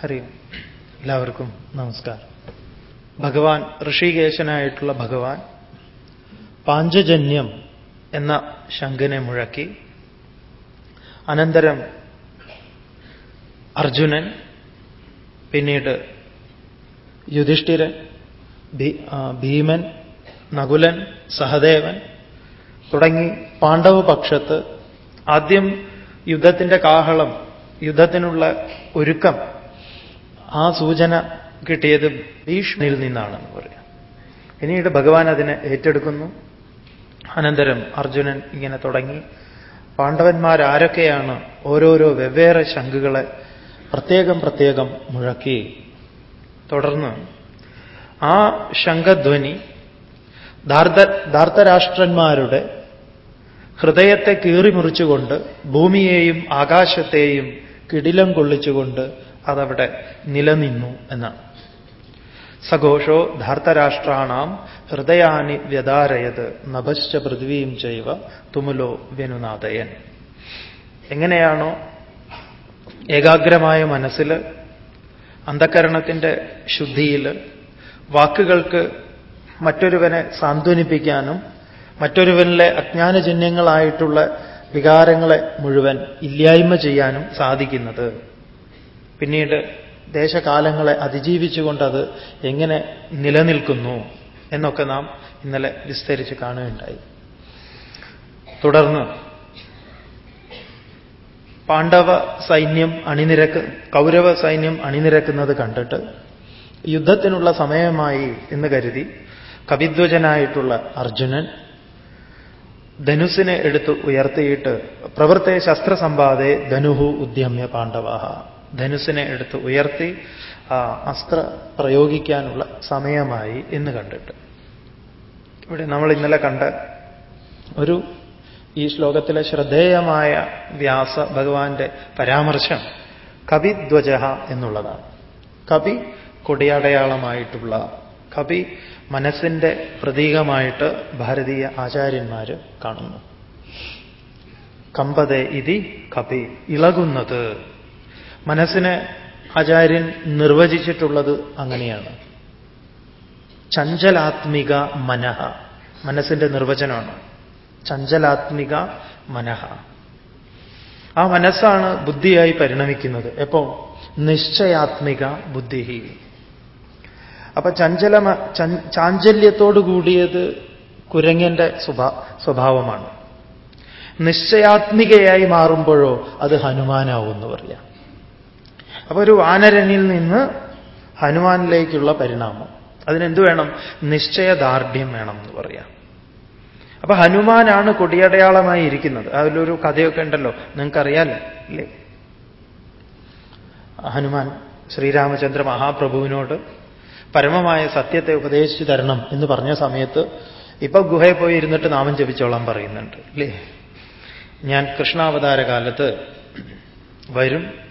ഹരി. എല്ലാവർക്കും നമസ്കാരം. ഭഗവാൻ ഋഷികേശനായിട്ടുള്ള ഭഗവാൻ പാഞ്ചജന്യം എന്ന ശങ്കനെ മുഴക്കി അനന്തരം അർജുനൻ പിന്നീട് യുധിഷ്ഠിരൻ ഭീമൻ നകുലൻ സഹദേവൻ തുടങ്ങി പാണ്ഡവ പക്ഷത്ത് ആദ്യം യുദ്ധത്തിന്റെ കാഹളം യുദ്ധത്തിനുള്ള ഒരുക്കം ആ സൂചന കിട്ടിയത് ഭീഷ്മനിൽ നിന്നാണെന്ന് പറയാം. പിന്നീട് ഭഗവാൻ അതിനെ ഏറ്റെടുക്കുന്നു. അനന്തരം അർജുനൻ ഇങ്ങനെ തുടങ്ങി. പാണ്ഡവന്മാരാരൊക്കെയാണ് ഓരോരോ വെവ്വേറെ ശംഖുകളെ പ്രത്യേകം പ്രത്യേകം മുഴക്കി. തുടർന്ന് ആ ശംഖധ്വനി ധാർത്ത ധാർത്തരാഷ്ട്രന്മാരുടെ ഹൃദയത്തെ കീറിമുറിച്ചുകൊണ്ട് ഭൂമിയെയും ആകാശത്തെയും കിടിലം കൊള്ളിച്ചുകൊണ്ട് അതവിടെ നിലനിന്നു എന്നാണ് സഘോഷോ ധാർത്തരാഷ്ട്രാണാം ഹൃദയാനി വ്യതാരയത് നഭശ്ച പൃഥ്വിയും ചെയ്വ തുമുലോ വ്യനുനാഥയൻ. എങ്ങനെയാണോ ഏകാഗ്രമായ മനസ്സിൽ അന്ധകരണത്തിന്റെ ശുദ്ധിയിൽ വാക്കുകൾക്ക് മറ്റൊരുവനെ സാന്ത്വനിപ്പിക്കാനും മറ്റൊരുവനിലെ അജ്ഞാനജന്യങ്ങളായിട്ടുള്ള വികാരങ്ങളെ മുഴുവൻ ഇല്ലായ്മ ചെയ്യാനും സാധിക്കുന്നത്. പിന്നീട് ദേശകാലങ്ങളെ അതിജീവിച്ചുകൊണ്ട് അത് എങ്ങനെ നിലനിൽക്കുന്നു എന്നൊക്കെ നാം ഇന്നലെ വിസ്തരിച്ച് കാണുകയുണ്ടായി. തുടർന്ന് പാണ്ഡവ സൈന്യം അണിനിരക്ക് കൗരവ സൈന്യം അണിനിരക്കുന്നത് കണ്ടിട്ട് യുദ്ധത്തിനുള്ള സമയമായി എന്ന് കരുതി കവിധ്വജനായിട്ടുള്ള അർജുനൻ ധനുസിനെ എടുത്ത് ഉയർത്തിയിട്ട് പ്രവൃത്തെ ശസ്ത്രസമ്പാദേ ധനുഹു ഉദ്യമ്യ പാണ്ഡവ ധനുസിനെ എടുത്ത് ഉയർത്തി അസ്ത്ര പ്രയോഗിക്കാനുള്ള സമയമായി എന്ന് കണ്ടിട്ട്. ഇവിടെ നമ്മൾ ഇന്നലെ കണ്ട ഒരു ഈ ശ്ലോകത്തിലെ ശ്രദ്ധേയമായ വ്യാസ ഭഗവാന്റെ പരാമർശം കവിധ്വജ എന്നുള്ളതാണ്. കവി കൊടിയടയാളമായിട്ടുള്ള കവി മനസ്സിന്റെ പ്രതീകമായിട്ട് ഭാരതീയ ആചാര്യന്മാർ കാണുന്നു. കമ്പതെ ഇതി കപി ഇളകുന്നത്. മനസ്സിനെ ആചാര്യൻ നിർവചിച്ചിട്ടുള്ളത് അങ്ങനെയാണ്. ചഞ്ചലാത്മിക മനഃ. മനസ്സിന്റെ നിർവചനമാണ്. ചഞ്ചലാത്മിക മനഃ. ആ മനസ്സാണ് ബുദ്ധിയായി പരിണമിക്കുന്നത്. എപ്പോ? നിശ്ചയാത്മിക ബുദ്ധി. അപ്പൊ ചഞ്ചല ചാഞ്ചല്യത്തോടു കൂടിയത് കുരങ്ങന്റെ സ്വഭാ സ്വഭാവമാണ്. നിശ്ചയാത്മികയായി മാറുമ്പോഴോ അത് ഹനുമാനാവും എന്ന് പറയാം അപ്പൊ ഒരു വാനരനിൽ നിന്ന് ഹനുമാനിലേക്കുള്ള പരിണാമം. അതിനെന്ത് വേണം? നിശ്ചയദാർഢ്യം വേണം എന്ന് പറയാം. അപ്പൊ ഹനുമാനാണ് കൊടിയടയാളമായി ഇരിക്കുന്നത്. അതിലൊരു കഥയൊക്കെ ഉണ്ടല്ലോ. നിങ്ങൾക്കറിയാലോ? ഇല്ലേ? ഹനുമാൻ ശ്രീരാമചന്ദ്ര മഹാപ്രഭുവിനോട് പരമമായ സത്യത്തെ ഉപദേശിച്ചു തരണം എന്ന് പറഞ്ഞ സമയത്ത് ഇപ്പൊ ഗുഹയിൽ പോയി ഇരുന്നിട്ട് നാമം ജപിച്ചോളാൻ പറയുന്നുണ്ട്. അല്ലേ ഞാൻ കൃഷ്ണാവതാര കാലത്ത് വരും.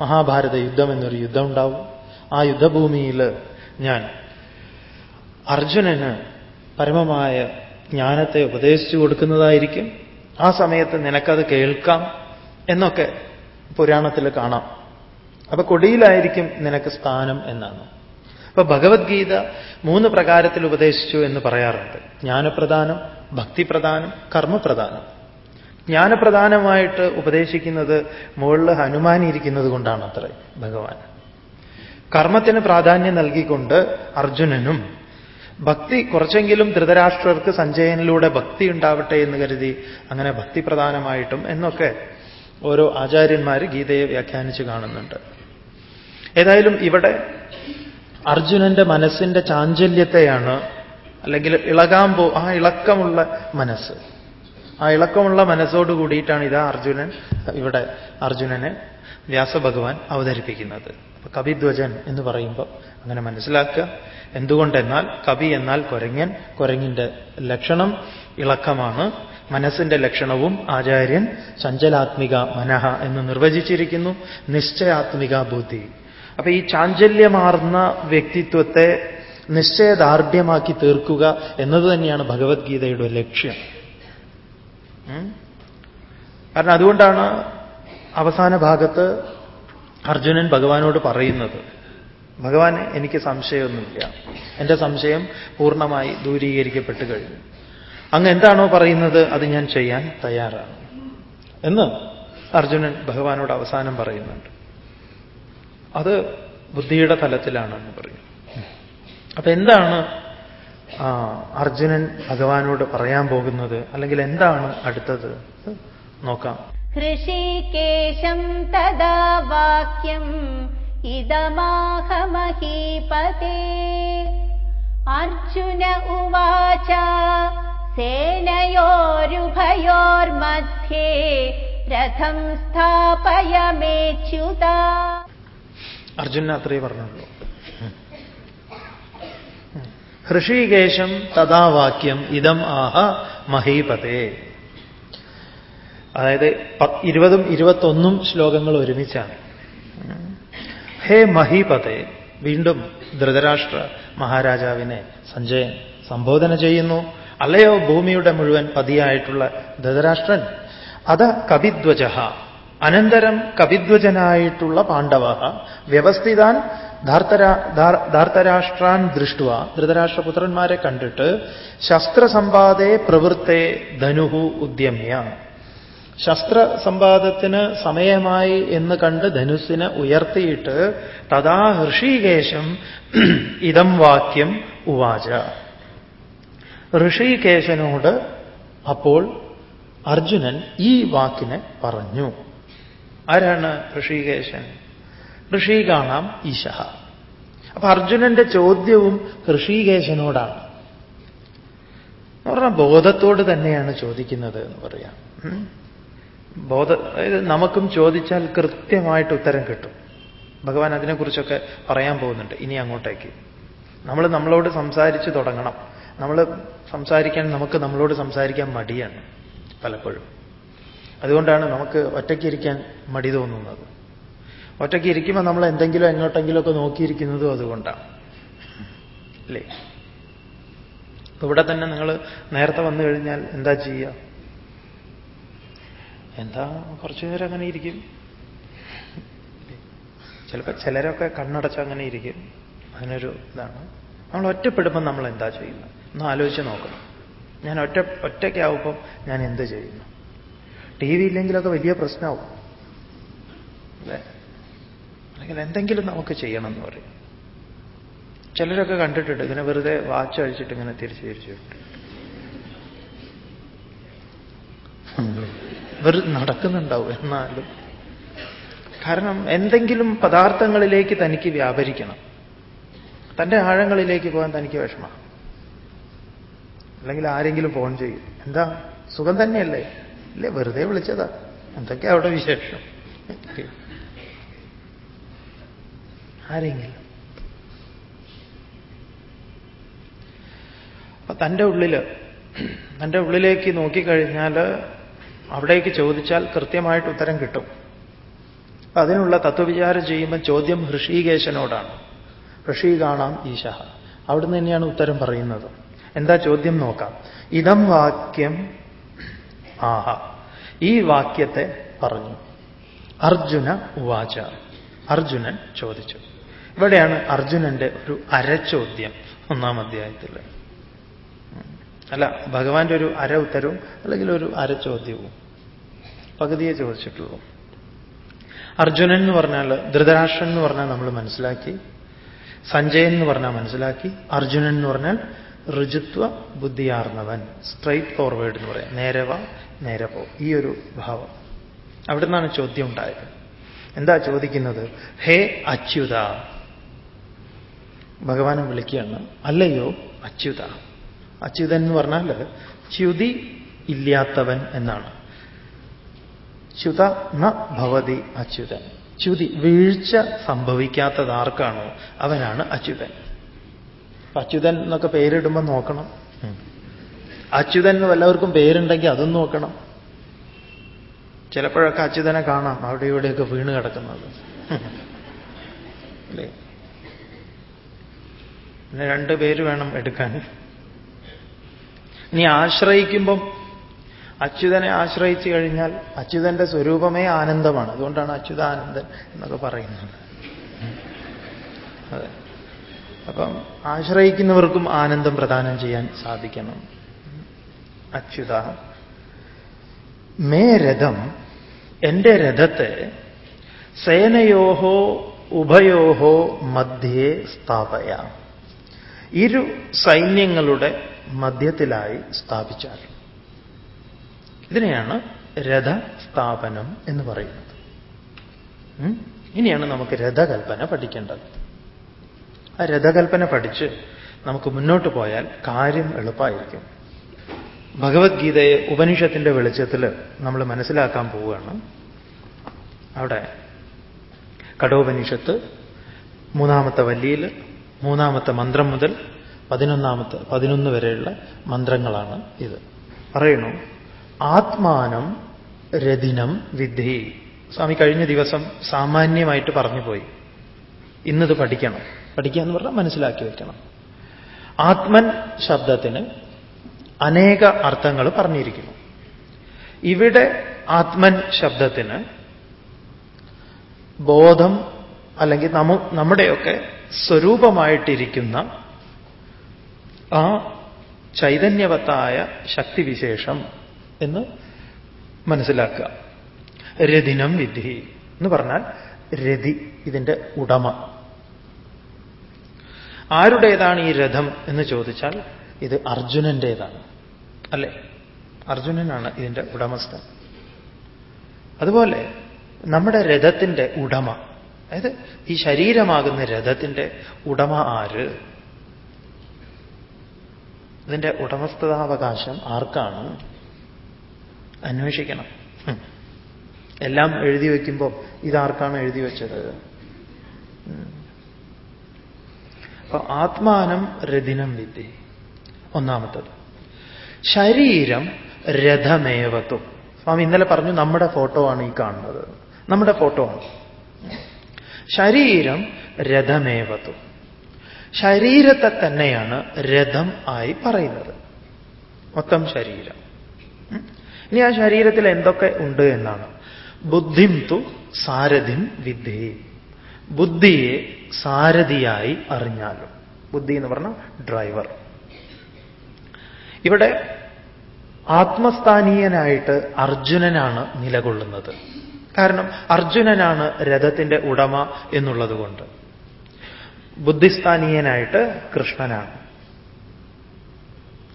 മഹാഭാരത യുദ്ധം എന്നൊരു യുദ്ധം ഉണ്ടാവും ആ യുദ്ധഭൂമിയിൽ ഞാൻ അർജുനന് പരമമായ ജ്ഞാനത്തെ ഉപദേശിച്ചു കൊടുക്കുന്നതായിരിക്കും. ആ സമയത്ത് നിനക്കത് കേൾക്കാം എന്നൊക്കെ പുരാണത്തിൽ കാണാം. അപ്പൊ കൊടിയിലായിരിക്കും നിനക്ക് സ്ഥാനം എന്നാണ്. അപ്പൊ ഭഗവത്ഗീത മൂന്ന് പ്രകാരത്തിൽ ഉപദേശിച്ചു എന്ന് പറയാറുണ്ട്. ജ്ഞാനപ്രധാനം ഭക്തിപ്രധാനം കർമ്മപ്രധാനം ജ്ഞാനപ്രധാനമായിട്ട് ഉപദേശിക്കുന്നത് മുകളിൽ ഹനുമാൻ ഇരിക്കുന്നത് കൊണ്ടാണ് അത്ര ഭഗവാൻ. കർമ്മത്തിന് പ്രാധാന്യം നൽകിക്കൊണ്ട് അർജുനനും ഭക്തി കുറച്ചെങ്കിലും ധൃതരാഷ്ട്രർക്ക് സഞ്ജയനിലൂടെ ഭക്തി ഉണ്ടാവട്ടെ എന്ന് കരുതി അങ്ങനെ ഭക്തി പ്രധാനമായിട്ടും എന്നൊക്കെ ഓരോ ആചാര്യന്മാർ ഗീതയെ വ്യാഖ്യാനിച്ച് കാണുന്നുണ്ട്. ഏതായാലും ഇവിടെ അർജുനന്റെ മനസ്സിന്റെ ചാഞ്ചല്യത്തെയാണ് അല്ലെങ്കിൽ ഇളകാൻ പോ ആ ഇളക്കമുള്ള മനസ്സ്. ആ ഇളക്കമുള്ള മനസ്സോട് കൂടിയിട്ടാണ് ഇതാ അർജുനൻ ഇവിടെ അർജുനനെ വ്യാസഭഗവാൻ അവതരിപ്പിക്കുന്നത്. അപ്പൊ കവിധ്വജൻ എന്ന് പറയുമ്പോൾ അങ്ങനെ മനസ്സിലാക്കുക. എന്തുകൊണ്ടെന്നാൽ കവി എന്നാൽ കുരങ്ങൻ കുരങ്ങിന്റെ ലക്ഷണം ഇളക്കമാണ്. മനസ്സിന്റെ ലക്ഷണവും ആചാര്യൻ ചഞ്ചലാത്മിക മനഃ എന്ന് നിർവചിച്ചിരിക്കുന്നു. നിശ്ചയാത്മിക ബുദ്ധി. അപ്പൊ ഈ ചാഞ്ചല്യമാർന്ന വ്യക്തിത്വത്തെ നിശ്ചയദാർഢ്യമാക്കി തീർക്കുക എന്നത് തന്നെയാണ് ഭഗവത്ഗീതയുടെ ലക്ഷ്യം. കാരണം അതുകൊണ്ടാണ് അവസാന ഭാഗത്ത് അർജുനൻ ഭഗവാനോട് പറയുന്നത്. ഭഗവാൻ എനിക്ക് സംശയമൊന്നുമില്ല. എന്റെ സംശയം പൂർണമായി ദൂരീകരിക്കപ്പെട്ട് കഴിഞ്ഞു. അങ്ങ് എന്താണോ പറയുന്നത് അത് ഞാൻ ചെയ്യാൻ തയ്യാറാണ് എന്ന് അർജുനൻ ഭഗവാനോട് അവസാനം പറയുന്നുണ്ട്. അത് ബുദ്ധിയുടെ തലത്തിലാണെന്ന് പറയും അപ്പൊ എന്താണ് അർജുനൻ ഭഗവാനോട് പറയാൻ പോകുന്നത് അല്ലെങ്കിൽ എന്താണ് അടുത്തത്? നോക്കാം. ഹൃഷികേശം തദാ വാക്യം ഇതമാഹമഹീപതേ. അർജുന ഉവാച സേനയോരുഭയോർമധ്യേ രഥം സ്ഥാപയമേച്യുത. അർജുന അത്രേ പറഞ്ഞുള്ളൂ. ഹൃഷികേശം തഥാവാക്യം ഇതം ആഹ മഹീപതേ. അതായത് ഇരുപതും ഇരുപത്തൊന്നും ശ്ലോകങ്ങൾ ഒരുമിച്ചാണ്. ഹേ മഹീപതേ വീണ്ടും ധൃതരാഷ്ട്ര മഹാരാജാവിനെ സഞ്ജയൻ സംബോധന ചെയ്യുന്നു. അല്ലയോ ഭൂമിയുടെ മുഴുവൻ പതിയായിട്ടുള്ള ധൃതരാഷ്ട്രൻ? അത കവിധ്വജ അനന്തരം കവിധ്വജനായിട്ടുള്ള പാണ്ഡവ വ്യവസ്ഥിതാൻ ധാർത്തരാഷ്ട്രാൻ ദൃഷ്ടുവ. ധൃതരാഷ്ട്രപുത്രന്മാരെ കണ്ടിട്ട് ശസ്ത്രസമ്പാദേ പ്രവൃത്തെ ധനുഹു ഉദ്യമ്യ. ശസ്ത്രസമ്പാദത്തിന് സമയമായി എന്ന് കണ്ട് ധനുസിനെ ഉയർത്തിയിട്ട് തഥാ ഋഷികേശം ഇതം വാക്യം ഉവാച. ഋഷികേശനോട് അപ്പോൾ അർജുനൻ ഈ വാക്കിനെ പറഞ്ഞു. ആരാണ് ഋഷികേശൻ? ഋഷി ഈശ അപ്പൊ അർജുനന്റെ ചോദ്യവും ഋഷികേശനോടാണ്. എന്ന് പറഞ്ഞാൽ ബോധത്തോട് തന്നെയാണ് ചോദിക്കുന്നത് എന്ന് പറയാം. ബോധ അതായത് നമുക്കും ചോദിച്ചാൽ കൃത്യമായിട്ട് ഉത്തരം കിട്ടും. ഭഗവാൻ അതിനെക്കുറിച്ചൊക്കെ പറയാൻ പോകുന്നുണ്ട്. ഇനി അങ്ങോട്ടേക്ക്. നമ്മൾ നമ്മളോട് സംസാരിച്ച് തുടങ്ങണം. നമ്മൾ സംസാരിക്കാൻ നമുക്ക് നമ്മളോട് സംസാരിക്കാൻ മടിയാണ് പലപ്പോഴും. അതുകൊണ്ടാണ് നമുക്ക് ഒറ്റയ്ക്കിരിക്കാൻ മടി തോന്നുന്നത്. ഒറ്റയ്ക്ക് ഇരിക്കുമ്പോൾ നമ്മൾ എന്തെങ്കിലും എങ്ങോട്ടെങ്കിലും ഒക്കെ നോക്കിയിരിക്കുന്നതും അതുകൊണ്ടാണ്. അല്ലേ? ഇവിടെ തന്നെ നിങ്ങൾ നേരത്തെ വന്നു കഴിഞ്ഞാൽ എന്താ ചെയ്യുക എന്താ കുറച്ചു നേരം അങ്ങനെ ഇരിക്കും? ചിലപ്പോൾ ചിലരൊക്കെ കണ്ണടച്ച് അങ്ങനെ ഇരിക്കും. അതിനൊരു ഇതാണ്. നമ്മൾ ഒറ്റപ്പെടുമ്പോൾ നമ്മൾ എന്താ ചെയ്യുന്നത് ഒന്ന് ആലോചിച്ച് നോക്കണം. ഞാൻ ഒറ്റ ഒറ്റയ്ക്കാവുമ്പം ഞാൻ എന്ത് ചെയ്യുന്നു? ടി വി ഇല്ലെങ്കിലൊക്കെ വലിയ പ്രശ്നമാവും അല്ലേ? അല്ലെങ്കിൽ എന്തെങ്കിലും നമുക്ക് ചെയ്യണം എന്ന് പറയും. ചിലരൊക്കെ കണ്ടിട്ടുണ്ട് ഇങ്ങനെ വെറുതെ വാച്ച് അഴിച്ചിട്ട് ഇങ്ങനെ തിരിച്ചു തിരിച്ചു വെറുതെ നടക്കുന്നുണ്ടാവും എന്നാലും. കാരണം എന്തെങ്കിലും പദാർത്ഥങ്ങളിലേക്ക് തനിക്ക് വ്യാപരിക്കണം. തന്റെ ആഴങ്ങളിലേക്ക് പോകാൻ തനിക്ക് വിഷമം. അല്ലെങ്കിൽ ആരെങ്കിലും ഫോൺ ചെയ്യും. എന്താ സുഖം തന്നെയല്ലേ? ഇല്ലേ വെറുതെ വിളിച്ചതാ. എന്തൊക്കെയാ അവിടെ വിശേഷം? ആരെങ്കിലും. അപ്പൊ തന്റെ ഉള്ളിൽ തന്റെ ഉള്ളിലേക്ക് നോക്കിക്കഴിഞ്ഞാൽ അവിടേക്ക് ചോദിച്ചാൽ കൃത്യമായിട്ട് ഉത്തരം കിട്ടും. അതിനുള്ള തത്വവിചാരം ചെയ്യുമ്പോൾ ചോദ്യം ഋഷികേശനോടാണ് ഋഷി കാണാം ഈശ അവിടുന്ന് തന്നെയാണ് ഉത്തരം പറയുന്നത്. എന്താ ചോദ്യം നോക്കാം. ഇതം വാക്യം ആഹ. ഈ വാക്യത്തെ പറഞ്ഞു. അർജുന ഉവാച. അർജുനൻ ചോദിച്ചു. ഇവിടെയാണ് അർജുനന്റെ ഒരു അരച്ചോദ്യം ഒന്നാം അധ്യായത്തിൽ അല്ല ഭഗവാന്റെ ഒരു അര ഉത്തരവും അല്ലെങ്കിൽ ഒരു അരച്ചോദ്യവും പകുതിയെ ചോദിച്ചിട്ടുള്ളൂ. അർജുനൻ എന്ന് പറഞ്ഞാൽ ധൃതരാഷ്ട്രൻ എന്ന് പറഞ്ഞാൽ നമ്മൾ മനസ്സിലാക്കി സഞ്ജയൻ എന്ന് പറഞ്ഞാൽ മനസ്സിലാക്കി അർജുനൻ എന്ന് പറഞ്ഞാൽ ഋജുത്വ ബുദ്ധിയാർന്നവൻ സ്ട്രൈറ്റ് ഫോർവേഡ് എന്ന് പറയാം. നേരവ നേരവോ ഈ ഒരു ഭാവം. അവിടെ നിന്നാണ് ചോദ്യം ഉണ്ടായത്. എന്താ ചോദിക്കുന്നത്? ഹേ അച്യുത ഭഗവാനെ വിളിക്കുകയാണ് അല്ലയോ അച്യുത. അച്യുതൻ എന്ന് പറഞ്ഞാൽ ച്യുതി ഇല്ലാത്തവൻ എന്നാണ്. ച്യുത ന ഭവതി അച്യുതൻ. ച്യുതി വീഴ്ച സംഭവിക്കാത്തത് ആർക്കാണോ അവനാണ് അച്യുതൻ. അച്യുതൻ എന്നൊക്കെ പേരിടുമ്പോൾ നോക്കണം. അച്യുതൻ എന്ന് വല്ലവർക്കും പേരുണ്ടെങ്കിൽ അതും നോക്കണം. ചിലപ്പോഴൊക്കെ അച്യുതനെ കാണാം അവിടെ ഇവിടെയൊക്കെ വീണ് കിടക്കുന്നത്. അല്ലേ? പിന്നെ രണ്ട് പേര് വേണം എടുക്കാൻ. നീ ആശ്രയിക്കുമ്പം അച്യുതനെ ആശ്രയിച്ചു കഴിഞ്ഞാൽ അച്യുതന്റെ സ്വരൂപമേ ആനന്ദമാണ്. അതുകൊണ്ടാണ് അച്യുതാനന്ദൻ എന്നൊക്കെ പറയുന്നത്. അതെ. അപ്പം ആശ്രയിക്കുന്നവർക്കും ആനന്ദം പ്രദാനം ചെയ്യാൻ സാധിക്കണം. അച്യുത മേ രഥം എന്റെ രഥത്തെ സേനയോഹോ ഉഭയോഹോ മധ്യേ സ്ഥാപയ. ഇരു സൈന്യങ്ങളുടെ മധ്യത്തിലായി സ്ഥാപിച്ചാൽ ഇതിനെയാണ് രഥസ്ഥാപനം എന്ന് പറയുന്നത്. ഇനിയാണ് നമുക്ക് രഥകൽപ്പന പഠിക്കേണ്ടത്. ആ രഥകൽപ്പന പഠിച്ച് നമുക്ക് മുന്നോട്ട് പോയാൽ കാര്യം എളുപ്പമായിരിക്കും ഭഗവത്ഗീതയെ ഉപനിഷത്തിന്റെ വെളിച്ചത്തിൽ നമ്മൾ മനസ്സിലാക്കാൻ പോവുകയാണ്. അവിടെ കടോപനിഷത്ത് മൂന്നാമത്തെ വല്ലിയിൽ മൂന്നാമത്തെ മന്ത്രം മുതൽ പതിനൊന്നാമത്തെ പതിനൊന്ന് വരെയുള്ള മന്ത്രങ്ങളാണ് ഇത്. പറയണു ആത്മാനം രതിനം വിദ്ധി സ്വാമി കഴിഞ്ഞ ദിവസം സാമാന്യമായിട്ട് പറഞ്ഞു പോയി ഇന്നത് പഠിക്കണം. പഠിക്കുക എന്ന് പറഞ്ഞാൽ മനസ്സിലാക്കി വയ്ക്കണം ആത്മൻ ശബ്ദത്തിന് അനേക അർത്ഥങ്ങൾ പറഞ്ഞിരിക്കുന്നു. ഇവിടെ ആത്മൻ ശബ്ദത്തിന് ബോധം അല്ലെങ്കിൽ നമു നമ്മുടെയൊക്കെ സ്വരൂപമായിട്ടിരിക്കുന്ന ആ ചൈതന്യവത്തായ ശക്തിവിശേഷം എന്ന് മനസ്സിലാക്കുക. രതിനം വിധി എന്ന് പറഞ്ഞാൽ രതി ഇതിന്റെ ഉടമ. ആരുടേതാണ് ഈ രഥം എന്ന് ചോദിച്ചാൽ ഇത് അർജുനന്റേതാണ് അല്ലേ? അർജുനനാണ് ഇതിന്റെ ഉടമസ്ഥൻ. അതുപോലെ നമ്മുടെ രഥത്തിന്റെ ഉടമ. അതായത് ഈ ശരീരമാകുന്ന രഥത്തിന്റെ ഉടമ ആര്? ഇതിന്റെ ഉടമസ്ഥതാവകാശം ആർക്കാണ്? അന്വേഷിക്കണം. എല്ലാം എഴുതി വയ്ക്കുമ്പോൾ ഇതാർക്കാണ് എഴുതി വെച്ചത്. അപ്പൊ ആത്മാനം രഥിനം വിദ്യ ഒന്നാമത്തത്. ശരീരം രഥമേവത്വം. സ്വാമി ഇന്നലെ പറഞ്ഞു നമ്മുടെ ഫോട്ടോ ആണ് ഈ കാണുന്നത്. നമ്മുടെ ഫോട്ടോ ആണ്. ശരീരം രഥമേവതു. ശരീരത്തെ തന്നെയാണ് രഥം ആയി പറയുന്നത്. മൊത്തം ശരീരം. ഇനി ആ ശരീരത്തിൽ എന്തൊക്കെ ഉണ്ട് എന്നാണ്. ബുദ്ധിം തു സാരഥിം വിദ്ധി ബുദ്ധിയെ സാരഥിയായി അറിഞ്ഞാലും. ബുദ്ധി എന്ന് പറഞ്ഞ ഡ്രൈവർ. ഇവിടെ ആത്മസ്ഥാനീയനായിട്ട് അർജുനനാണ് നിലകൊള്ളുന്നത്. കാരണം അർജുനനാണ് രഥത്തിന്റെ ഉടമ എന്നുള്ളത് കൊണ്ട് ബുദ്ധിസ്ഥാനീയനായിട്ട് കൃഷ്ണനാണ്.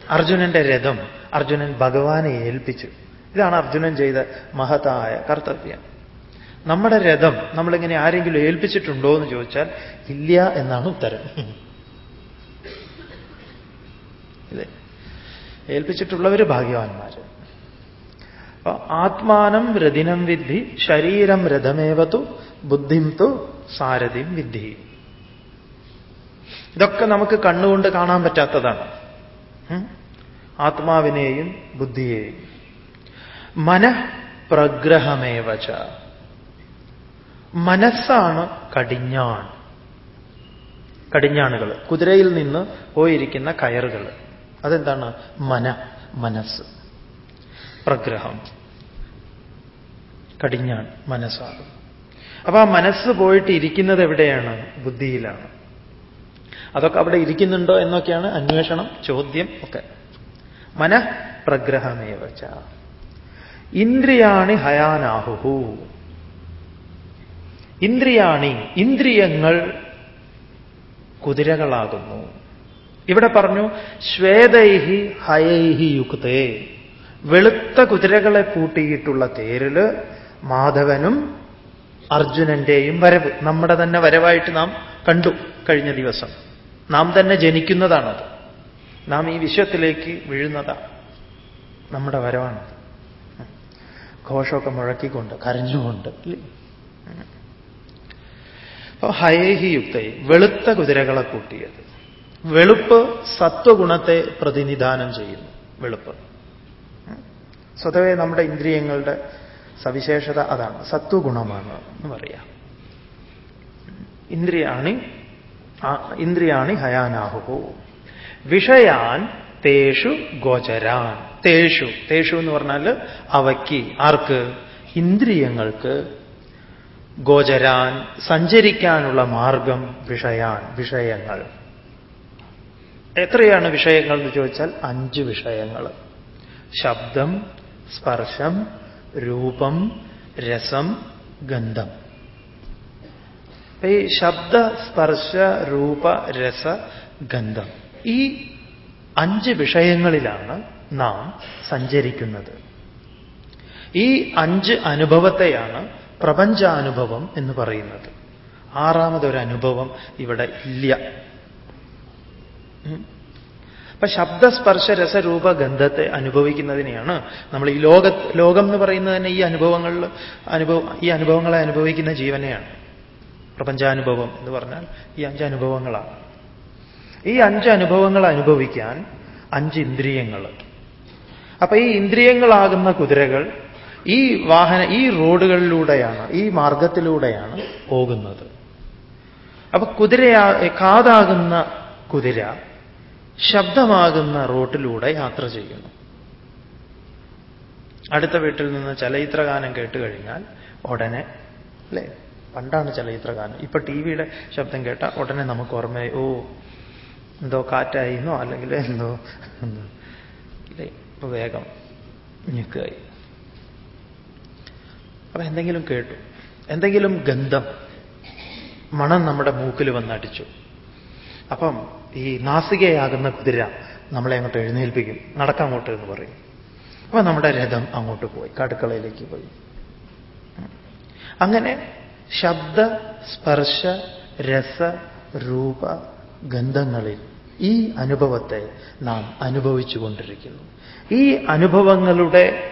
അർജുനന്റെ രഥം അർജുനൻ ഭഗവാനെ ഏൽപ്പിച്ചു. ഇതാണ് അർജുനൻ ചെയ്ത മഹത്തായ കർത്തവ്യം. നമ്മുടെ രഥം നമ്മളിങ്ങനെ ആരെങ്കിലും ഏൽപ്പിച്ചിട്ടുണ്ടോ എന്ന് ചോദിച്ചാൽ ഇല്ല എന്നാണ് ഉത്തരം. ഏൽപ്പിച്ചിട്ടുള്ളവർ ഭാഗ്യവാന്മാര്. അപ്പൊ ആത്മാനം രഥിനം വിദ്ധി ശരീരം രഥമേവത്തു ബുദ്ധിം തു സാരഥിം വിദ്ധി. ഇതൊക്കെ നമുക്ക് കണ്ണുകൊണ്ട് കാണാൻ പറ്റാത്തതാണ്? ആത്മാവിനെയും ബുദ്ധിയെയും. മനഃപ്രഗ്രഹമേവച മനസ്സാണ് കടിഞ്ഞാൺ. കടിഞ്ഞാണുകൾ കുതിരയിൽ നിന്ന് പോയിരിക്കുന്ന കയറുകൾ അതെന്താണ്? മന മനസ്സ്. പ്രഗ്രഹം. കടിഞ്ഞാണ് മനസ്സാകും. അപ്പൊ ആ മനസ്സ് പോയിട്ട് ഇരിക്കുന്നത് എവിടെയാണ്? ബുദ്ധിയിലാണ്. അതൊക്കെ അവിടെ ഇരിക്കുന്നുണ്ടോ എന്നൊക്കെയാണ് അന്വേഷണം ചോദ്യം ഒക്കെ. മന പ്രഗ്രഹമേ വച്ച ഇന്ദ്രിയാണി ഹയാനാഹുഹു. ഇന്ദ്രിയാണി ഇന്ദ്രിയങ്ങൾ കുതിരകളാകുന്നു. ഇവിടെ പറഞ്ഞു ശ്വേതൈഹി ഹയൈഹി യുക്തേ. വെളുത്ത കുതിരകളെ പൂട്ടിയിട്ടുള്ള തേരിൽ മാധവനും അർജുനന്റെയും വരവ്. നമ്മുടെ തന്നെ വരവായിട്ട് നാം കണ്ടു കഴിഞ്ഞ ദിവസം. നാം തന്നെ ജനിക്കുന്നതാണത്. നാം ഈ വിശ്വത്തിലേക്ക് വീഴുന്നതാണ് നമ്മുടെ വരവാണ് ഘോഷമൊക്കെ മുഴക്കിക്കൊണ്ട് കരഞ്ഞുകൊണ്ട് അപ്പൊ ഹയേഹി യുക്തൈ വെളുത്ത കുതിരകളെ കൂട്ടിയത്. വെളുപ്പ് സത്വഗുണത്തെ പ്രതിനിധാനം ചെയ്യുന്നു. വെളുപ്പ്. സ്വതവേ നമ്മുടെ ഇന്ദ്രിയങ്ങളുടെ സവിശേഷത അതാണ്. സത്വഗുണമാണ് എന്ന് പറയാം. ഇന്ദ്രിയാണി ഇന്ദ്രിയാണി ഹയാനാഹുഹു. വിഷയാൻ തേഷു ഗോചരാൻ. തേഷു തേഷു എന്ന് പറഞ്ഞാൽ അവയ്ക്ക് ആർക്ക്? ഇന്ദ്രിയങ്ങൾക്ക്. ഗോചരാൻ സഞ്ചരിക്കാനുള്ള മാർഗം വിഷയാൻ വിഷയങ്ങൾ. എത്രയാണ് വിഷയങ്ങൾ എന്ന് ചോദിച്ചാൽ അഞ്ച് വിഷയങ്ങൾ. ശബ്ദം സ്പർശം രൂപം രസം ഗന്ധം. ഈ ശബ്ദ സ്പർശ രൂപ രസ ഗന്ധം ഈ അഞ്ച് വിഷയങ്ങളിലാണ് നാം സഞ്ചരിക്കുന്നത്. ഈ അഞ്ച് അനുഭവത്തെയാണ് പ്രപഞ്ചാനുഭവം എന്ന് പറയുന്നത്. ആറാമതൊരു അനുഭവം ഇവിടെ ഇല്ല. അപ്പൊ ശബ്ദസ്പർശ രസരൂപ ഗന്ധത്തെ അനുഭവിക്കുന്നതിനെയാണ് നമ്മൾ ഈ ലോക ലോകം എന്ന് പറയുന്നത് തന്നെ ഈ അനുഭവങ്ങളിൽ അനുഭവ ഈ അനുഭവങ്ങളെ അനുഭവിക്കുന്ന ജീവനെയാണ്. പ്രപഞ്ചാനുഭവം എന്ന് പറഞ്ഞാൽ ഈ അഞ്ച് അനുഭവങ്ങളാണ്. ഈ അഞ്ച് അനുഭവങ്ങൾ അനുഭവിക്കാൻ അഞ്ച് ഇന്ദ്രിയങ്ങൾ. അപ്പൊ ഈ ഇന്ദ്രിയങ്ങളാകുന്ന കുതിരകൾ ഈ വാഹന ഈ റോഡുകളിലൂടെയാണ് ഈ മാർഗത്തിലൂടെയാണ് പോകുന്നത്. അപ്പൊ കുതിരയാ കാതാകുന്ന കുതിര ശബ്ദമാകുന്ന റോട്ടിലൂടെ യാത്ര ചെയ്യുന്നു. അടുത്ത വീട്ടിൽ നിന്ന് ചലയിത്രഗാനം കേട്ട് കഴിഞ്ഞാൽ ഉടനെ അല്ലേ? പണ്ടാണ് ചലയിത്രഗാനം ഇപ്പൊ ടി വിയുടെ ശബ്ദം കേട്ട ഉടനെ നമുക്ക് ഓർമ്മയായി ഓ എന്തോ കാറ്റായിരുന്നോ അല്ലെങ്കിൽ എന്തോ അല്ലേ ഇപ്പൊ വേഗം ഞെക്കായി അപ്പൊ എന്തെങ്കിലും കേട്ടു. എന്തെങ്കിലും ഗന്ധം മണം നമ്മുടെ മൂക്കിൽ വന്നടിച്ചു. അപ്പം ഈ നാസികയാകുന്ന കുതിര നമ്മളെ അങ്ങോട്ട് എഴുന്നേൽപ്പിക്കും. നടക്കങ്ങോട്ട് എന്ന് പറയും. അപ്പൊ നമ്മുടെ രഥം അങ്ങോട്ട് പോയി കടുക്കളയിലേക്ക് പോയി. അങ്ങനെ ശബ്ദ സ്പർശ രസ രൂപ ഗന്ധങ്ങളിൽ ഈ അനുഭവത്തെ നാം അനുഭവിച്ചു കൊണ്ടിരിക്കുന്നു. ഈ അനുഭവങ്ങളുടെ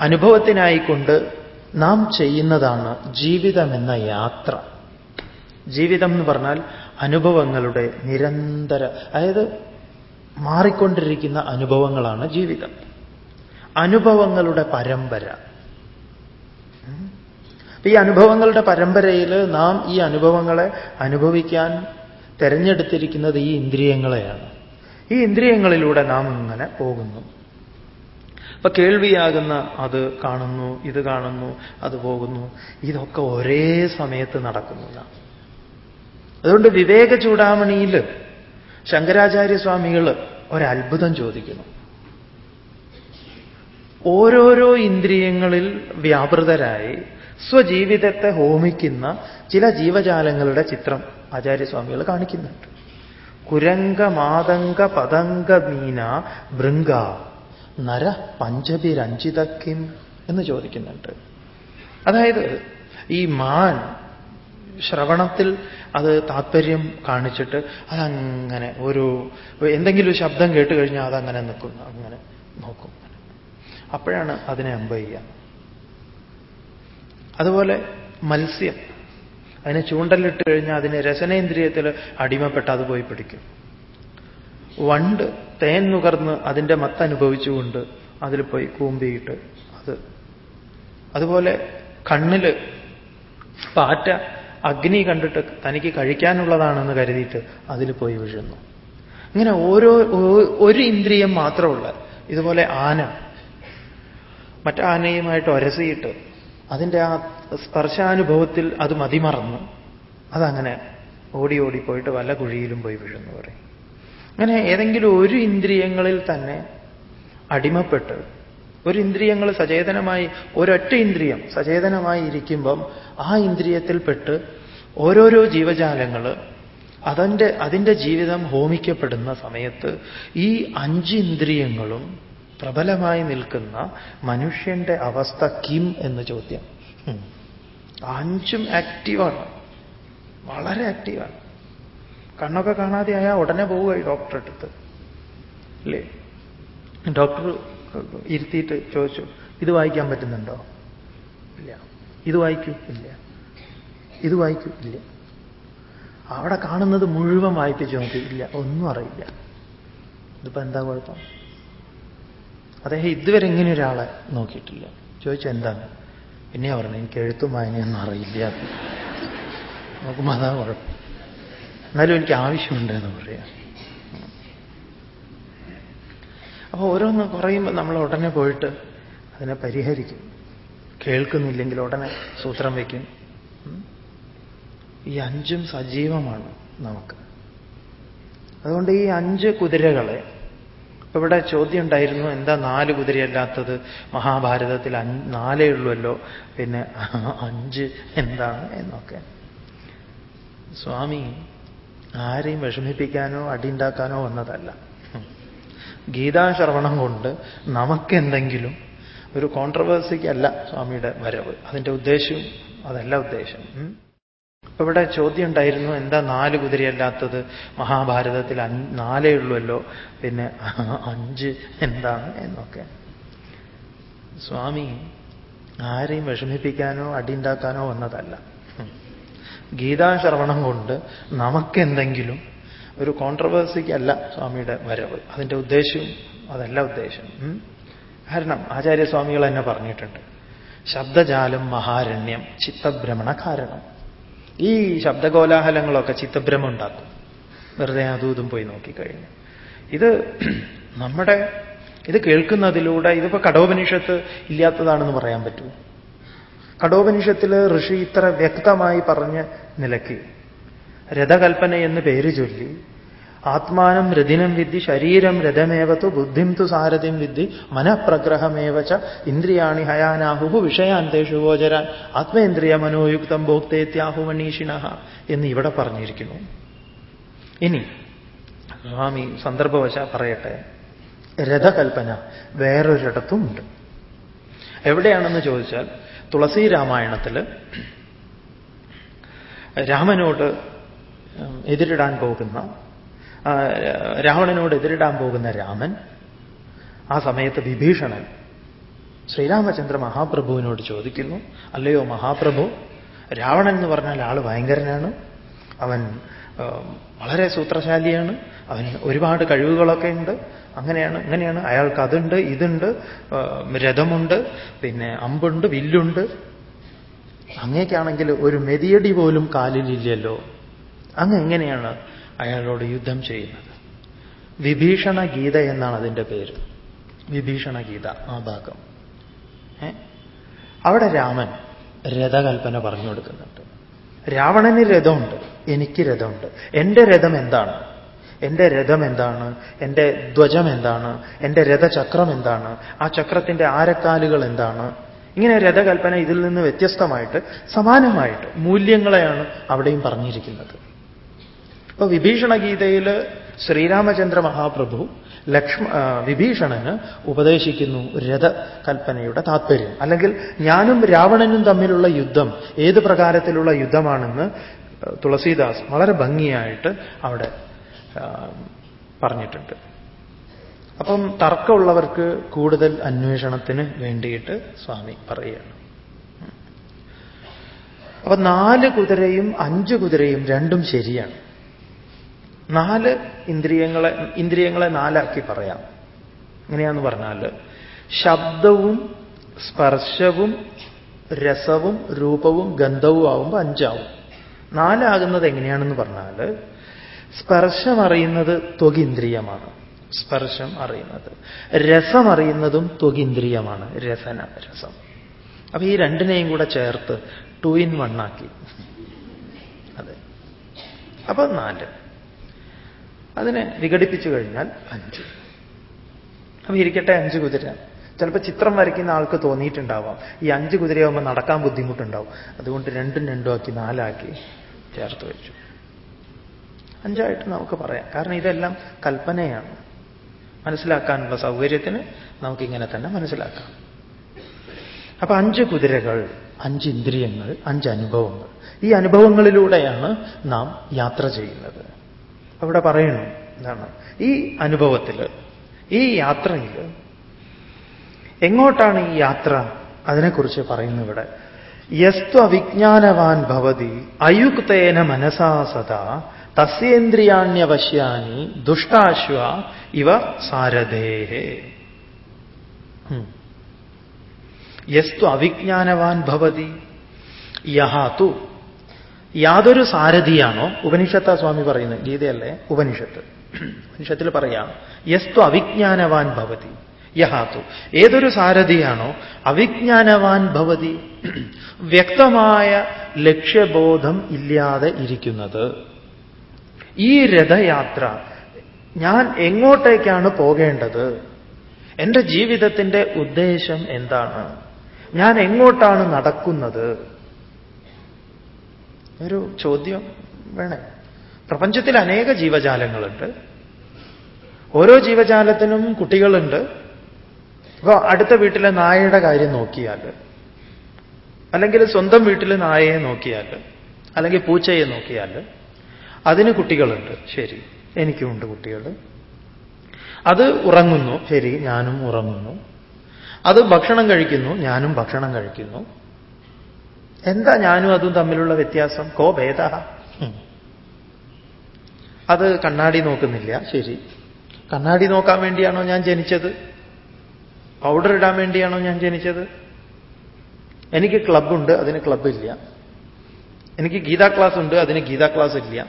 അനുഭവത്തിനായിക്കൊണ്ട് നാം ചെയ്യുന്നതാണ് ജീവിതമെന്ന യാത്ര. ജീവിതം എന്ന് പറഞ്ഞാൽ അനുഭവങ്ങളുടെ നിരന്തര അതായത് മാറിക്കൊണ്ടിരിക്കുന്ന അനുഭവങ്ങളാണ് ജീവിതം. അനുഭവങ്ങളുടെ പരമ്പര. ഈ അനുഭവങ്ങളുടെ പരമ്പരയിൽ നാം ഈ അനുഭവങ്ങളെ അനുഭവിക്കാൻ തിരഞ്ഞെടുത്തിരിക്കുന്നത് ഈ ഇന്ദ്രിയങ്ങളെയാണ്. ഈ ഇന്ദ്രിയങ്ങളിലൂടെ നാം ഇങ്ങനെ പോകുന്നു. അപ്പൊ കേൾവിയാകുന്ന അത് കാണുന്നു ഇത് കാണുന്നു അത് പോകുന്നു. ഇതൊക്കെ ഒരേ സമയത്ത് നടക്കുന്നതാണ് അതുകൊണ്ട് വിവേക ചൂടാമണിയിൽ ശങ്കരാചാര്യസ്വാമികൾ ഒരത്ഭുതം ചോദിക്കുന്നു. ഓരോരോ ഇന്ദ്രിയങ്ങളിൽ വ്യാപൃതരായി സ്വജീവിതത്തെ ഹോമിക്കുന്ന ചില ജീവജാലങ്ങളുടെ ചിത്രം ആചാര്യസ്വാമികൾ കാണിക്കുന്നുണ്ട്. കുരങ്ക മാതങ്ക പതങ്ക മീന ഭൃങ്ക നര പഞ്ചബിരഞ്ജിതക്കിം എന്ന് ചോദിക്കുന്നുണ്ട്. അതായത് ഈ മാൻ ശ്രവണത്തിൽ അത് താത്പര്യം കാണിച്ചിട്ട് അതങ്ങനെ ഒരു എന്തെങ്കിലും ഒരു ശബ്ദം കേട്ട് കഴിഞ്ഞാൽ അതങ്ങനെ നിൽക്കും അങ്ങനെ നോക്കും. അപ്പോഴാണ് അതിനെ അമ്പ ചെയ്യുക. അതുപോലെ മത്സ്യം. അതിനെ ചൂണ്ടലിട്ട് കഴിഞ്ഞാൽ അതിനെ രസനേന്ദ്രിയത്തിൽ അടിമപ്പെട്ട് അത് പോയി പിടിക്കും. വണ്ട് തേൻ നുകർന്ന് അതിന്റെ മത്തനുഭവിച്ചുകൊണ്ട് അതിൽ പോയി കൂമ്പിയിട്ട് അത്. അതുപോലെ കണ്ണിൽ പാറ്റ അഗ്നി കണ്ടിട്ട് തനിക്ക് കഴിക്കാനുള്ളതാണെന്ന് കരുതിയിട്ട് അതിൽ പോയി വീഴുന്നു. ഇങ്ങനെ ഓരോ ഒരു ഇന്ദ്രിയം മാത്രമുള്ള ഇതുപോലെ ആന മറ്റാനയുമായിട്ട് ഒരസിയിട്ട് അതിന്റെ ആ സ്പർശാനുഭവത്തിൽ അത് മതിമറന്നു. അതങ്ങനെ ഓടി ഓടിപ്പോയിട്ട് വല്ല കുഴിയിലും പോയി വീഴുന്നു പറയും. അങ്ങനെ ഏതെങ്കിലും ഒരു ഇന്ദ്രിയങ്ങളിൽ തന്നെ അടിമപ്പെട്ട് ഒരു ഇന്ദ്രിയങ്ങൾ സചേതനമായി ഒരൊറ്റ ഇന്ദ്രിയം സചേതനമായി ഇരിക്കുമ്പം ആ ഇന്ദ്രിയത്തിൽപ്പെട്ട് ഓരോരോ ജീവജാലങ്ങൾ അതിന്റെ അതിന്റെ ജീവിതം ഹോമിക്കപ്പെടുന്ന സമയത്ത് ഈ അഞ്ച് ഇന്ദ്രിയങ്ങളും പ്രബലമായി നിൽക്കുന്ന മനുഷ്യന്റെ അവസ്ഥ കിം എന്ന് ചോദ്യം. അഞ്ചും ആക്റ്റീവാണ്. വളരെ ആക്റ്റീവാണ്. കണ്ണൊക്കെ കാണാതെ ആയാൽ ഉടനെ പോവുകയായി ഡോക്ടറെ അടുത്ത്. അല്ലേ ഡോക്ടർ ഇരുത്തിയിട്ട് ചോദിച്ചു ഇത് വായിക്കാൻ പറ്റുന്നുണ്ടോ? ഇല്ല. ഇത് വായിക്കൂ? ഇല്ല. ഇത് വായിക്കൂ? ഇല്ല. അവിടെ കാണുന്നത് മുഴുവൻ വായിപ്പിച്ചു നോക്കി. ഇല്ല. ഒന്നും അറിയില്ല. ഇതിപ്പോ എന്താ കുഴപ്പം? അദ്ദേഹം ഇതുവരെ ഇങ്ങനെ ഒരാളെ നോക്കിയിട്ടില്ല. ചോദിച്ചു എന്താണ്? പിന്നെയാ പറഞ്ഞു എനിക്ക് എഴുത്തും വായനയൊന്നും അറിയില്ല. നോക്കുമ്പോൾ അതാ കുഴപ്പം. എന്നാലും എനിക്ക് ആവശ്യമുണ്ട് എന്ന് പറയാം. അപ്പോൾ ഓരോന്ന് കുറയുമ്പോൾ നമ്മൾ ഉടനെ പോയിട്ട് അതിനെ പരിഹരിക്കും. കേൾക്കുന്നില്ലെങ്കിൽ ഉടനെ സൂത്രം വയ്ക്കും. ഈ അഞ്ചും സജീവമാണ് നമുക്ക്. അതുകൊണ്ട് ഈ അഞ്ച് കുതിരകളെ ഇവിടെ ചോദ്യം ഉണ്ടായിരുന്നു എന്താ നാല് കുതിരയല്ലാത്തത്? മഹാഭാരതത്തിൽ നാലേ ഉള്ളുവല്ലോ പിന്നെ അഞ്ച് എന്താണ് എന്നൊക്കെ. സ്വാമി ആരെയും വിഷമിപ്പിക്കാനോ അടിയുണ്ടാക്കാനോ വന്നതല്ല. ഗീതാശ്രവണം കൊണ്ട് നമുക്കെന്തെങ്കിലും ഒരു കോൺട്രവേഴ്സിക്കല്ല സ്വാമിയുടെ വരവ്. അതിന്റെ ഉദ്ദേശവും അതല്ല ഉദ്ദേശം ഇപ്പൊ ഇവിടെ ചോദ്യം ഉണ്ടായിരുന്നു എന്താ നാല് കുതിരയല്ലാത്തത്? മഹാഭാരതത്തിൽ നാലേ ഉള്ളുവല്ലോ പിന്നെ അഞ്ച് എന്താണ് എന്നൊക്കെ. സ്വാമി ആരെയും വിഷമിപ്പിക്കാനോ അടിയുണ്ടാക്കാനോ വന്നതല്ല. ഗീതാശ്രവണം കൊണ്ട് നമുക്കെന്തെങ്കിലും ഒരു കോൺട്രവേഴ്സിക്കല്ല സ്വാമിയുടെ വരവ്. അതിന്റെ ഉദ്ദേശവും അതല്ല ഉദ്ദേശം കാരണം ആചാര്യസ്വാമികൾ തന്നെ പറഞ്ഞിട്ടുണ്ട്. ശബ്ദജാലം മഹാരണ്യം ചിത്തഭ്രമണ കാരണം. ഈ ശബ്ദകോലാഹലങ്ങളൊക്കെ ചിത്തഭ്രമം ഉണ്ടാക്കും. വെറുതെ അതും പോയി നോക്കിക്കഴിഞ്ഞു. ഇത് നമ്മുടെ ഇത് കേൾക്കുന്നതിലൂടെ ഇതിപ്പോ കടോപനിഷത്ത് ഇല്ലാത്തതാണെന്ന് പറയാൻ പറ്റൂ. കടോപനിഷത്തിൽ ഋഷി ഇത്ര വ്യക്തമായി പറഞ്ഞ് നിലയ്ക്ക് രഥകൽപ്പന എന്ന് പേര് ചൊല്ലി. ആത്മാനം രഥിനം വിദ്ധി ശരീരം രഥമേവത്തു ബുദ്ധിം തു സാരഥിം വിദ്ധി മനഃപ്രഗ്രഹമേവച്ച ഇന്ദ്രിയാണി ഹയാനാഹുഹു വിഷയാന്തേഷു ഗോചരാൻ ആത്മേന്ദ്രിയ മനോയുക്തം ഭോക്തേത്യാഹു മനീഷിണ എന്ന് ഇവിടെ പറഞ്ഞിരിക്കുന്നു. ഇനി സ്വാമി സന്ദർഭവശ പറയട്ടെ. രഥകൽപ്പന വേറൊരിടത്തുമുണ്ട്. എവിടെയാണെന്ന് ചോദിച്ചാൽ തുളസി രാമായണത്തിൽ രാമനോട് എതിരിടാൻ പോകുന്ന രാവണനോട് എതിരിടാൻ പോകുന്ന രാമൻ ആ സമയത്ത് വിഭീഷണൻ ശ്രീരാമചന്ദ്ര മഹാപ്രഭുവിനോട് ചോദിക്കുന്നു അല്ലയോ മഹാപ്രഭു രാവണൻ എന്ന് പറഞ്ഞാൽ ആൾ ഭയങ്കരനാണ്. അവൻ വളരെ സൂത്രശാലിയാണ്. അവൻ ഒരുപാട് കഴിവുകളൊക്കെ ഉണ്ട്. അങ്ങനെയാണ് ഇങ്ങനെയാണ്. അയാൾക്ക് അതുണ്ട് ഇതുണ്ട് രഥമുണ്ട് പിന്നെ അമ്പുണ്ട് വില്ലുണ്ട്. അങ്ങേക്കാണെങ്കിൽ ഒരു മെതിയടി പോലും കാലിലില്ലല്ലോ. അങ്ങ് എങ്ങനെയാണ് അയാളോട് യുദ്ധം ചെയ്യുന്നത്? വിഭീഷണ ഗീത എന്നാണ് അതിന്റെ പേര്. വിഭീഷണ ഗീത ആ ഭാഗം. അവിടെ രാമൻ രഥകൽപ്പന പറഞ്ഞു കൊടുക്കുന്നുണ്ട്. രാവണന് രഥമുണ്ട് എനിക്ക് രഥമുണ്ട്. എന്റെ രഥം എന്താണ്? എന്റെ രഥം എന്താണ്? എന്റെ ധ്വജം എന്താണ്? എന്റെ രഥചക്രം എന്താണ്? ആ ചക്രത്തിന്റെ ആരക്കാലുകൾ എന്താണ്? ഇങ്ങനെ രഥകൽപ്പന ഇതിൽ നിന്ന് വ്യത്യസ്തമായിട്ട് സമാനമായിട്ട് മൂല്യങ്ങളെയാണ് അവിടെയും പറഞ്ഞിരിക്കുന്നത്. ഇപ്പൊ വിഭീഷണ ഗീതയിൽ ശ്രീരാമചന്ദ്ര മഹാപ്രഭു ലക്ഷ്മ വിഭീഷണന് ഉപദേശിക്കുന്നു രഥകൽപ്പനയുടെ താത്പര്യം. അല്ലെങ്കിൽ ഞാനും രാവണനും തമ്മിലുള്ള യുദ്ധം ഏത് പ്രകാരത്തിലുള്ള യുദ്ധമാണെന്ന് തുളസീദാസ് വളരെ ഭംഗിയായിട്ട് അവിടെ പറഞ്ഞിട്ടുണ്ട്. അപ്പം തർക്കമുള്ളവർക്ക് കൂടുതൽ അന്വേഷണത്തിന് വേണ്ടിയിട്ട് സ്വാമി പറയുകയാണ്. അപ്പൊ നാല് കുതിരയും അഞ്ച് കുതിരയും രണ്ടും ശരിയാണ്. നാല് ഇന്ദ്രിയങ്ങളെ ഇന്ദ്രിയങ്ങളെ നാലാക്കി പറയാം. എങ്ങനെയാന്ന് പറഞ്ഞാൽ ശബ്ദവും സ്പർശവും രസവും രൂപവും ഗന്ധവും ആവുമ്പോൾ അഞ്ചാവും. നാലാകുന്നത് എങ്ങനെയാണെന്ന് പറഞ്ഞാൽ സ്പർശം അറിയുന്നത് ത്വകിന്ദ്രിയമാണ് സ്പർശം അറിയുന്നത്. രസം അറിയുന്നതും ത്വകിന്ദ്രിയമാണ് രസന രസം. അപ്പൊ ഈ രണ്ടിനെയും കൂടെ ചേർത്ത് ടു ഇൻ വൺ ആക്കി അതെ. അപ്പൊ നാല്. അതിനെ വിഘടിപ്പിച്ചു കഴിഞ്ഞാൽ അഞ്ച്. അപ്പൊ ഇരിക്കട്ടെ അഞ്ച് കുതിര. ചിലപ്പോൾ ചിത്രം വരയ്ക്കുന്ന ആൾക്ക് തോന്നിയിട്ടുണ്ടാവാം. ഈ അഞ്ച് കുതിരയാകുമ്പോൾ നടക്കാൻ ബുദ്ധിമുട്ടുണ്ടാവും. അതുകൊണ്ട് രണ്ടും രണ്ടും ആക്കി നാലാക്കി ചേർത്ത് വെച്ചു. അഞ്ചായിട്ട് നമുക്ക് പറയാം. കാരണം ഇതെല്ലാം കൽപ്പനയാണ്. മനസ്സിലാക്കാനുള്ള സൗകര്യത്തിന് നമുക്കിങ്ങനെ തന്നെ മനസ്സിലാക്കാം. അപ്പൊ അഞ്ച് കുതിരകൾ അഞ്ച് ഇന്ദ്രിയങ്ങൾ അഞ്ച് അനുഭവങ്ങൾ. ഈ അനുഭവങ്ങളിലൂടെയാണ് നാം യാത്ര ചെയ്യുന്നത്. അവിടെ പറയണു. എന്നാണ് ഈ അനുഭവത്തിൽ ഈ യാത്രയിൽ എങ്ങോട്ടാണ് ഈ യാത്ര അതിനെക്കുറിച്ച് പറയുന്നു ഇവിടെ? യസ്തു അവിജ്ഞാനവാൻ ഭവതി അയുക്തേന മനസാ സദാ തസ്യേന്ദ്രിയാണ്യവശ്യാനി ദുഷ്ടാശ്വ ഇവ സാരഥേ യസ്തു അവിജ്ഞാനവാൻ ഭവതി യഹാതു യാതൊരു സാരഥിയാണോ? ഉപനിഷത്ത സ്വാമി പറയുന്നത് ഗീതയല്ലേ? ഉപനിഷത്ത്. ഉപനിഷത്തിൽ പറയാം യസ്തു അവിജ്ഞാനവാൻ ഭവതി യഹാത്തു ഏതൊരു സാരഥിയാണോ അവിജ്ഞാനവാൻ ഭവതി? വ്യക്തമായ ലക്ഷ്യബോധം ഇല്ലാതെ ഇരിക്കുന്നത്. ഈ രഥയാത്ര ഞാൻ എങ്ങോട്ടേക്കാണ് പോകേണ്ടത്? എന്റെ ജീവിതത്തിന്റെ ഉദ്ദേശം എന്താണ്? ഞാൻ എങ്ങോട്ടാണ് നടക്കുന്നത്? ഒരു ചോദ്യം വേണേ. പ്രപഞ്ചത്തിൽ അനേക ജീവജാലങ്ങളുണ്ട്. ഓരോ ജീവജാലത്തിനും കുട്ടികളുണ്ട്. അപ്പോൾ അടുത്ത വീട്ടിലെ നായയുടെ കാര്യം നോക്കിയാൽ അല്ലെങ്കിൽ സ്വന്തം വീട്ടിൽ നായയെ നോക്കിയാൽ അല്ലെങ്കിൽ പൂച്ചയെ നോക്കിയാൽ അതിന് കുട്ടികളുണ്ട്. ശരി എനിക്കുമുണ്ട് കുട്ടികൾ അത് ഉറങ്ങുന്നു. ശരി ഞാനും ഉറങ്ങുന്നു. അത് ഭക്ഷണം കഴിക്കുന്നു. ഞാനും ഭക്ഷണം കഴിക്കുന്നു. എന്താ ഞാനും അതും തമ്മിലുള്ള വ്യത്യാസം? കോ ഭേദ. അത് കണ്ണാടി നോക്കുന്നില്ല. ശരി. കണ്ണാടി നോക്കാൻ വേണ്ടിയാണോ ഞാൻ ജനിച്ചത്? പൗഡർ ഇടാൻ വേണ്ടിയാണോ ഞാൻ ജനിച്ചത്? എനിക്ക് ക്ലബുണ്ട് അതിന് ക്ലബില്ല എനിക്ക് ഗീതാ ക്ലാസ് ഉണ്ട് അതിന് ഗീതാ ക്ലാസ് ഇല്ല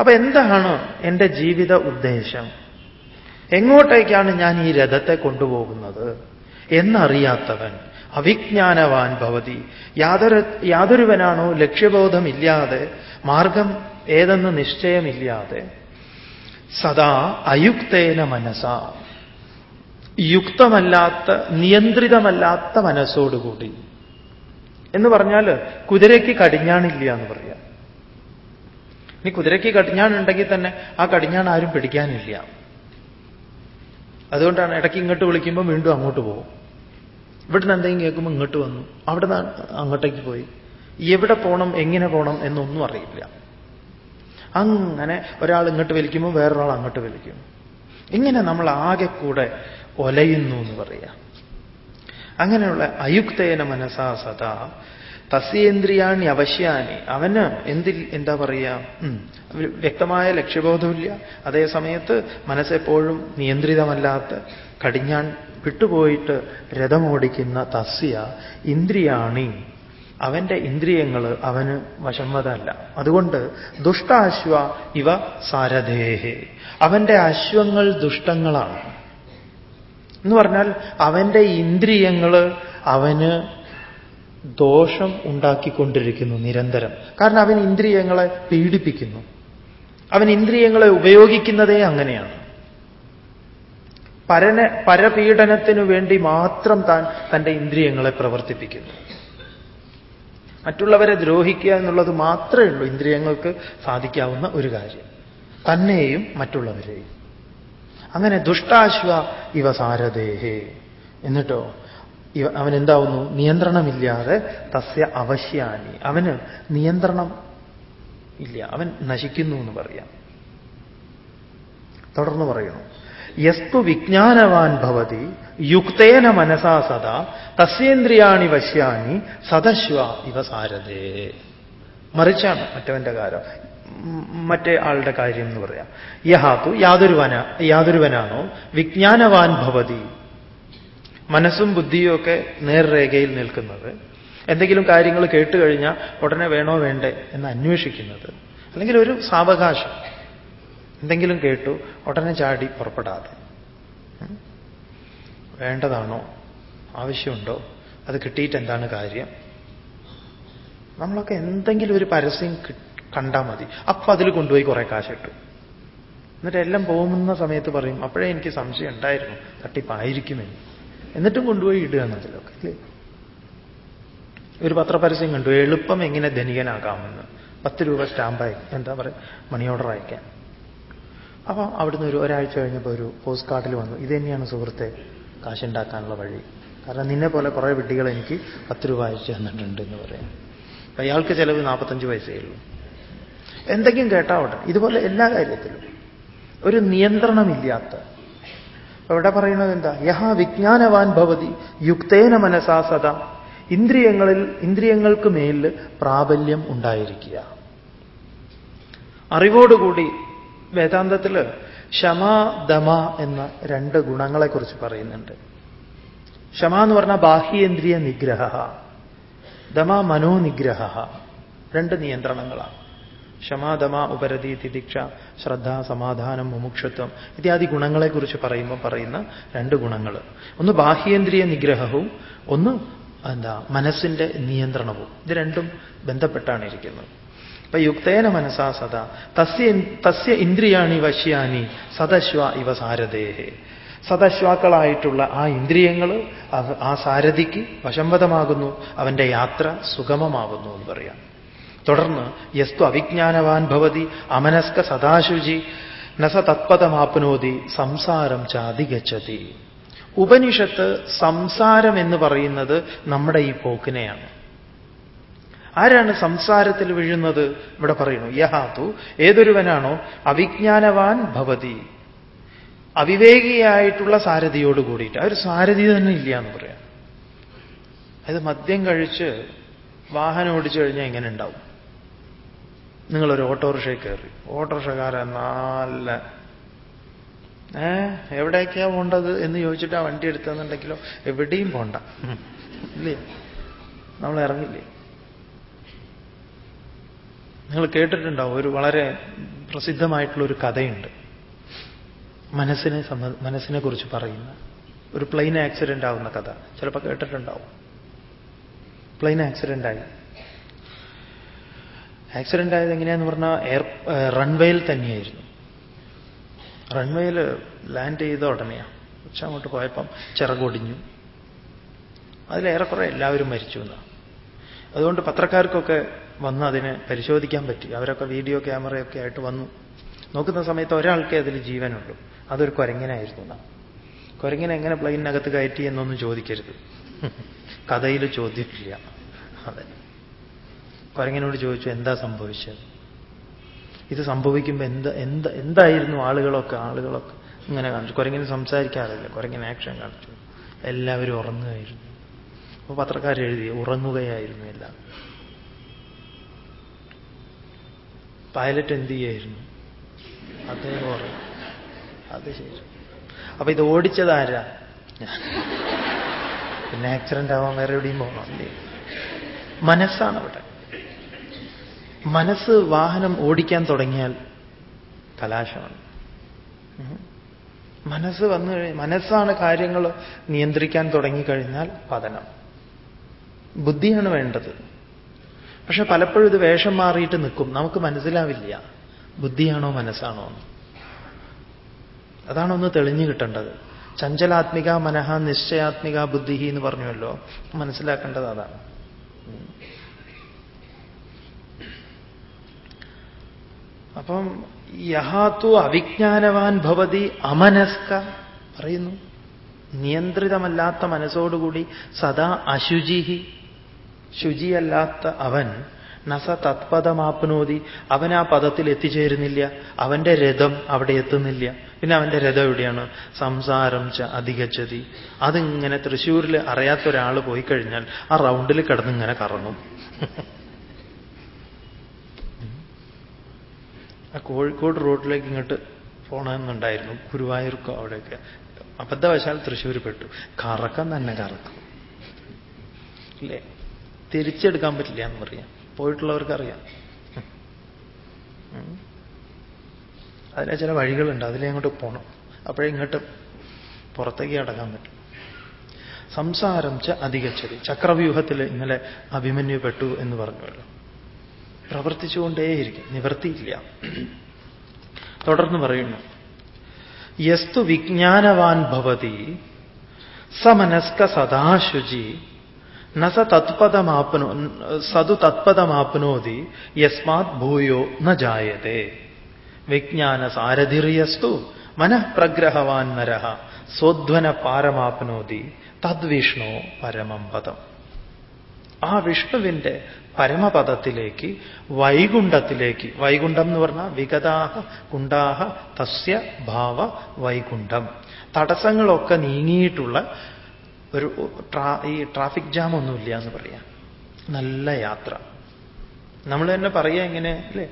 അപ്പൊ എന്താണ് എന്റെ ജീവിത ഉദ്ദേശം? എങ്ങോട്ടേക്കാണ് ഞാൻ ഈ രഥത്തെ കൊണ്ടുപോകുന്നത്? എന്നറിയാത്തവൻ അവിജ്ഞാനവാൻ ഭവതി. യാതൊരു യാതൊരുവനാണോ ലക്ഷ്യബോധമില്ലാതെ മാർഗം ഏതെന്ന് നിശ്ചയമില്ലാതെ. സദാ അയുക്തേന മനസ. യുക്തമല്ലാത്ത നിയന്ത്രിതമല്ലാത്ത മനസ്സോടുകൂടി. എന്ന് പറഞ്ഞാൽ കുതിരയ്ക്ക് കടിഞ്ഞാണില്ല എന്ന് പറയാം. ഇനി കുതിരയ്ക്ക് കടിഞ്ഞാണുണ്ടെങ്കിൽ തന്നെ ആ കടിഞ്ഞാൺ ആരും പിടിക്കാനില്ല. അതുകൊണ്ടാണ് ഇടയ്ക്ക് ഇങ്ങോട്ട് വിളിക്കുമ്പോൾ വീണ്ടും അങ്ങോട്ട് പോകും. ഇവിടുന്ന് എന്തെങ്കിലും കേൾക്കുമ്പോൾ ഇങ്ങോട്ട് വന്നു. അവിടെ നിന്ന് അങ്ങോട്ടേക്ക് പോയി. എവിടെ പോകണം എങ്ങനെ പോകണം എന്നൊന്നും അറിയില്ല. അങ്ങനെ ഒരാൾ ഇങ്ങോട്ട് വലിക്കുമ്പോൾ വേറൊരാൾ അങ്ങോട്ട് വലിക്കും ഇങ്ങനെ നമ്മൾ ആകെ കൂടെ ഒലയുന്നു എന്ന് പറയാം. അങ്ങനെയുള്ള അയുക്തേന മനസാ സദാ. തസ്യേന്ദ്രിയാണി അവശ്യാനി. അവന് എന്തിൽ എന്താ പറയുക വ്യക്തമായ ലക്ഷ്യബോധമില്ല. അതേസമയത്ത് മനസ്സെപ്പോഴും നിയന്ത്രിതമല്ലാത്ത കടിഞ്ഞാൻ വിട്ടുപോയിട്ട് രഥമോടിക്കുന്ന തസ്യ ഇന്ദ്രിയാണി. അവന്റെ ഇന്ദ്രിയങ്ങൾ അവന് വശംവതല്ല. അതുകൊണ്ട് ദുഷ്ടാശ്വ ഇവ സാരഥേഹേ. അവന്റെ അശ്വങ്ങൾ ദുഷ്ടങ്ങളാണ്. എന്ന് പറഞ്ഞാൽ അവന്റെ ഇന്ദ്രിയങ്ങൾ അവന് ദോഷം ഉണ്ടാക്കിക്കൊണ്ടിരിക്കുന്നു നിരന്തരം. കാരണം അവൻ ഇന്ദ്രിയങ്ങളെ പീഡിപ്പിക്കുന്നു. അവൻ ഇന്ദ്രിയങ്ങളെ ഉപയോഗിക്കുന്നതേ അങ്ങനെയാണ്. പരന പരപീഡനത്തിനു വേണ്ടി മാത്രം താൻ തന്റെ ഇന്ദ്രിയങ്ങളെ പ്രവർത്തിപ്പിക്കുന്നു. മറ്റുള്ളവരെ ദ്രോഹിക്കുക എന്നുള്ളത് മാത്രമേ ഉള്ളൂ. ഇന്ദ്രിയങ്ങൾക്ക് സാധിക്കാവുന്ന ഒരു കാര്യം. തന്നെയും മറ്റുള്ളവരെയും. അങ്ങനെ ദുഷ്ടാശ്വ ഇവ സാരദേഹേ. എന്നിട്ടോ ഇവ അവൻ എന്താവുന്നു നിയന്ത്രണമില്ലാതെ തസ്യ അവശ്യാനി. അവന് നിയന്ത്രണം ഇല്ല. അവൻ നശിക്കുന്നു എന്ന് പറയാം. തുടർന്ന് പറയണു. യസ്തു വിജ്ഞാനവാൻ ഭവതി യുക്തേന മനസാ സദാ തസ്യേന്ദ്രിയാണി വശ്യാനി സദശ്വ ഇവ സാരതേ മറിച്ചാണ് മറ്റവന്റെ കാര്യം. മറ്റേ ആളുടെ കാര്യം എന്ന് പറയാം. യഹാത്തു യാതൊരുവന യാതൊരുവനാണോ? വിജ്ഞാനവാൻ ഭവതി. മനസ്സും ബുദ്ധിയും ഒക്കെ നേർരേഖയിൽ നിൽക്കുന്നത്. എന്തെങ്കിലും കാര്യങ്ങൾ കേട്ടുകഴിഞ്ഞാൽ ഉടനെ വേണോ വേണ്ടേ എന്ന് അന്വേഷിക്കുന്നത്. അല്ലെങ്കിൽ ഒരു സാവകാശം. എന്തെങ്കിലും കേട്ടു ഉടനെ ചാടി പുറപ്പെടാതെ. വേണ്ടതാണോ? ആവശ്യമുണ്ടോ? അത് കിട്ടിയിട്ട് എന്താണ് കാര്യം? നമ്മളൊക്കെ എന്തെങ്കിലും ഒരു പരസ്യം കണ്ടാൽ മതി. അപ്പൊ അതിൽ കൊണ്ടുപോയി കുറെ കാശിട്ടു. എന്നിട്ട് എല്ലാം പോകുന്ന സമയത്ത് പറയും അപ്പോഴേ എനിക്ക് സംശയം ഉണ്ടായിരുന്നു. തട്ടിപ്പായിരിക്കുമെന്ന്. എന്നിട്ടും കൊണ്ടുപോയി ഇടുകയാണ് അതിലൊക്കെ അല്ലേ? ഒരു പത്രപരസ്യം കണ്ടു. എളുപ്പം എങ്ങനെ ധനികനാകാമെന്ന്. പത്ത് രൂപ സ്റ്റാമ്പായി. എന്താ പറയുക? മണി ഓർഡർ അയക്കാൻ. അപ്പോൾ അവിടുന്ന് ഒരു ഒരാഴ്ച കഴിഞ്ഞപ്പോൾ ഒരു പോസ്റ്റ് കാർഡിൽ വന്നു. ഇത് തന്നെയാണ് സുഹൃത്തെ കാശുണ്ടാക്കാനുള്ള വഴി. കാരണം നിന്നെ പോലെ കുറേ വിട്ടികൾ എനിക്ക് പത്ത് രൂപ അയച്ചു തന്നിട്ടുണ്ട് എന്ന് പറയാം. അയാൾക്ക് ചിലവ് നാൽപ്പത്തഞ്ച് പൈസയേ ഉള്ളൂ. എന്തെങ്കിലും കേട്ടാവട്ടെ. ഇതുപോലെ എല്ലാ കാര്യത്തിലും ഒരു നിയന്ത്രണമില്ലാത്ത. ഇവിടെ പറയുന്നത് എന്താ? യഹ വിജ്ഞാനവാൻ ഭവതി യുക്തേന മനസാ സദാ. ഇന്ദ്രിയങ്ങളിൽ ഇന്ദ്രിയങ്ങൾക്ക് മേലിൽ പ്രാബല്യം ഉണ്ടായിരിക്കുക. അറിവോടുകൂടി വേദാന്തത്തിൽ ക്ഷമ ദമ എന്ന രണ്ട് ഗുണങ്ങളെക്കുറിച്ച് പറയുന്നുണ്ട്. ക്ഷമ എന്ന് പറഞ്ഞാൽ ബാഹ്യേന്ദ്രിയ നിഗ്രഹ ദമ മനോനിഗ്രഹ രണ്ട് നിയന്ത്രണങ്ങളാണ്. ക്ഷമാദമ ഉപരതി തിദിക്ഷ ശ്രദ്ധ സമാധാനം മുമുക്ഷത്വം ഇത്യാദി ഗുണങ്ങളെക്കുറിച്ച് പറയുമ്പോൾ പറയുന്ന രണ്ട് ഗുണങ്ങൾ. ഒന്ന് ബാഹ്യേന്ദ്രിയ നിഗ്രഹവും ഒന്ന് എന്താ മനസ്സിന്റെ നിയന്ത്രണവും. ഇത് രണ്ടും ബന്ധപ്പെട്ടാണ് ഇരിക്കുന്നത്. അപ്പൊ യുക്തേന മനസ്സാ സദാ. തസ്യ തസ്യ ഇന്ദ്രിയാണി വശ്യാനി സദശ്വ ഇവ സാരഥേഹേ. സദശ്വാക്കളായിട്ടുള്ള ആ ഇന്ദ്രിയങ്ങൾ ആ സാരഥിക്ക് വശംവതമാകുന്നു അവന്റെ യാത്ര സുഗമമാകുന്നു എന്ന് പറയാം. തുടർന്ന് യസ്തു അവിജ്ഞാനവാൻ ഭവതി അമനസ്ക സദാശുചി നസ തത്പദമാപ്നോതി സംസാരം ചാതിഗച്ചതി ഉപനിഷത്ത് സംസാരം എന്ന് പറയുന്നത് നമ്മുടെ ഈ പോക്കിനെയാണ്. ആരാണ് സംസാരത്തിൽ വീഴുന്നത്? ഇവിടെ പറയുന്നു യഹാതു ഏതൊരുവനാണോ അവിജ്ഞാനവാൻ ഭവതി. അവിവേകിയായിട്ടുള്ള സാരഥിയോട് കൂടിയിട്ട്. ആ ഒരു സാരഥി തന്നെ ഇല്ല എന്ന് പറയാം. അത് മദ്യം കഴിച്ച് വാഹനം ഓടിച്ചു കഴിഞ്ഞാൽ എങ്ങനെ ഉണ്ടാവും? നിങ്ങളൊരു ഓട്ടോറിക്ഷയിൽ കയറി. ഓട്ടോറിക്ഷക്കാരൻ നല്ല ഏ എവിടേക്കാ പോണ്ടത് എന്ന് ചോദിച്ചിട്ട് ആ വണ്ടി എടുത്തെന്നുണ്ടെങ്കിലോ എവിടെയും പോണ്ട. ഇല്ലേ? നമ്മൾ ഇറങ്ങില്ലേ? നിങ്ങൾ കേട്ടിട്ടുണ്ടാവും ഒരു വളരെ പ്രസിദ്ധമായിട്ടുള്ള ഒരു കഥയുണ്ട്. മനസ്സിനെ സംബ മനസ്സിനെ കുറിച്ച് പറയുന്ന ഒരു പ്ലെയിൻ ആക്സിഡന്റ് ആവുന്ന കഥ. ചിലപ്പോൾ കേട്ടിട്ടുണ്ടാവും. പ്ലെയിൻ ആക്സിഡന്റ് ആയി. ആക്സിഡന്റ് ആയത് എങ്ങനെയാന്ന് പറഞ്ഞാൽ എയർ റൺവേയിൽ തന്നെയായിരുന്നു. റൺവേയിൽ ലാൻഡ് ചെയ്ത ഉടനെയാണ് ഉച്ച അങ്ങോട്ട് പോയപ്പം ചിറകൊടിഞ്ഞു അതിലേറെക്കുറെ എല്ലാവരും മരിച്ചു എന്നാണ് അതുകൊണ്ട് പത്രക്കാർക്കൊക്കെ വന്ന് അതിനെ പരിശോധിക്കാൻ പറ്റി. അവരൊക്കെ വീഡിയോ ക്യാമറയൊക്കെ ആയിട്ട് വന്നു. നോക്കുന്ന സമയത്ത് ഒരാൾക്കേ അതിൽ ജീവനുള്ളൂ. അതൊരു കുരങ്ങനായിരുന്നു കുരങ്ങനെ എങ്ങനെ പ്ലെയിനകത്ത് കയറ്റി എന്നൊന്നും ചോദിക്കരുത്. കഥയിൽ ചോദ്യമില്ല. അതെ. കുരങ്ങനോട് ചോദിച്ചു എന്താ സംഭവിച്ചത്? ഇത് സംഭവിക്കുമ്പോൾ എന്താ എന്താ എന്തായിരുന്നു ആളുകളൊക്കെ ആളുകളൊക്കെ ഇങ്ങനെ കാണിച്ചു. കുരങ്ങിന് സംസാരിക്കാറില്ല. കുരങ്ങനെ ആക്ഷൻ കാണിച്ചു. എല്ലാവരും ഉറങ്ങുകയായിരുന്നു അപ്പൊ പത്രക്കാരെഴുതി ഉറങ്ങുകയായിരുന്നു എല്ലാം. പൈലറ്റ് എന്ത് ചെയ്യായിരുന്നു? അദ്ദേഹം ഉറങ്ങി അത് ശരി. അപ്പൊ ഇത് ഓടിച്ചതാരാ പിന്നെ ആക്സിഡന്റ് ആവാൻ വേറെ എവിടെയും പോകണം അല്ലേ മനസ്സാണ് അവിടെ മനസ്സ് വാഹനം ഓടിക്കാൻ തുടങ്ങിയാൽ കലാശമാണ്. മനസ്സ് വന്നു കഴിഞ്ഞാൽ മനസ്സാണ് കാര്യങ്ങൾ നിയന്ത്രിക്കാൻ തുടങ്ങിക്കഴിഞ്ഞാൽ പതനം. ബുദ്ധിയാണ് വേണ്ടത്. പക്ഷെ പലപ്പോഴും ഇത് വേഷം മാറിയിട്ട് നിൽക്കും. നമുക്ക് മനസ്സിലാവില്ല. ബുദ്ധിയാണോ മനസ്സാണോ എന്ന്. അതാണ് ഒന്ന് തെളിഞ്ഞു കിട്ടേണ്ടത്. ചഞ്ചലാത്മിക മനഃ നിശ്ചയാത്മിക ബുദ്ധി എന്ന് പറഞ്ഞുവല്ലോ. മനസ്സിലാക്കേണ്ടത് അതാണ്. അപ്പം യഹാത്തു അവിജ്ഞാനവാൻ ഭവതി അമനസ്ക പറയുന്നു. നിയന്ത്രിതമല്ലാത്ത മനസ്സോടുകൂടി സദാ അശുചിഹി. ശുചിയല്ലാത്ത അവൻ നസ തത്പദമാപ്നോതി. അവൻ ആ പദത്തിൽ എത്തിച്ചേരുന്നില്ല. അവന്റെ രഥം അവിടെ എത്തുന്നില്ല. പിന്നെ അവന്റെ രഥം എവിടെയാണ്? സംസാരം ച അധികച്ചതി അതിങ്ങനെ തൃശ്ശൂരിൽ അറിയാത്ത ഒരാൾ പോയി കഴിഞ്ഞാൽ ആ റൗണ്ടിൽ കിടന്നിങ്ങനെ കറങ്ങും. ആ കോഴിക്കോട് റോഡിലേക്ക് ഇങ്ങോട്ട് പോണമെന്നുണ്ടായിരുന്നു ഗുരുവായൂർക്കോ അവിടെയൊക്കെ. അബദ്ധവശാൽ തൃശ്ശൂർ പെട്ടു. കറക്കം തന്നെ കറക്കും. ഇല്ലേ? തിരിച്ചെടുക്കാൻ പറ്റില്ല എന്ന് പറയാം. പോയിട്ടുള്ളവർക്കറിയാം. അതിലെ ചില വഴികളുണ്ട്. അതിലെ അങ്ങോട്ട് പോകണം അപ്പോഴേ ഇങ്ങോട്ട് പുറത്തേക്ക് അടക്കാൻ പറ്റും. സംസാരം ച അധികച്ചതി ചക്രവ്യൂഹത്തിൽ ഇന്നലെ അഭിമന്യുപ്പെട്ടു എന്ന് പറഞ്ഞുവല്ലോ. പ്രവർത്തിച്ചുകൊണ്ടേയിരിക്കും. നിവർത്തിയില്ല. തുടർന്ന് പറയുന്നു. യസ്തു വിജ്ഞാനവാൻ ഭവതി സമനസ്ക സദാശുചി ന സ തത്പദമാപ്നോ സതു തത്പദമാപ്നോതി യസ്മാത് ഭൂയോ ന ജായത്തെ വിജ്ഞാന സാരഥിറിയസ്തു മനഃപ്രഗ്രഹവാൻ നര സ്വധ്വന പാരമാപ്നോതി തദ്വിഷ്ണു പരമം പദം. ആ വിഷ്ണുവിന്റെ പരമപദത്തിലേക്ക് വൈകുണ്ഠത്തിലേക്ക് വൈകുണ്ഠം എന്ന് പറഞ്ഞാൽ വിഗതാഹ കുണ്ടാഹ തസ്യ ഭാവ വൈകുണ്ഠം തടസ്സങ്ങളൊക്കെ നീങ്ങിയിട്ടുള്ള ഒരു ഈ ട്രാഫിക് ജാം ഒന്നുമില്ല എന്ന് പറയാം. നല്ല യാത്ര. നമ്മൾ തന്നെ പറയുക എങ്ങനെ അല്ലേ?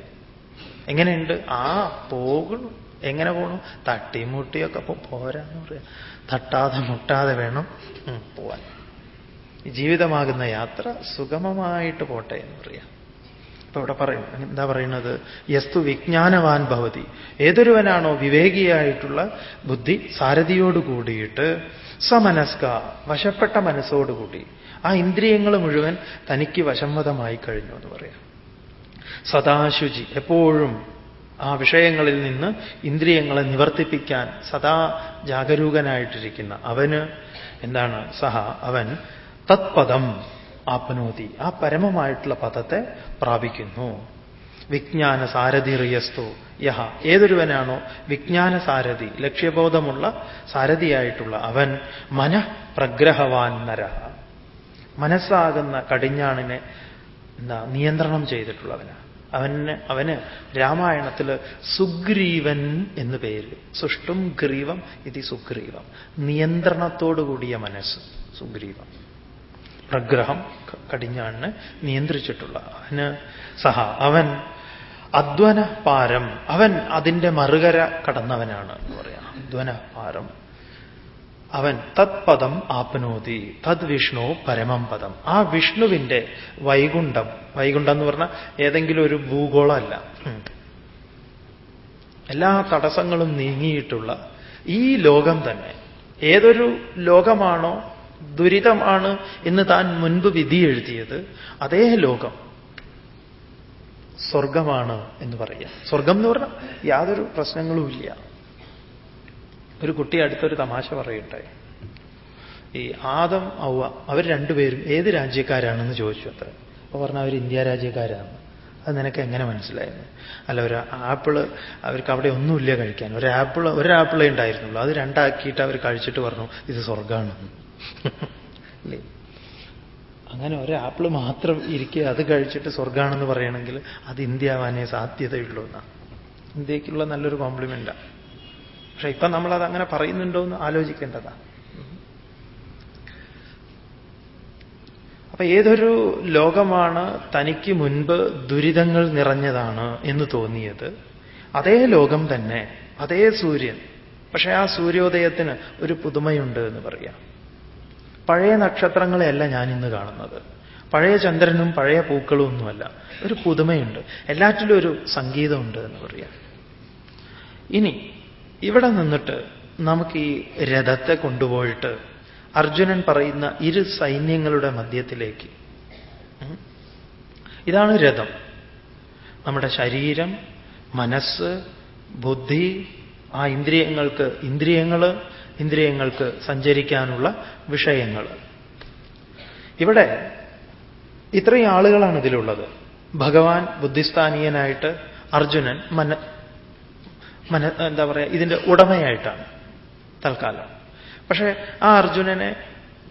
എങ്ങനെയുണ്ട്? ആ പോകണു എങ്ങനെ പോകണു തട്ടിമുട്ടിയൊക്കെ പോരാന്ന് പറയാം. തട്ടാതെ മുട്ടാതെ വേണം പോവാൻ. ജീവിതമാകുന്ന യാത്ര സുഗമമായിട്ട് പോട്ടെ എന്ന് പറയാം. അപ്പൊ ഇവിടെ പറയും എന്താ പറയുന്നത്? യസ്തു വിജ്ഞാനവാൻ ഭവതി. ഏതൊരുവനാണോ വിവേകിയായിട്ടുള്ള ബുദ്ധി സാരഥിയോട് കൂടിയിട്ട് സമനസ്ക വശപ്പെട്ട മനസ്സോടുകൂടി. ആ ഇന്ദ്രിയങ്ങൾ മുഴുവൻ തനിക്ക് വശംവതമായി കഴിഞ്ഞു എന്ന് പറയാം. സദാശുചി എപ്പോഴും ആ വിഷയങ്ങളിൽ നിന്ന് ഇന്ദ്രിയങ്ങളെ നിവർത്തിപ്പിക്കാൻ സദാ ജാഗരൂകനായിട്ടിരിക്കുന്ന അവന് എന്താണ്? സഹ അവൻ തത്പദം ആപ്നോതി ആ പരമമായിട്ടുള്ള പദത്തെ പ്രാപിക്കുന്നു. വിജ്ഞാന സാരഥി റിയസ്തു യഹ. ഏതൊരുവനാണോ വിജ്ഞാന സാരഥി ലക്ഷ്യബോധമുള്ള സാരഥിയായിട്ടുള്ള അവൻ മനഃപ്രഗ്രഹവാൻ നരഹ മനസ്സാകുന്ന കടിഞ്ഞാണിനെ എന്താ നിയന്ത്രണം ചെയ്തിട്ടുള്ളവനാണ് അവന് അവന് രാമായണത്തിൽ സുഗ്രീവൻ എന്ന് പേര്. സുഷ്ടും ഗ്രീവം ഇത് സുഗ്രീവം. നിയന്ത്രണത്തോടുകൂടിയ മനസ്സ് സുഗ്രീവം. പ്രഗ്രഹം കടിഞ്ഞാണിനെ നിയന്ത്രിച്ചിട്ടുള്ള അവന് സഹ. അവൻ അധ്വന പാരം അവൻ അതിന്റെ മറുകര കടന്നവനാണ് എന്ന് പറയാം. അധ്വന പാരം അവൻ തത് പദം ആപ്നോതി തദ് വിഷ്ണു പരമം പദം. ആ വിഷ്ണുവിന്റെ വൈകുണ്ഠം. വൈകുണ്ഠം എന്ന് പറഞ്ഞാൽ ഏതെങ്കിലും ഒരു ഭൂഗോളമല്ല. എല്ലാ തടസ്സങ്ങളും നീങ്ങിയിട്ടുള്ള ഈ ലോകം തന്നെ. ഏതൊരു ലോകമാണോ ദുരിതമാണ് എന്ന് താൻ മുൻപ് വിധി എഴുതിയത് അതേ ലോകം. സ്വർഗമാണ് എന്ന് പറയുക. സ്വർഗം എന്ന് പറഞ്ഞാൽ യാതൊരു പ്രശ്നങ്ങളുമില്ല ഒരു കുട്ടി അടുത്തൊരു തമാശ പറയട്ടെ. ഈ ആദം ഔവ അവർ രണ്ടുപേരും ഏത് രാജ്യക്കാരാണെന്ന് ചോദിച്ചു അത്ര. അപ്പോൾ പറഞ്ഞാൽ അവർ ഇന്ത്യ രാജ്യക്കാരാണ്. അത് നിനക്ക് എങ്ങനെ മനസ്സിലായിരുന്നു അല്ല ഒരു ആപ്പിൾ അവർക്ക് അവിടെ ഒന്നുമില്ല കഴിക്കാൻ. ഒരു ആപ്പിൾ ഒരു ആപ്പിളേ ഉണ്ടായിരുന്നുള്ളൂ. അത് രണ്ടാക്കിയിട്ട് അവർ കഴിച്ചിട്ട് പറഞ്ഞു ഇത് സ്വർഗമാണ്. അല്ലേ അങ്ങനെ ഒരു ആപ്പിൾ മാത്രം ഇരിക്കുക അത് കഴിച്ചിട്ട് സ്വർഗാണെന്ന് പറയണമെങ്കിൽ അത് ഇന്ത്യ ആവാനേ സാധ്യതയുള്ളൂ എന്നാണ് ഇന്ത്യക്കുള്ള നല്ലൊരു കോംപ്ലിമെന്റാണ് പക്ഷെ ഇപ്പം നമ്മളത് അങ്ങനെ പറയുന്നുണ്ടോ എന്ന് ആലോചിക്കേണ്ടതാ. അപ്പൊ ഏതൊരു ലോകമാണ് തനിക്ക് മുൻപ് ദുരിതങ്ങൾ നിറഞ്ഞതാണ് എന്ന് തോന്നിയത്? അതേ ലോകം തന്നെ അതേ സൂര്യൻ. പക്ഷേ ആ സൂര്യോദയത്തിന് ഒരു പുതുമയുണ്ട് എന്ന് പറയാം. പഴയ നക്ഷത്രങ്ങളെയല്ല ഞാൻ ഇന്ന് കാണുന്നത്. പഴയ ചന്ദ്രനും പഴയ പൂക്കളും ഒന്നുമല്ല ഒരു പുതുമയുണ്ട്. എല്ലാറ്റിലും ഒരു സംഗീതമുണ്ട് എന്ന് പറയാം. ഇനി ഇവിടെ നിന്നിട്ട് നമുക്ക് ഈ രഥത്തെ കൊണ്ടുപോയിട്ട് അർജുനൻ പറയുന്ന ഇരു സൈന്യങ്ങളുടെ മധ്യത്തിലേക്ക്. ഇതാണ് രഥം. നമ്മുടെ ശരീരം മനസ്സ് ബുദ്ധി ആ ഇന്ദ്രിയങ്ങൾക്ക് ഇന്ദ്രിയങ്ങൾ ഇന്ദ്രിയങ്ങൾക്ക് സഞ്ചരിക്കാനുള്ള വിഷയങ്ങൾ. ഇവിടെ ഇത്രയും ആളുകളാണ് ഇതിലുള്ളത്. ഭഗവാൻ ബുദ്ധിസ്ഥാനീയനായിട്ട് അർജുനൻ മന മന എന്താ പറയുക ഇതിന്റെ ഉടമയായിട്ടാണ് തൽക്കാലം. പക്ഷേ ആ അർജുനനെ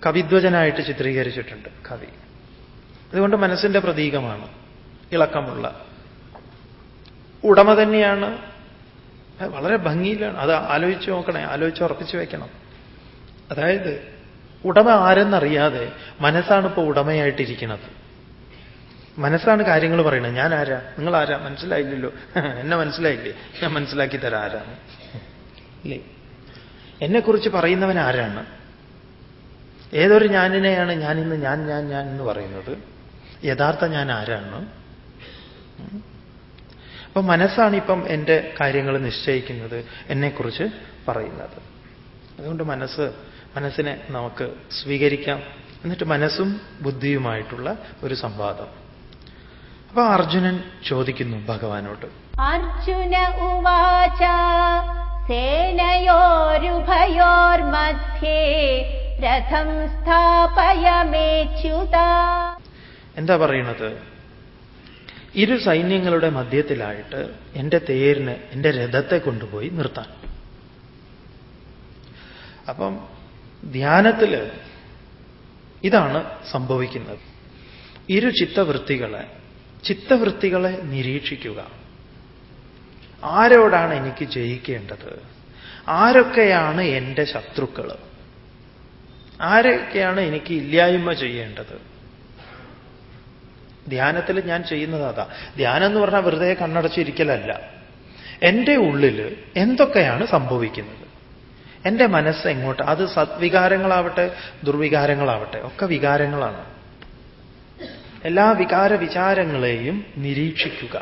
കവിധ്വജനായിട്ട് ചിത്രീകരിച്ചിട്ടുണ്ട് കവി. അതുകൊണ്ട് മനസ്സിന്റെ പ്രതീകമാണ്. ഇളക്കമുള്ള. ഉടമ തന്നെയാണ് വളരെ ഭംഗിയിലാണ്. അത് ആലോചിച്ച് നോക്കണേ ആലോചിച്ച് ഉറപ്പിച്ചു വയ്ക്കണം അതായത് ഉടമ ആരെന്നറിയാതെ മനസ്സാണ് ഇപ്പോൾ ഉടമയായിട്ടിരിക്കുന്നത്. മനസ്സാണ് കാര്യങ്ങൾ പറയുന്നത്. ഞാൻ ആരാ? നിങ്ങൾ ആരാ? മനസ്സിലായില്ലല്ലോ. എന്നെ മനസ്സിലായില്ലേ? ഞാൻ മനസ്സിലാക്കി തരാം ആരാണ് ഇല്ലേ? എന്നെക്കുറിച്ച് പറയുന്നവൻ ആരാണ്? ഏതൊരു ഞാനിനെയാണ് ഞാനിന്ന് ഞാൻ ഞാൻ ഞാൻ എന്ന് പറയുന്നത്. യഥാർത്ഥ ഞാൻ ആരാണ്? അപ്പൊ മനസ്സാണ് ഇപ്പം എന്റെ കാര്യങ്ങൾ നിശ്ചയിക്കുന്നത് എന്നെക്കുറിച്ച് പറയുന്നത്. അതുകൊണ്ട് മനസ്സ് മനസ്സിനെ നമുക്ക് സ്വീകരിക്കാം. എന്നിട്ട് മനസ്സും ബുദ്ധിയുമായിട്ടുള്ള ഒരു സംവാദം. അപ്പൊ അർജുനൻ ചോദിക്കുന്നു ഭഗവാനോട്. അർജുന ഉവാച സേനയോരുഭയോർമധ്യേ രഥം സ്ഥാപയമേച്യുത. എന്താ പറയുന്നത് ഇരു സൈന്യങ്ങളുടെ മധ്യത്തിലായിട്ട് എന്റെ തേരിന് എന്റെ രഥത്തെ കൊണ്ടുപോയി നിർത്താൻ. അപ്പം ധ്യാനത്തിൽ ഇതാണ് സംഭവിക്കുന്നത്. ഇരു ചിത്തവൃത്തികളെ ചിത്തവൃത്തികളെ നിരീക്ഷിക്കുക. ആരോടാണ് എനിക്ക് ജയിക്കേണ്ടത്? ആരൊക്കെയാണ് എന്റെ ശത്രുക്കൾ ആരൊക്കെയാണ് എനിക്ക് ഇല്ലായ്മ ചെയ്യേണ്ടത്? ധ്യാനത്തിൽ ഞാൻ ചെയ്യുന്നത് അതാ. ധ്യാനം എന്ന് പറഞ്ഞാൽ വെറുതെ കണ്ണടച്ചിരിക്കലല്ല. എന്റെ ഉള്ളിൽ എന്തൊക്കെയാണ് സംഭവിക്കുന്നത്? എന്റെ മനസ്സ് എങ്ങോട്ട്? അത് സദ്വികാരങ്ങളാവട്ടെ ദുർവികാരങ്ങളാവട്ടെ ഒക്കെ വികാരങ്ങളാണ്. എല്ലാ വികാര വിചാരങ്ങളെയും നിരീക്ഷിക്കുക.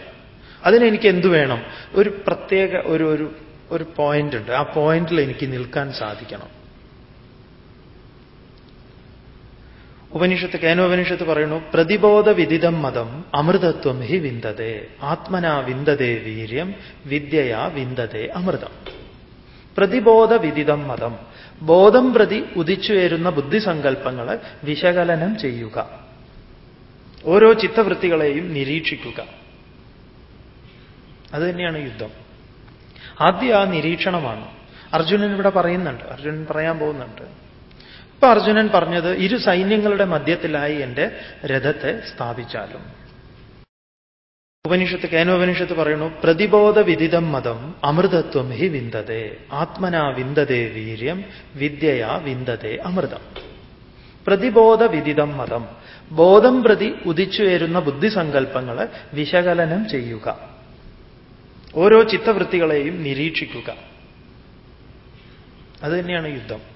അതിനെനിക്ക് എന്തു വേണം? ഒരു പ്രത്യേക ഒരു ഒരു പോയിന്റ് ഉണ്ട്. ആ പോയിന്റിൽ എനിക്ക് നിൽക്കാൻ സാധിക്കണം. ഉപനിഷത്ത് കേനോപനിഷത്ത് പറയുന്നു പ്രതിബോധ വിദിതം മതം അമൃതത്വം ഹി വിന്ദതേ ആത്മനാ വിന്ദതേ വീര്യം വിദ്യയാ വിന്ദതേ അമൃതം. പ്രതിബോധ വിദിതം മതം ബോധം പ്രതി ഉദിച്ചുയരുന്ന ബുദ്ധിസങ്കല്പങ്ങളെ വിശകലനം ചെയ്യുക. ഓരോ ചിത്തവൃത്തികളെയും നിരീക്ഷിക്കുക. അതുതന്നെയാണ് യുദ്ധം. ആദ്യ ആ നിരീക്ഷണമാണ്. അർജുനൻ ഇവിടെ പറയുന്നുണ്ട് അർജുനൻ പറയാൻ പോകുന്നുണ്ട്. ഇപ്പൊ അർജുനൻ പറഞ്ഞത് ഇരു സൈന്യങ്ങളുടെ മധ്യത്തിലായി എന്റെ രഥത്തെ സ്ഥാപിച്ചാലും. ഉപനിഷത്ത് കേനോപനിഷത്ത് പറയുന്നു പ്രതിബോധ വിദിതം മതം അമൃതത്വം ഹി വിന്ദതേ ആത്മനാ വിന്ദതേ വീര്യം വിദ്യയാ വിന്ദതേ അമൃതം. പ്രതിബോധ വിദിതം മതം ബോധം പ്രതി ഉദിച്ചുയരുന്ന ബുദ്ധിസങ്കല്പങ്ങളെ വിശകലനം ചെയ്യുക. ഓരോ ചിത്തവൃത്തികളെയും നിരീക്ഷിക്കുക. അത് തന്നെയാണ് യുദ്ധം.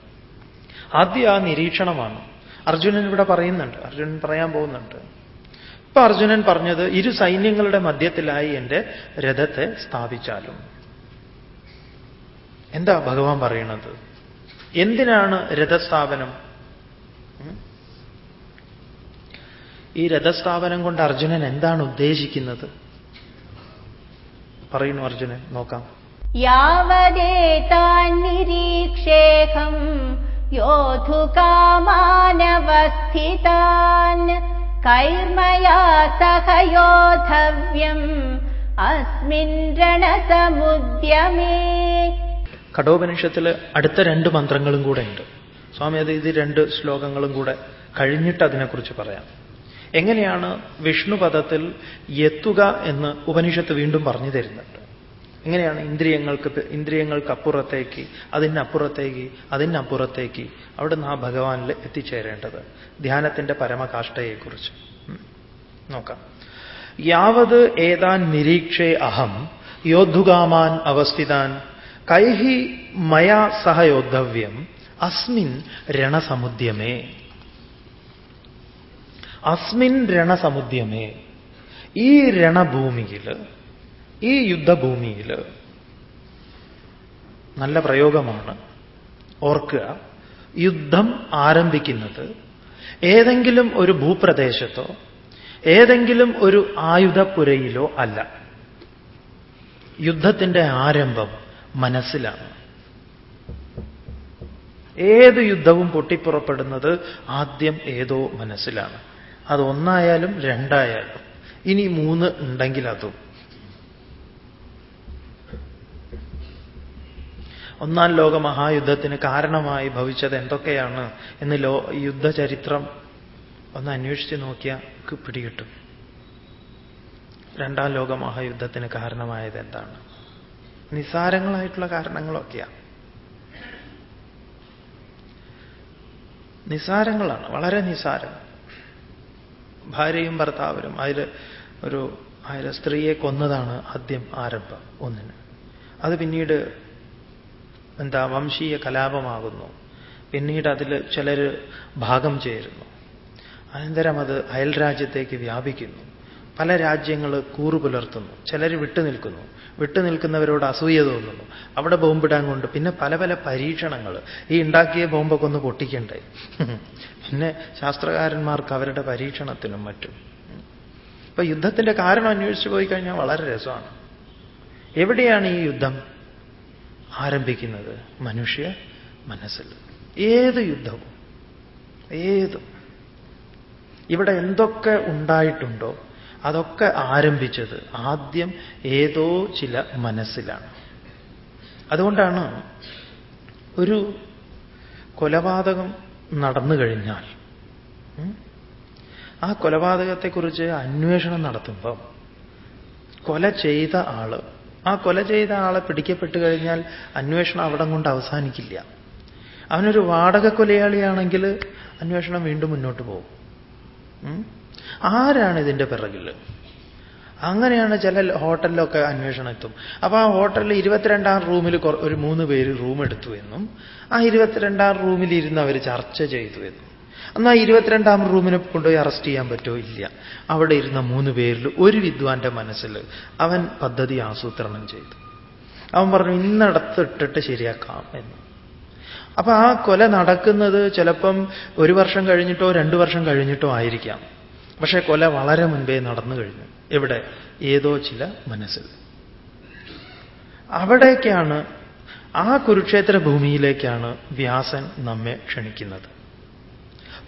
ആദ്യം ആ നിരീക്ഷണമാണ്. അർജുനൻ ഇവിടെ പറയുന്നുണ്ട്. അർജുനൻ പറയാൻ പോകുന്നുണ്ട്. ഇപ്പൊ അർജുനൻ പറഞ്ഞത് ഇരു സൈന്യങ്ങളുടെ മധ്യത്തിലായി എന്റെ രഥത്തെ സ്ഥാപിച്ചാലും. എന്താ ഭഗവാൻ പറയുന്നത് എന്തിനാണ് രഥസ്ഥാപനം? ഈ രഥസ്ഥാപനം കൊണ്ട് അർജുനൻ എന്താണ് ഉദ്ദേശിക്കുന്നത്? പറയുന്നു അർജുനൻ. നോക്കാം. യോധുകാമാനവസ്ഥിതാൻ. കൈർമയാ സഹയോധവ്യം അസ്മിൻ രണസമുദ്യമേ. കഠോപനിഷത്തിൽ അടുത്ത രണ്ട് മന്ത്രങ്ങളും കൂടെ ഉണ്ട്. സ്വാമി അത് ഇത് രണ്ട് ശ്ലോകങ്ങളും കൂടെ കഴിഞ്ഞിട്ട് അതിനെക്കുറിച്ച് പറയാം. എങ്ങനെയാണ് വിഷ്ണുപദത്തിൽ എത്തുക എന്ന് ഉപനിഷത്ത് വീണ്ടും പറഞ്ഞു തരുന്നുണ്ട്. എങ്ങനെയാണ് ഇന്ദ്രിയങ്ങൾക്ക് ഇന്ദ്രിയങ്ങൾക്കപ്പുറത്തേക്ക് അതിനപ്പുറത്തേക്ക് അതിനപ്പുറത്തേക്ക്? നിന്ന് ആ ഭഗവാനിൽ എത്തിച്ചേരേണ്ടത്. ധ്യാനത്തിന്റെ പരമകാഷ്ടയെക്കുറിച്ച് നോക്കാം. യാവത് ഏതാൻ നിരീക്ഷേ അഹം യോദ്ധുകാമാൻ അവസ്ഥിതാൻ കൈഹി മയാ സഹ യോദ്ധവ്യം അസ്മിൻ രണസമുദ്യമേ. അസ്മിൻ രണസമുദ്യമേ. ഈ രണഭൂമിയിൽ ഈ യുദ്ധഭൂമിയിൽ നല്ല പ്രയോഗമാണ്. ഓർക്കുക യുദ്ധം ആരംഭിക്കുന്നത് ഏതെങ്കിലും ഒരു ഭൂപ്രദേശത്തോ ഏതെങ്കിലും ഒരു ആയുധപ്പുരയിലോ അല്ല. യുദ്ധത്തിന്റെ ആരംഭം മനസ്സിലാണ്. ഏത് യുദ്ധവും പൊട്ടിപ്പുറപ്പെടുന്നത് ആദ്യം ഏതോ മനസ്സിലാണ്. അത് ഒന്നായാലും രണ്ടായാലും ഇനി മൂന്ന് ഉണ്ടെങ്കിൽ അതും. ഒന്നാം ലോക മഹായുദ്ധത്തിന് കാരണമായി ഭവിച്ചത് എന്തൊക്കെയാണ് എന്ന് ലോ യുദ്ധചരിത്രം ഒന്ന് അന്വേഷിച്ച് നോക്കിയാൽ പിടികിട്ടും. രണ്ടാം ലോക മഹായുദ്ധത്തിന് കാരണമായത് എന്താണ്? നിസാരങ്ങളായിട്ടുള്ള കാരണങ്ങളൊക്കെയാണ് നിസാരങ്ങളാണ് വളരെ നിസാരം ഭാര്യയും ഭർത്താവരും അതിൽ ഒരു അതിൽ സ്ത്രീയെ കൊന്നതാണ് ആദ്യം ആരംഭം ഒന്നിന്. അത് പിന്നീട് എന്താ വംശീയ കലാപമാകുന്നു. പിന്നീട് അതിൽ ചിലർ ഭാഗം ചേരുന്നു. അനന്തരം അത് അയൽ രാജ്യത്തേക്ക് വ്യാപിക്കുന്നു. പല രാജ്യങ്ങൾ കൂറു പുലർത്തുന്നു. ചിലർ വിട്ടുനിൽക്കുന്നു വിട്ടുനിൽക്കുന്നവരോട് അസൂയ തോന്നുന്നു. അവിടെ ബോംബിടാൻ കൊണ്ട് പിന്നെ പല പല പരീക്ഷണങ്ങൾ ഈ ഉണ്ടാക്കിയ ബോംബൊക്കെ ഒന്ന് പൊട്ടിക്കണ്ടേ? പിന്നെ ശാസ്ത്രകാരന്മാർക്ക് അവരുടെ പരീക്ഷണത്തിനും മറ്റും. ഇപ്പൊ യുദ്ധത്തിന്റെ കാരണം അന്വേഷിച്ചു പോയി കഴിഞ്ഞാൽ വളരെ രസമാണ്. എവിടെയാണ് ഈ യുദ്ധം? ആരംഭിക്കുന്നത് മനുഷ്യ മനസ്സിൽ. ഏത് യുദ്ധവും ഏതും. ഇവിടെ എന്തൊക്കെ ഉണ്ടായിട്ടുണ്ടോ അതൊക്കെ ആരംഭിച്ചത് ആദ്യം ഏതോ ചില മനസ്സിലാണ്. അതുകൊണ്ടാണ് ഒരു കൊലപാതകം നടന്നു കഴിഞ്ഞാൽ ആ കൊലപാതകത്തെക്കുറിച്ച് അന്വേഷണം നടത്തുമ്പം കൊല ചെയ്ത ആൾ ആ കൊല ചെയ്ത ആളെ പിടിക്കപ്പെട്ടു കഴിഞ്ഞാൽ അന്വേഷണം അവിടം കൊണ്ട് അവസാനിക്കില്ല. അവനൊരു വാടക കൊലയാളിയാണെങ്കിൽ അന്വേഷണം വീണ്ടും മുന്നോട്ട് പോകും. ആരാണ് ഇതിന്റെ പിറകിൽ? അങ്ങനെയാണ് ചില ഹോട്ടലിലൊക്കെ അന്വേഷണം എത്തും. അപ്പൊ ആ ഹോട്ടലിൽ ഇരുപത്തിരണ്ടാം റൂമിൽ ഒരു മൂന്ന് പേര് റൂം എടുത്തു എന്നും ആ ഇരുപത്തിരണ്ടാം റൂമിൽ ഇരുന്ന് അവർ ചർച്ച ചെയ്തു എന്നും. എന്നാൽ ഇരുപത്തിരണ്ടാം റൂമിനെ കൊണ്ടുപോയി അറസ്റ്റ് ചെയ്യാൻ പറ്റുമോ? ഇല്ല. അവിടെ ഇരുന്ന മൂന്ന് പേരിൽ ഒരു വിദ്വാന്റെ മനസ്സിൽ അവൻ പദ്ധതി ആസൂത്രണം ചെയ്തു. അവൻ പറഞ്ഞു ഇന്നടത്തിട്ടിട്ട് ശരിയാക്കാം എന്ന്. അപ്പൊ ആ കൊല നടക്കുന്നത് ചിലപ്പം ഒരു വർഷം കഴിഞ്ഞിട്ടോ രണ്ടു വർഷം കഴിഞ്ഞിട്ടോ ആയിരിക്കാം. പക്ഷേ കൊല വളരെ മുൻപേ നടന്നു കഴിഞ്ഞു. എവിടെ? ഏതോ ചില മനസ്സിൽ. അവിടേക്കാണ് ആ കുരുക്ഷേത്ര ഭൂമിയിലേക്കാണ് വ്യാസൻ നമ്മെ ക്ഷണിക്കുന്നത്.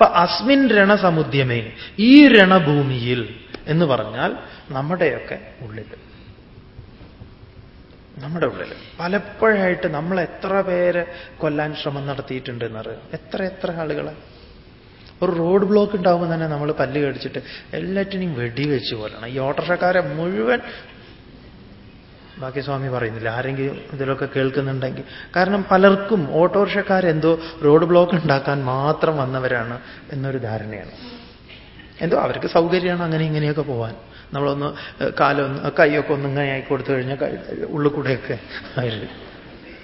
അപ്പൊ അസ്മിൻ രണസമുദ്യമേ ഈ രണഭൂമിയിൽ എന്ന് പറഞ്ഞാൽ നമ്മുടെയൊക്കെ ഉള്ളിൽ നമ്മുടെ ഉള്ളിൽ പലപ്പോഴായിട്ട് നമ്മൾ എത്ര പേരെ കൊല്ലാൻ ശ്രമം നടത്തിയിട്ടുണ്ട് എന്നറിയാം എത്ര എത്ര ആളുകളെ? ഒരു റോഡ് ബ്ലോക്ക് ഉണ്ടാകുമ്പോൾ തന്നെ നമ്മൾ പല്ല് കടിച്ചിട്ട് എല്ലാറ്റിനെയും വെടിവെച്ച് കൊല്ലണം. ഈ ഓട്ടോറിക്ഷക്കാരെ മുഴുവൻ ബാക്കി സ്വാമി പറയുന്നില്ല. ആരെങ്കിലും ഇതിലൊക്കെ കേൾക്കുന്നുണ്ടെങ്കിൽ. കാരണം പലർക്കും ഓട്ടോറിക്ഷക്കാരെന്തോ റോഡ് ബ്ലോക്ക് ഉണ്ടാക്കാൻ മാത്രം വന്നവരാണ് എന്നൊരു ധാരണയാണ്. എന്തോ അവർക്ക് സൗകര്യമാണ് അങ്ങനെ ഇങ്ങനെയൊക്കെ പോവാൻ. നമ്മളൊന്ന് കാലൊന്ന് കൈയൊക്കെ ഒന്ന് ഇങ്ങനെ ആയി കൊടുത്തു കഴിഞ്ഞാൽ ഉള്ളിൽ കൂടെയൊക്കെ അവർ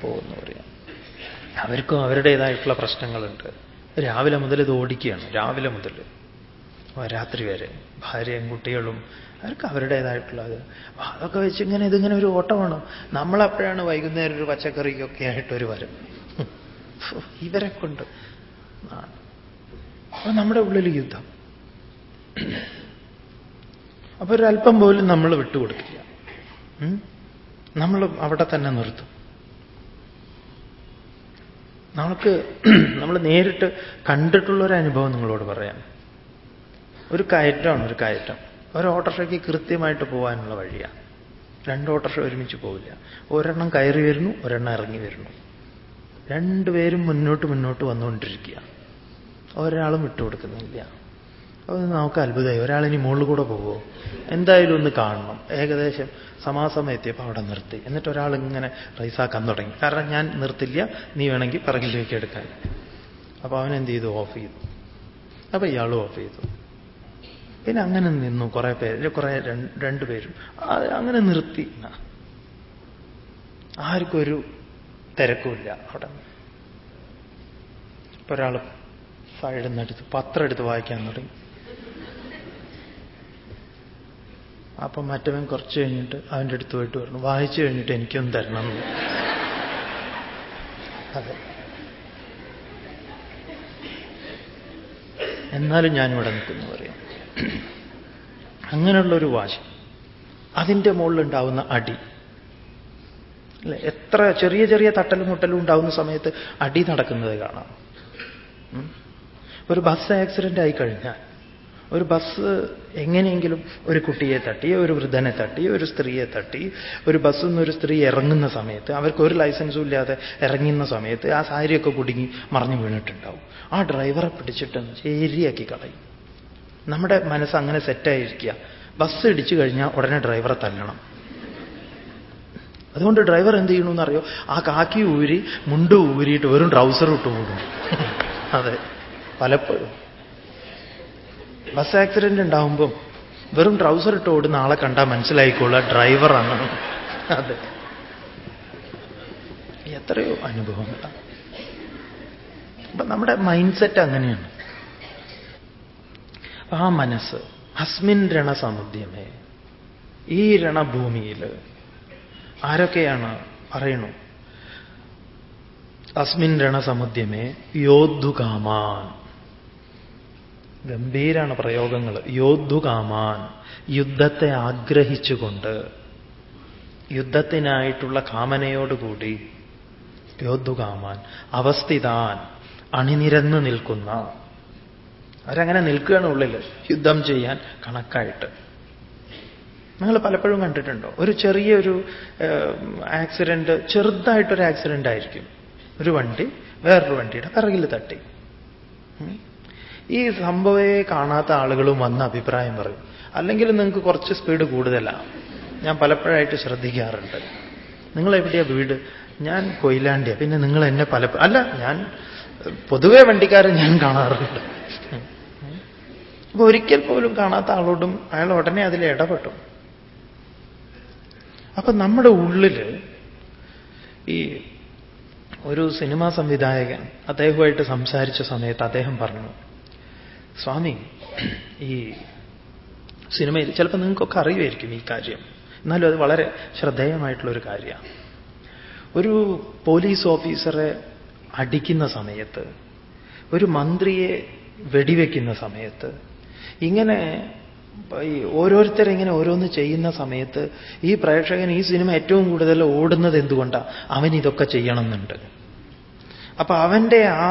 പോകുന്നു പറയാം. അവർക്കും അവരുടേതായിട്ടുള്ള പ്രശ്നങ്ങളുണ്ട്. രാവിലെ മുതൽ ഇത് ഓടിക്കുകയാണ്. രാവിലെ മുതൽ. രാത്രി വരെ. ഭാര്യയും കുട്ടികളും അവർക്ക് അവരുടേതായിട്ടുള്ളത് അതൊക്കെ വെച്ച് ഇങ്ങനെ ഇതിങ്ങനെ ഒരു ഓട്ടമാണ്? നമ്മളപ്പോഴാണ് വൈകുന്നേരം ഒരു പച്ചക്കറിക്കൊക്കെ ആയിട്ടൊരു വരും. ഇവരെ കൊണ്ട് അപ്പൊ നമ്മുടെ ഉള്ളിൽ യുദ്ധം. അപ്പൊ ഒരല്പം പോലും നമ്മൾ വിട്ടുകൊടുക്കില്ല. നമ്മൾ അവിടെ തന്നെ നിർത്തും. നമുക്ക് നമ്മൾ നേരിട്ട് കണ്ടിട്ടുള്ള ഒരു അനുഭവം നിങ്ങളോട് പറയാം. ഒരു കയറ്റമാണ് ഒരു കയറ്റം. ഒരു ഓട്ടോറിക്ഷയ്ക്ക് കൃത്യമായിട്ട് പോകാനുള്ള വഴിയാണ് രണ്ട് ഓട്ടോറിക്ഷ ഒരുമിച്ച് പോവില്ല. ഒരെണ്ണം കയറി വരുന്നു ഒരെണ്ണം ഇറങ്ങി വരുന്നു. രണ്ടുപേരും മുന്നോട്ട് മുന്നോട്ട് വന്നുകൊണ്ടിരിക്കുക. ഒരാളും വിട്ടുകൊടുക്കുന്നില്ല അത് നമുക്ക് അത്ഭുതമായി. ഒരാളിനി മുകളിൽ കൂടെ പോവോ? എന്തായാലും ഒന്ന് കാണണം. ഏകദേശം സമാസമയം എത്തിയപ്പോൾ അവിടെ നിർത്തി. എന്നിട്ട് ഒരാൾ ഇങ്ങനെ റൈസാക്കാൻ തുടങ്ങി. കാരണം ഞാൻ നിർത്തില്ല നീ വേണമെങ്കിൽ പിറകിലേക്ക് എടുക്കാൻ. അപ്പൊ അവൻ എന്ത് ചെയ്തു? ഓഫ് ചെയ്തു. അപ്പൊ ഇയാളും ഓഫ് ചെയ്തു. പിന്നെ അങ്ങനെ നിന്നു കുറെ പേര്. കുറെ രണ്ടുപേരും അങ്ങനെ നിർത്തി. ആർക്കും ഒരു തിരക്കുമില്ല അവിടെ. ഒരാൾ സൈഡിൽ നിന്ന് എടുത്ത് പത്രം എടുത്ത് വായിക്കാൻ തുടങ്ങി. അപ്പം മറ്റവൻ കുറച്ച് കഴിഞ്ഞിട്ട് അവന്റെ അടുത്ത് പോയിട്ട് പറഞ്ഞു വായിച്ചു കഴിഞ്ഞിട്ട് എനിക്കൊന്നും തരണം അതെ. എന്നാലും ഞാനിവിടെ നിൽക്കുന്നു പറയാം. അങ്ങനെയുള്ളൊരു വാശി. അതിന്റെ മുകളിലുണ്ടാവുന്ന അടി. അല്ലെ? എത്ര ചെറിയ ചെറിയ തട്ടലും മുട്ടലും ഉണ്ടാവുന്ന സമയത്ത് അടി നടക്കുന്നത് കാണാം. ഒരു ബസ് ആക്സിഡന്റ് ആയി കഴിഞ്ഞാൽ ഒരു ബസ് എങ്ങനെയെങ്കിലും ഒരു കുട്ടിയെ തട്ടി ഒരു വൃദ്ധനെ തട്ടി ഒരു സ്ത്രീയെ തട്ടി ഒരു ബസ്സിൽ നിന്ന് ഒരു സ്ത്രീ ഇറങ്ങുന്ന സമയത്ത് അവർക്ക് ഒരു ലൈസൻസും ഇല്ലാതെ ഇറങ്ങുന്ന സമയത്ത് ആ സാരിയൊക്കെ കുടുങ്ങി മറിഞ്ഞു വീണിട്ടുണ്ടാവും. ആ ഡ്രൈവറെ പിടിച്ചിട്ടൊന്ന് ശരിയാക്കി കളയും. നമ്മുടെ മനസ്സ് അങ്ങനെ സെറ്റായിരിക്കുക. ബസ് ഇടിച്ചു കഴിഞ്ഞാൽ ഉടനെ ഡ്രൈവറെ തല്ലണം. അതുകൊണ്ട് ഡ്രൈവർ എന്ത് ചെയ്യണമെന്ന് അറിയോ ആ കാക്കി ഊരി മുണ്ട് ഊരിയിട്ട് വെറും ട്രൗസർ ഇട്ട് കൂടും അതെ പലപ്പോഴും. ബസ് ആക്സിഡന്റ് ഉണ്ടാവുമ്പം വെറും ട്രൗസർ ഇട്ട് ഓടുന്ന ആളെ കണ്ടാൽ മനസ്സിലായിക്കോളുക ഡ്രൈവറാണ്. അതെ. എത്രയോ അനുഭവങ്ങളാണ്. അപ്പൊ നമ്മുടെ മൈൻഡ് സെറ്റ് അങ്ങനെയാണ്. ആ മനസ്സ് അസ്മിൻ രണസമുദ്യമേ ഈ രണഭൂമിയിൽ ആരൊക്കെയാണ് പറയണു? അസ്മിൻ രണസമുദ്യമേ യോദ്ധുകാമാൻ. ഗംഭീരാണ് പ്രയോഗങ്ങൾ. യോദ്ധുകാമാൻ യുദ്ധത്തെ ആഗ്രഹിച്ചുകൊണ്ട് യുദ്ധത്തിനായിട്ടുള്ള കാമനയോടുകൂടി യോദ്ധുകാമാൻ അവസ്ഥിതാൻ അണിനിരന്ന് നിൽക്കുന്ന അവരങ്ങനെ നിൽക്കുകയാണ് ഉള്ളിൽ. യുദ്ധം ചെയ്യാൻ കണക്കായിട്ട്. നിങ്ങൾ പലപ്പോഴും കണ്ടിട്ടുണ്ടോ? ഒരു ചെറിയൊരു ആക്സിഡന്റ് ചെറുതായിട്ടൊരു ആക്സിഡന്റ് ആയിരിക്കും. ഒരു വണ്ടി വേറൊരു വണ്ടിയുടെ പിറകിൽ തട്ടി. ഈ സംഭവയെ കാണാത്ത ആളുകളും വന്ന അഭിപ്രായം പറയും. അല്ലെങ്കിൽ നിങ്ങൾക്ക് കുറച്ച് സ്പീഡ് കൂടുതലാണ് ഞാൻ പലപ്പോഴായിട്ട് ശ്രദ്ധിക്കാറുണ്ട്. നിങ്ങൾ എവിടെയാ വീട്? ഞാൻ കൊയിലാണ്ടിയാ. പിന്നെ നിങ്ങൾ എന്നെ പല അല്ല ഞാൻ പൊതുവേ വണ്ടിക്കാരൻ ഞാൻ കാണാറുണ്ട്. അപ്പൊ ഒരിക്കൽ പോലും കാണാത്ത ആളോടും അയാൾ ഉടനെ അതിൽ ഇടപെട്ടു. അപ്പൊ നമ്മുടെ ഉള്ളിൽ ഈ ഒരു സിനിമാ സംവിധായകൻ അദ്ദേഹവുമായിട്ട് സംസാരിച്ച സമയത്ത് അദ്ദേഹം പറഞ്ഞു സ്വാമി ഈ സിനിമയിൽ ചിലപ്പോൾ നിങ്ങൾക്കൊക്കെ അറിയുമായിരിക്കും ഈ കാര്യം. എന്നാലും അത് വളരെ ശ്രദ്ധേയമായിട്ടുള്ള ഒരു കാര്യമാണ് ഒരു പോലീസ് ഓഫീസറെ അടിക്കുന്ന സമയത്ത് ഒരു മന്ത്രിയെ വെടിവെക്കുന്ന സമയത്ത് ഇങ്ങനെ ഈ ഓരോരുത്തരെ ഇങ്ങനെ ഓരോന്ന് ചെയ്യുന്ന സമയത്ത് ഈ പ്രേക്ഷകൻ ഈ സിനിമ ഏറ്റവും കൂടുതൽ ഓടുന്നത് എന്തുകൊണ്ടാണ് അവൻ ഇതൊക്കെ ചെയ്യണമെന്നുണ്ട്. അപ്പൊ അവന്റെ ആ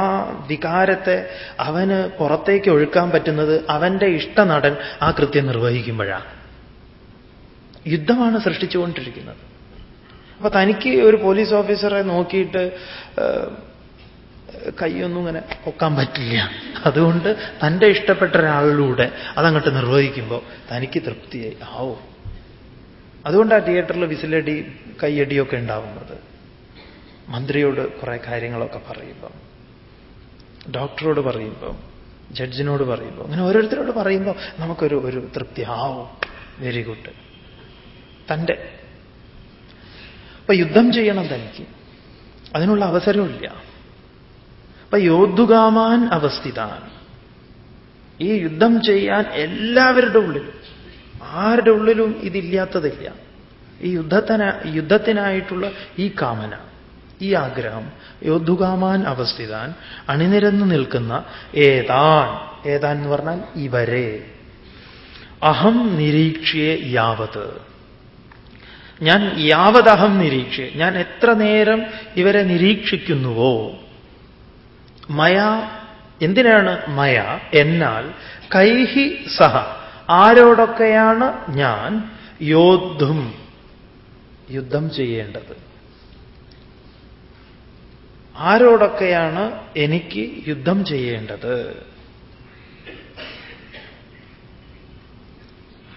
വികാരത്തെ അവന് പുറത്തേക്ക് ഒഴുക്കാൻ പറ്റുന്നത് അവന്റെ ഇഷ്ടനടൻ ആ കൃത്യം നിർവഹിക്കുമ്പോഴാണ് യുദ്ധമാണ് സൃഷ്ടിച്ചുകൊണ്ടിരിക്കുന്നത്. അപ്പൊ തനിക്ക് ഒരു പോലീസ് ഓഫീസറെ നോക്കിയിട്ട് കൈയൊന്നും ഇങ്ങനെ പൊക്കാൻ പറ്റില്ല. അതുകൊണ്ട് തന്റെ ഇഷ്ടപ്പെട്ട ഒരാളിലൂടെ അതങ്ങോട്ട് നിർവഹിക്കുമ്പോൾ തനിക്ക് തൃപ്തിയായി. ആവും. അതുകൊണ്ടാണ് തിയേറ്ററിൽ വിസിലടി കൈയടിയൊക്കെ ഉണ്ടാവുന്നത്. മന്ത്രിയോട് കുറെ കാര്യങ്ങളൊക്കെ പറയുമ്പം ഡോക്ടറോട് പറയുമ്പം ജഡ്ജിനോട് പറയുമ്പോൾ അങ്ങനെ ഓരോരുത്തരോട് പറയുമ്പോൾ നമുക്കൊരു ഒരു തൃപ്തി. ആവും. Very good. തന്റെ. അപ്പൊ യുദ്ധം ചെയ്യണം തനിക്ക്. അതിനുള്ള അവസരമില്ല. അപ്പൊ യോദ്ധുകാമാൻ അവസ്ഥിതാൻ ഈ യുദ്ധം ചെയ്യാൻ എല്ലാവരുടെ ഉള്ളിലും ആരുടെ ഉള്ളിലും ഇതില്ലാത്തതില്ല. ഈ യുദ്ധത്തിന യുദ്ധത്തിനായിട്ടുള്ള ഈ കാമന ഈ ആഗ്രഹം യോദ്ധുകാമാൻ അവസ്ഥിതാൻ അണിനിരന്ന് നിൽക്കുന്ന ഏതാൻ ഏതാൻ എന്ന് പറഞ്ഞാൽ ഇവരെ. അഹം നിരീക്ഷയെ യാവത്. ഞാൻ യാവതഹം നിരീക്ഷ ഞാൻ എത്ര നേരം ഇവരെ നിരീക്ഷിക്കുന്നുവോ? മയ എന്തിനാണ് മയ? എന്നാൽ കൈഹി സഹ ആരോടൊക്കെയാണ് ഞാൻ യോദ്ധും യുദ്ധം ചെയ്യേണ്ടത്? ആരോടൊക്കെയാണ് എനിക്ക് യുദ്ധം ചെയ്യേണ്ടത്?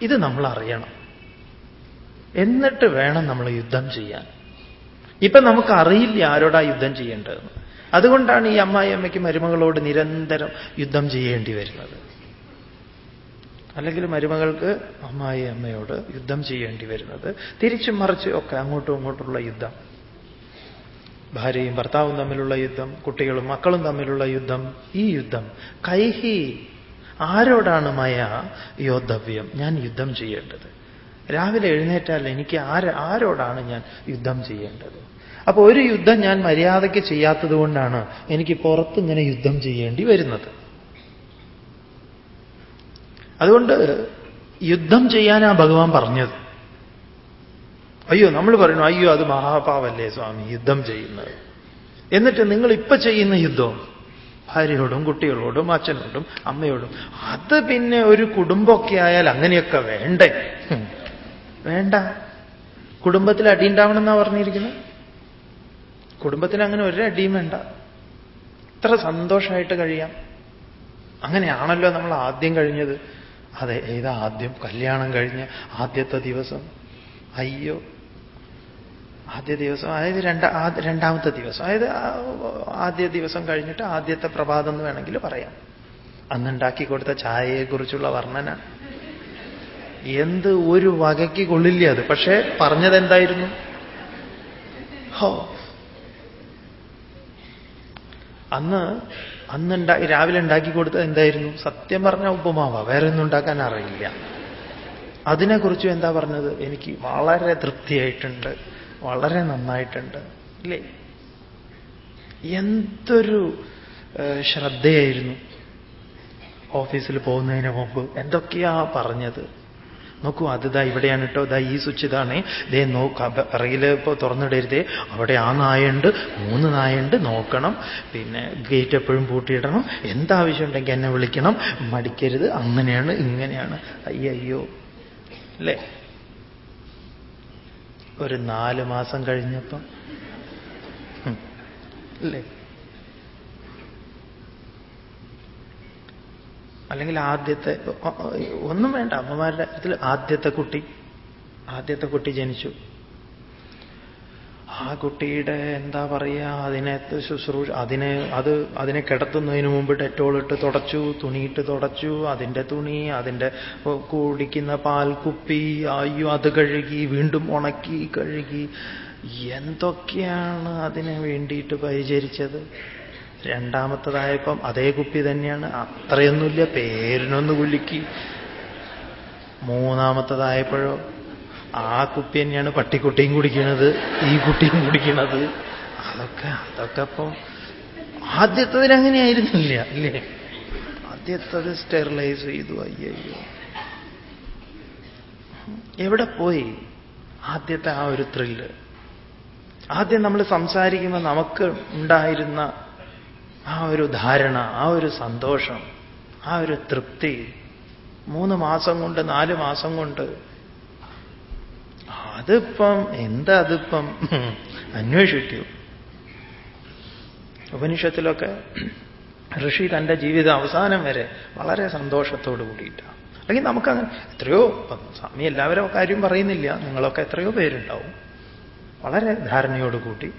ഇത് നമ്മൾ അറിയണം എന്നിട്ട് വേണം നമ്മൾ യുദ്ധം ചെയ്യാൻ. ഇപ്പൊ നമുക്ക് അറിയില്ല ആരോടാ യുദ്ധം ചെയ്യേണ്ടതെന്ന്. അതുകൊണ്ടാണ് ഈ അമ്മായി അമ്മയ്ക്ക് മരുമകളോട് നിരന്തരം യുദ്ധം ചെയ്യേണ്ടി വരുന്നത്. അല്ലെങ്കിൽ മരുമകൾക്ക് അമ്മായി അമ്മയോട് യുദ്ധം ചെയ്യേണ്ടി വരുന്നത്. തിരിച്ചും മറിച്ച് ഒക്കെ അങ്ങോട്ടും ഇങ്ങോട്ടുള്ള യുദ്ധം. ഭാര്യയും ഭർത്താവും തമ്മിലുള്ള യുദ്ധം കുട്ടികളും മക്കളും തമ്മിലുള്ള യുദ്ധം ഈ യുദ്ധം. കൈഹി ആരോടാണ് മയ യോദ്ധവ്യം? ഞാൻ യുദ്ധം ചെയ്യേണ്ടത്. രാവിലെ എഴുന്നേറ്റാൽ എനിക്ക് ആര് ആരോടാണ് ഞാൻ യുദ്ധം ചെയ്യേണ്ടത്? അപ്പൊ ഒരു യുദ്ധം ഞാൻ മര്യാദയ്ക്ക് ചെയ്യാത്തത് കൊണ്ടാണ് എനിക്ക് പുറത്തിങ്ങനെ യുദ്ധം ചെയ്യേണ്ടി വരുന്നത്. അതുകൊണ്ട് യുദ്ധം ചെയ്യാനാ ഭഗവാൻ പറഞ്ഞത്. അയ്യോ നമ്മൾ പറയുന്നു അയ്യോ അത് മഹാപാവല്ലേ സ്വാമി യുദ്ധം ചെയ്യുന്നത്. എന്നിട്ട് നിങ്ങൾ ഇപ്പൊ ചെയ്യുന്ന യുദ്ധം ഭാര്യയോടും കുട്ടികളോടും അച്ഛനോടും അമ്മയോടും അത് പിന്നെ ഒരു കുടുംബമൊക്കെ ആയാൽ അങ്ങനെയൊക്കെ വേണ്ടേ? വേണ്ട. കുടുംബത്തിൽ അടിയുണ്ടാവണമെന്നാ പറഞ്ഞിരിക്കുന്നത്? കുടുംബത്തിന് അങ്ങനെ ഒരു അടിയും വേണ്ട ഇത്ര സന്തോഷമായിട്ട് കഴിയാം. അങ്ങനെയാണല്ലോ നമ്മൾ ആദ്യം കഴിഞ്ഞത്. അതെ ഏതാ ആദ്യം കല്യാണം കഴിഞ്ഞ് ആദ്യത്തെ ദിവസം. അയ്യോ ആദ്യ ദിവസം അതായത് രണ്ട രണ്ടാമത്തെ ദിവസം. അതായത് ആദ്യ ദിവസം കഴിഞ്ഞിട്ട് ആദ്യത്തെ പ്രഭാതം എന്ന് വേണമെങ്കിൽ പറയാം. അന്നുണ്ടാക്കി കൊടുത്ത ചായയെക്കുറിച്ചുള്ള വർണന. എന്ത് ഒരു വകയ്ക്ക് കൊള്ളില്ല അത്. പക്ഷേ പറഞ്ഞതെന്തായിരുന്നു? ഹോ അന്ന് അന്ന് ഉണ്ടാക്കി രാവിലെ ഉണ്ടാക്കി കൊടുത്തത് എന്തായിരുന്നു? സത്യം പറഞ്ഞ ഉപ്പുമാവ. വേറെ ഒന്നും ഉണ്ടാക്കാൻ അറിയില്ല. അതിനെക്കുറിച്ചും എന്താ പറഞ്ഞത്? എനിക്ക് വളരെ തൃപ്തിയായിട്ടുണ്ട്. വളരെ നന്നായിട്ടുണ്ട്. ഇല്ലേ? എന്തൊരു ശ്രദ്ധയായിരുന്നു ഓഫീസിൽ പോകുന്നതിന് മുമ്പ്. എന്തൊക്കെയാ പറഞ്ഞത്? നോക്കൂ അത് ഇതാ ഇവിടെയാണ് കേട്ടോ ഇതാ ഈ സ്വിച്ച് ഇതാണ്. ദേ നോക്ക പിറകിൽ ഇപ്പോൾ തുറന്നിടരുതേ. അവിടെ ആ നായുണ്ട് മൂന്ന് നായുണ്ട് നോക്കണം. പിന്നെ ഗേറ്റ് എപ്പോഴും പൂട്ടിയിടണം. എന്താവശ്യം ഉണ്ടെങ്കിൽ എന്നെ വിളിക്കണം. മടിക്കരുത്. അങ്ങനെയാണ് ഇങ്ങനെയാണ്. അയ്യോ അല്ലേ? ഒരു നാല് മാസം കഴിഞ്ഞപ്പം. അല്ലേ? അല്ലെങ്കിൽ ആദ്യത്തെ ഒന്നും വേണ്ട. അമ്മമാരുടെ ഇതിൽ ആദ്യത്തെ കുട്ടി ആദ്യത്തെ കുട്ടി ജനിച്ചു. ആ കുട്ടിയുടെ എന്താ പറയുക അതിനെ ശുശ്രൂഷ അതിനെ അത് അതിനെ കിടത്തുന്നതിന് മുമ്പ് ഡെറ്റോളിട്ട് തുടച്ചു തുണിയിട്ട് തുടച്ചു അതിന്റെ തുണി അതിന്റെ കുടിക്കുന്ന കുപ്പി അയ്യോ അത് കഴുകി വീണ്ടും ഉണക്കി കഴുകി. എന്തൊക്കെയാണ് അതിനെ വേണ്ടിയിട്ട് പരിചരിച്ചത്? രണ്ടാമത്തതായപ്പം അതേ കുപ്പി തന്നെയാണ്. അത്രയൊന്നുമില്ല പേരിനൊന്ന് കുലുക്കി. മൂന്നാമത്തതായപ്പോഴോ ആ കുപ്പി തന്നെയാണ് പട്ടിക്കുട്ടിയും കുടിക്കുന്നത് ഈ കുട്ടിയും കുടിക്കുന്നത് അതൊക്കെ അതൊക്കെ ഇപ്പം ആദ്യത്തതിനങ്ങനെയായിരുന്നില്ല അല്ലേ? ആദ്യത്തത് സ്റ്റെറിലൈസ് ചെയ്തു അയ്യോ എവിടെ പോയി ആദ്യത്തെ ആ ഒരു ത്രില്ല്? ആദ്യം നമ്മൾ സംസാരിക്കുമ്പോൾ നമുക്ക് ഉണ്ടായിരുന്ന ആ ഒരു ധാരണ ആ ഒരു സന്തോഷം ആ ഒരു തൃപ്തി മൂന്ന് മാസം കൊണ്ട് നാല് മാസം കൊണ്ട്. അതിപ്പം എന്താ അതിപ്പം? അന്വേഷിക്കൂ. ഉപനിഷത്തിലൊക്കെ ഋഷി തന്റെ ജീവിതം അവസാനം വരെ വളരെ സന്തോഷത്തോട് കൂടിയിട്ടാണ്. അല്ലെങ്കിൽ നമുക്കങ്ങനെ എത്രയോ സ്വാമി എല്ലാവരും കാര്യം പറയുന്നില്ല. നിങ്ങളൊക്കെ എത്രയോ പേരുണ്ടാവും. വളരെ ധാരണയോട് കൂട്ടി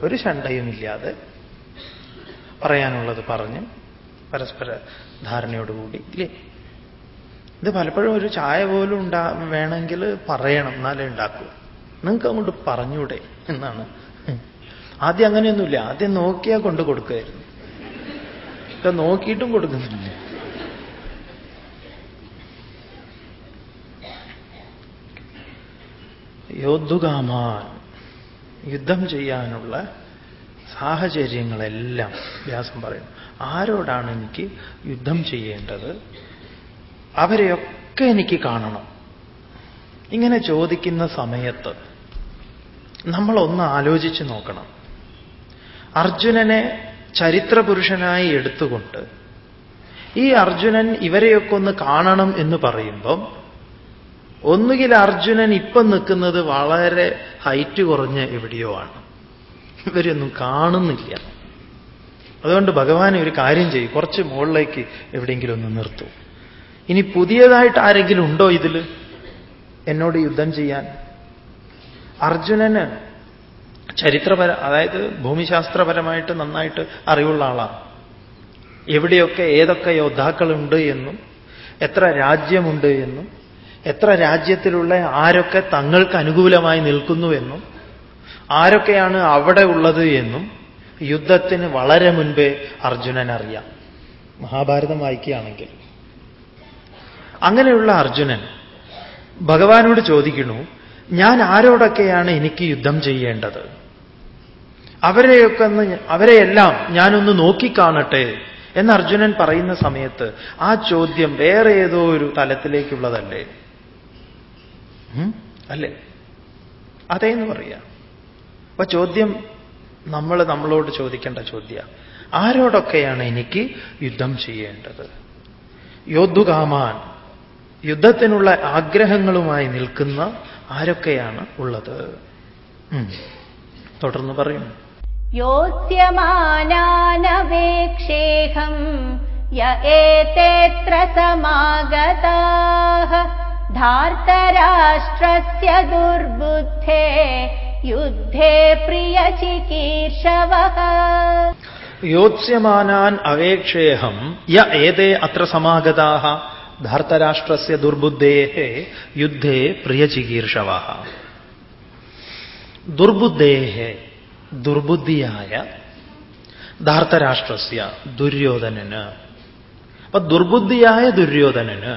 ഒരു ശണ്ടയുമില്ലാതെ പറയാനുള്ളത് പറഞ്ഞ് പരസ്പര ധാരണയോടുകൂടി ഇല്ലേ? ഇത് പലപ്പോഴും ഒരു ചായ പോലും ഉണ്ടാ വേണമെങ്കിൽ പറയണം എന്നാലേ ഉണ്ടാക്കൂ. നിങ്ങൾക്ക് അങ്ങോട്ട് പറഞ്ഞൂടെ എന്നാണ്. ആദ്യം അങ്ങനെയൊന്നുമില്ല. ആദ്യം നോക്കിയാൽ കൊണ്ട് കൊടുക്കുമായിരുന്നു ഇപ്പൊ നോക്കിയിട്ടും കൊടുക്കുന്നില്ല. യോദ്ധുകാമാൻ യുദ്ധം ചെയ്യാനുള്ള സാഹചര്യങ്ങളെല്ലാം വ്യാസം പറയുന്നു. ആരോടാണ് എനിക്ക് യുദ്ധം ചെയ്യേണ്ടത്? അവരെയൊക്കെ എനിക്ക് കാണണം. ഇങ്ങനെ ചോദിക്കുന്ന സമയത്ത് നമ്മളൊന്ന് ആലോചിച്ച് നോക്കണം. അർജുനനെ ചരിത്രപുരുഷനായി എടുത്തുകൊണ്ട് ഈ അർജുനൻ ഇവരെയൊക്കെ ഒന്ന് കാണണം എന്ന് പറയുമ്പം ഒന്നുകിൽ അർജുനൻ ഇപ്പം നിൽക്കുന്നത് വളരെ ഹൈറ്റ് കുറഞ്ഞ എവിടെയോ ആണ്. ഇവരൊന്നും കാണുന്നില്ല. അതുകൊണ്ട് ഭഗവാൻ ഒരു കാര്യം ചെയ്യും കുറച്ച് മുകളിലേക്ക് എവിടെയെങ്കിലും ഒന്ന് നിർത്തൂ. ഇനി പുതിയതായിട്ട് ആരെങ്കിലും ഉണ്ടോ ഇതിൽ എന്നോട് യുദ്ധം ചെയ്യാൻ. അർജുനന് ചരിത്രപര അതായത് ഭൂമിശാസ്ത്രപരമായിട്ട് നന്നായിട്ട് അറിവുള്ള ആളാണ്. എവിടെയൊക്കെ ഏതൊക്കെ യോദ്ധാക്കളുണ്ട് എന്നും എത്ര രാജ്യമുണ്ട് എന്നും എത്ര രാജ്യത്തിലുള്ള ആരൊക്കെ തങ്ങൾക്ക് അനുകൂലമായി നിൽക്കുന്നുവെന്നും ആരൊക്കെയാണ് അവിടെ ഉള്ളത് എന്നും യുദ്ധത്തിന് വളരെ മുൻപേ അർജുനൻ അറിയാം. മഹാഭാരതം വായിക്കുകയാണെങ്കിൽ. അങ്ങനെയുള്ള അർജുനൻ ഭഗവാനോട് ചോദിക്കുന്നു ഞാൻ ആരോടൊക്കെയാണ് എനിക്ക് യുദ്ധം ചെയ്യേണ്ടത്? അവരെയൊക്കെ ഒന്ന് അവരെയെല്ലാം ഞാനൊന്ന് നോക്കിക്കാണട്ടെ? എന്ന് അർജുനൻ പറയുന്ന സമയത്ത് ആ ചോദ്യം വേറെ ഏതോ ഒരു തലത്തിലേക്കുള്ളതല്ലേ? അല്ലേ? അതേന്ന് പറയാം. അപ്പൊ ചോദ്യം നമ്മൾ നമ്മളോട് ചോദിക്കേണ്ട ചോദ്യ. ആരോടൊക്കെയാണ് എനിക്ക് യുദ്ധം ചെയ്യേണ്ടത്? യോദ്ധുകാമാൻ യുദ്ധത്തിനുള്ള ആഗ്രഹങ്ങളുമായി നിൽക്കുന്ന ആരൊക്കെയാണ് ഉള്ളത്? തുടർന്ന് പറയും. യോസ്യമാനാനവേക്ഷേഹം യേത്ര സമാഗതാ ധാർത്തരാഷ്ട്രസ്യ ദുർബുദ്ധേ യുദ്ധേ പ്രിയചികീർഷവഃ യോത്സ്യമാനാൻ അവേക്ഷേഹം യ ഏതേ അത്ര സമാഗതാഃ ധാർത്തരാഷ്ട്രസ്യ ദുർബുദ്ധേ യുദ്ധേ പ്രിയചികീർഷവ ദുർബുദ്ധേ ദുർബുദ്ധിയായ ധാർത്തരാഷ്ട്രസ്യ ദുര്യോധനന്. അപ്പൊ ദുർബുദ്ധിയായ ദുര്യോധനന്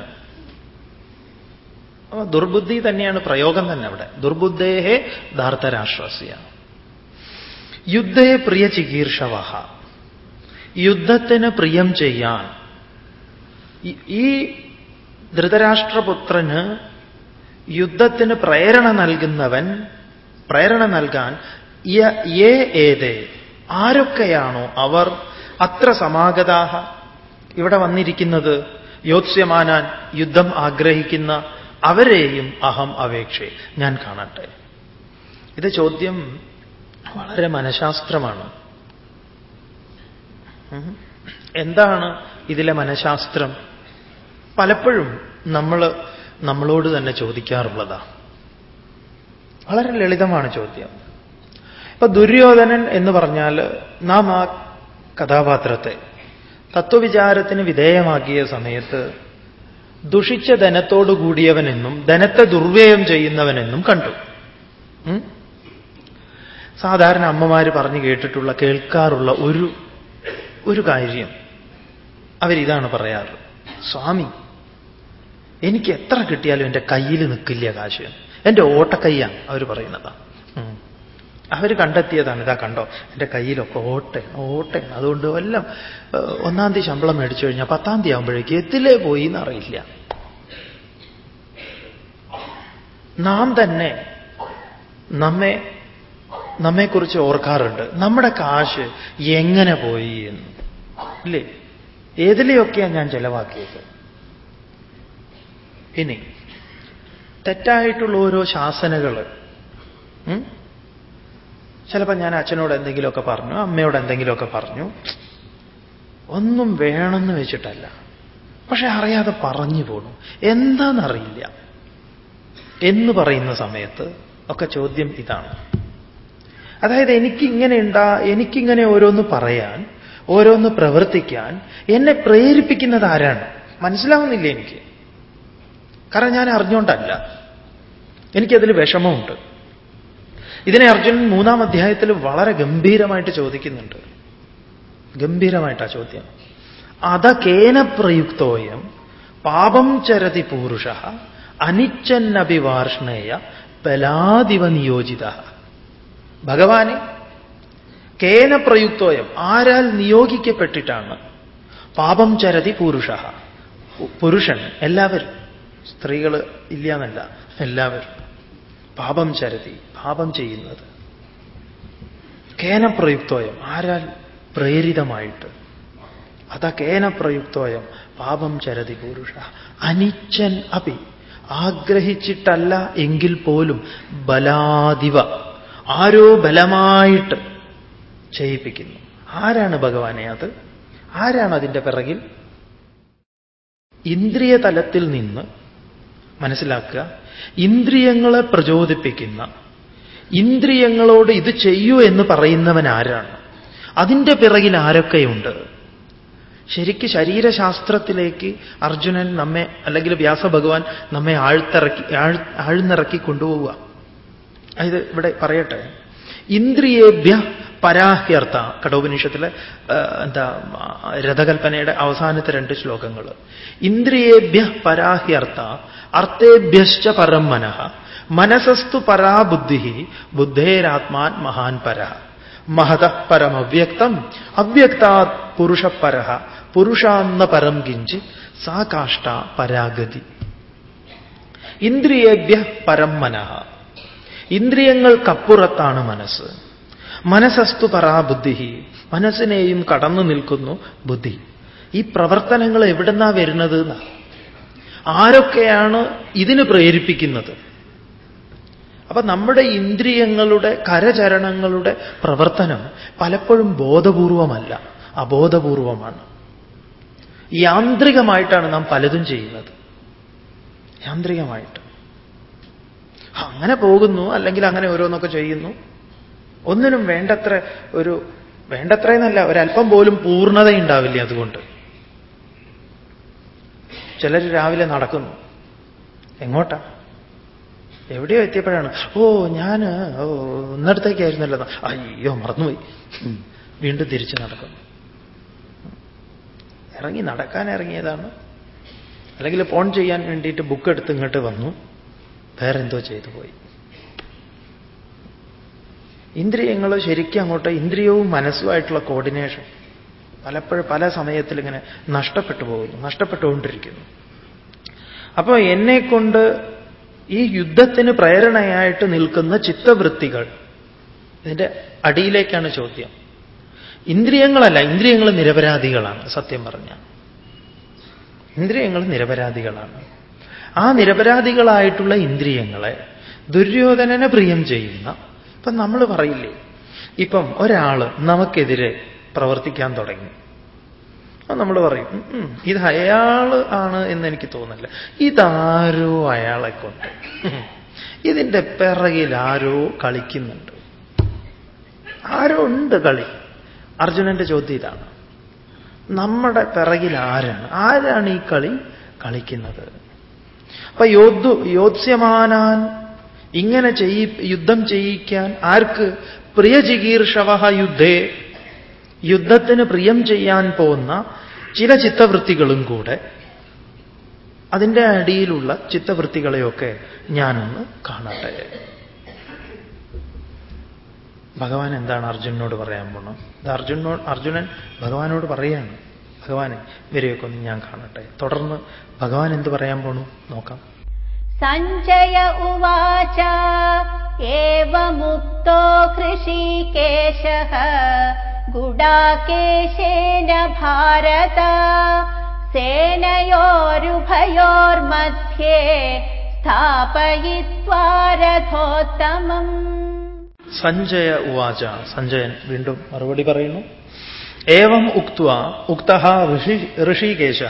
ദുർബുദ്ധി തന്നെയാണ് പ്രയോഗം തന്നെ അവിടെ. ദുർബുദ്ധേഹേ ധാർത്തരാഷ്ട്രസ്യ യുദ്ധേ പ്രിയ ചികീർഷവ യുദ്ധത്തിന് പ്രിയം ചെയ്യാൻ. ഈ ധൃതരാഷ്ട്രപുത്രന് യുദ്ധത്തിന് പ്രേരണ നൽകുന്നവൻ പ്രേരണ നൽകാൻ യേ ഏതേ ആരൊക്കെയാണോ അവർ അത്ര സമാഗതാഹ. ഇവിടെ വന്നിരിക്കുന്നത് യോത്സ്യമാനാൻ യുദ്ധം ആഗ്രഹിക്കുന്ന അവരെയും അഹം അപേക്ഷ. ഞാൻ കാണട്ടെ. ഇത് ചോദ്യം വളരെ മനഃശാസ്ത്രമാണ്. എന്താണ് ഇതിലെ മനഃശാസ്ത്രം? പലപ്പോഴും നമ്മൾ നമ്മളോട് തന്നെ ചോദിക്കാറുള്ളതാ. വളരെ ലളിതമാണ് ചോദ്യം. ഇപ്പൊ ദുര്യോധനൻ എന്ന് പറഞ്ഞാൽ നാം ആ കഥാപാത്രത്തെ തത്വവിചാരത്തിന് വിധേയമാക്കിയ സമയത്ത് ദുഷിച്ച ധനത്തോടു കൂടിയവനെന്നും ധനത്തെ ദുർവ്യയം ചെയ്യുന്നവനെന്നും കണ്ടു. സാധാരണ അമ്മമാർ പറഞ്ഞു കേട്ടിട്ടുള്ള കേൾക്കാറുള്ള ഒരു ഒരു കാര്യം അവരിതാണ് പറയാറ്. സ്വാമി എനിക്ക് എത്ര കിട്ടിയാലും എന്റെ കയ്യിൽ നിൽക്കില്ല കാശ്. എന്റെ ഓട്ടക്കയ്യാണ് അവർ പറയുന്നതാണ് അവർ കണ്ടെത്തിയതാണ്. ഇതാ കണ്ടോ? എന്റെ കയ്യിലൊക്കെ ഓട്ടയാണ് ഓട്ടയാണ് അതുകൊണ്ട് എല്ലാം ഒന്നാം തീയതി ശമ്പളം മേടിച്ചു കഴിഞ്ഞാൽ പത്താം തീയതി ആകുമ്പോഴേക്ക് എത്തിലേ പോയി എന്നറിയില്ല. നാം തന്നെ നമ്മെ നമ്മെക്കുറിച്ച് ഓർക്കാറുണ്ട്. നമ്മുടെ കാശ് എങ്ങനെ പോയി എന്ന്. അല്ലേ ഏതിലെയൊക്കെയാണ് ഞാൻ ചെലവാക്കിയത്? ഇനി തെറ്റായിട്ടുള്ള ഓരോ ശാസനകൾ ചിലപ്പോൾ ഞാൻ അച്ഛനോട് എന്തെങ്കിലുമൊക്കെ പറഞ്ഞു അമ്മയോട് എന്തെങ്കിലുമൊക്കെ പറഞ്ഞു. ഒന്നും വേണമെന്ന് വെച്ചിട്ടല്ല. പക്ഷെ അറിയാതെ പറഞ്ഞു പോണു. എന്താണെന്നറിയില്ല എന്ന് പറയുന്ന സമയത്ത് ഒക്കെ ചോദ്യം ഇതാണ്. അതായത് എനിക്കിങ്ങനെ ഉണ്ടാ എനിക്കിങ്ങനെ ഓരോന്ന് പറയാൻ ഓരോന്ന് പ്രവർത്തിക്കാൻ എന്നെ പ്രേരിപ്പിക്കുന്നത് ആരാണ്? മനസ്സിലാവുന്നില്ല എനിക്ക്? കാരണം ഞാൻ അറിഞ്ഞുകൊണ്ടല്ല എനിക്കതിൽ വിഷമമുണ്ട്. ഇതിനെ അർജുനൻ മൂന്നാം അധ്യായത്തിൽ വളരെ ഗംഭീരമായിട്ട് ചോദിക്കുന്നുണ്ട്. ഗംഭീരമായിട്ടാ ചോദ്യം. അതകേന പ്രയുക്തോയം പാപം ചരതി പൂരുഷ അനിച്ചന്നഭിവാർഷ്ണേയ ബലാദിവ നിയോജിത. ഭഗവാനെ കേന പ്രയുക്തോയം ആരാൽ നിയോഗിക്കപ്പെട്ടിട്ടാണ് പാപം ചരതി പുരുഷ? പുരുഷൻ എല്ലാവരും. സ്ത്രീകൾ ഇല്ല എന്നല്ല എല്ലാവരും. പാപം ചരതി പാപം ചെയ്യുന്നത്. കേന പ്രയുക്തോയം ആരാൽ പ്രേരിതമായിട്ട്? അത കേന പ്രയുക്തോയം പാപം ചരതി പുരുഷ. അനിച്ചൻ അപി ആഗ്രഹിച്ചിട്ടല്ല എങ്കിൽ പോലും ബലാദിവ ആരോ ബലമായിട്ട് ചെയ്യിപ്പിക്കുന്നു. ആരാണ് ഭഗവാനെ അത്? ആരാണ് അതിന്റെ പിറകിൽ? ഇന്ദ്രിയ തലത്തിൽ നിന്ന് മനസ്സിലാക്കുക. ഇന്ദ്രിയങ്ങളെ പ്രചോദിപ്പിക്കുന്ന ഇന്ദ്രിയങ്ങളോട് ഇത് ചെയ്യൂ എന്ന് പറയുന്നവൻ ആരാണ്? അതിന്റെ പിറകിൽ ആരൊക്കെയുണ്ട്? ശരിക്ക് ശരീരശാസ്ത്രത്തിലേക്ക് അർജുനൻ നമ്മെ അല്ലെങ്കിൽ വ്യാസഭഗവാൻ നമ്മെ ആഴ്ത്തിറക്കി ആഴ് ആഴ്ന്നിറക്കി കൊണ്ടുപോവുക. ഇത് ഇവിടെ പറയട്ടെ. ഇന്ദ്രിയേഭ്യ പരാഹ്യർത്ഥ കടോപനിഷത്തിലെ എന്താ രഥകൽപ്പനയുടെ അവസാനത്തെ രണ്ട് ശ്ലോകങ്ങൾ ഇന്ദ്രിയേഭ്യ പരാഹ്യർത്ഥ അർത്ഥേഭ്യശ്ച പരം മനഃ. മനസസ്തു പരാബുദ്ധി ബുദ്ധേരാത്മാൻ മഹാൻ പര. മഹത പരമവ്യക്തം അവ്യക്താത് പുരുഷപ്പര പുരുഷാന്ന പരം കിഞ്ച് സാ കാഷ്ട പരാഗതി. ഇന്ദ്രിയേഭ്യ പരം മനഃ. ഇന്ദ്രിയങ്ങൾക്കപ്പുറത്താണ് മനസ്സ്. മനസ്സസ്തു പരാബുദ്ധി മനസ്സിനെയും കടന്നു നിൽക്കുന്നു ബുദ്ധി. ഈ പ്രവർത്തനങ്ങൾ എവിടുന്നാ വരുന്നത് ആരൊക്കെയാണ് ഇതിന് പ്രേരിപ്പിക്കുന്നത്? അപ്പൊ നമ്മുടെ ഇന്ദ്രിയങ്ങളുടെ കരചരണങ്ങളുടെ പ്രവർത്തനം പലപ്പോഴും ബോധപൂർവമല്ല അബോധപൂർവമാണ്. യാന്ത്രികമായിട്ടാണ് നാം പലതും ചെയ്യുന്നത്. യാന്ത്രികമായിട്ട്. അങ്ങനെ പോകുന്നു അല്ലെങ്കിൽ അങ്ങനെ ഓരോന്നൊക്കെ ചെയ്യുന്നു. ഒന്നിനും വേണ്ടത്ര ഒരു വേണ്ടത്ര എന്നല്ല ഒരല്പം പോലും പൂർണതയുണ്ടാവില്ല അതുകൊണ്ട്. ചിലർ രാവിലെ നടക്കുന്നു. എങ്ങോട്ടാ? എവിടെയോ എത്തിയപ്പോഴാണ് ഓ ഞാൻ ഒന്നിടത്തേക്കായിരുന്നല്ലോ അയ്യോ മറന്നുപോയി. വീണ്ടും തിരിച്ചു നടക്കും. ഇറങ്ങി നടക്കാൻ ഇറങ്ങിയതാണ്. അല്ലെങ്കിൽ ഫോൺ ചെയ്യാൻ വേണ്ടിയിട്ട് ബുക്ക് എടുത്ത് ഇങ്ങോട്ട് വന്നു. വേറെന്തോ ചെയ്തു പോയി. ഇന്ദ്രിയങ്ങൾ ശരിക്കും അങ്ങോട്ട് ഇന്ദ്രിയവും മനസ്സുമായിട്ടുള്ള കോർഡിനേഷൻ പലപ്പോഴും പല സമയത്തിൽ ഇങ്ങനെ നഷ്ടപ്പെട്ടു പോകുന്നു നഷ്ടപ്പെട്ടുകൊണ്ടിരിക്കുന്നു. അപ്പോൾ എന്നെക്കൊണ്ട് ഈ യുദ്ധത്തിന് പ്രേരണയായിട്ട് നിൽക്കുന്ന ചിത്തവൃത്തികൾ. ഇതിന്റെ അടിയിലേക്കാണ് ചോദ്യം. ഇന്ദ്രിയങ്ങളല്ല ഇന്ദ്രിയങ്ങൾ നിരപരാധികളാണ് സത്യം പറഞ്ഞ. ഇന്ദ്രിയങ്ങൾ നിരപരാധികളാണ്. ആ നിരപരാധികളായിട്ടുള്ള ഇന്ദ്രിയങ്ങളെ ദുര്യോധനനെ പ്രിയം ചെയ്യുന്ന ഇപ്പം നമ്മൾ പറയില്ലേ ഇപ്പം ഒരാൾ നമുക്കെതിരെ പ്രവർത്തിക്കാൻ തുടങ്ങി. നമ്മൾ പറയും ഇത് അയാൾ ആണ് എന്ന് എനിക്ക് തോന്നില്ല ഇതാരോ അയാളെ കൊണ്ട്. ഇതിന്റെ പിറകിൽ ആരോ കളിക്കുന്നുണ്ട്. ആരോ ഉണ്ട് കളി. അർജുനന്റെ ചോദ്യം ഇതാണ്. നമ്മുടെ പിറകിൽ ആരാണ്? ആരാണ് ഈ കളി കളിക്കുന്നത്? അപ്പൊ യോദ്ധു യോത്സ്യമാനാൻ ഇങ്ങനെ ചെയ്യി യുദ്ധം ചെയ്യിക്കാൻ ആർക്ക്? പ്രിയ ചികീർഷവ യുദ്ധേ. യുദ്ധത്തിന് പ്രിയം ചെയ്യാൻ പോകുന്ന ചില ചിത്തവൃത്തികളും കൂടെ അതിന്റെ അടിയിലുള്ള ചിത്തവൃത്തികളെയൊക്കെ ഞാനൊന്ന് കാണട്ടെ. ഭഗവാൻ എന്താണ് അർജുനോട് പറയാൻ പോണം ഇത് അർജുനോ അർജുനൻ ഭഗവാനോട് പറയാണ്. ഭഗവാനെ ഇവരെയൊക്കെ ഒന്ന് ഞാൻ കാണട്ടെ. തുടർന്ന് ഭഗവാൻ എന്ത് പറയാൻ പോണു? നോക്കാം. സഞ്ജയ ഉവാച ഏവമുക്തോ കൃഷികേശ गुडाकेशेन भारत सेनयोरुभयोर्मध्ये स्थापयित्वा रथोत्तमम् സഞ്ജയ ഉവാച സഞ്ജയൻ വീണ്ടും മറുപടി പറയുന്നു ഏവം ഉക്ത ഉക്ത ഋഷി ഋഷികേശ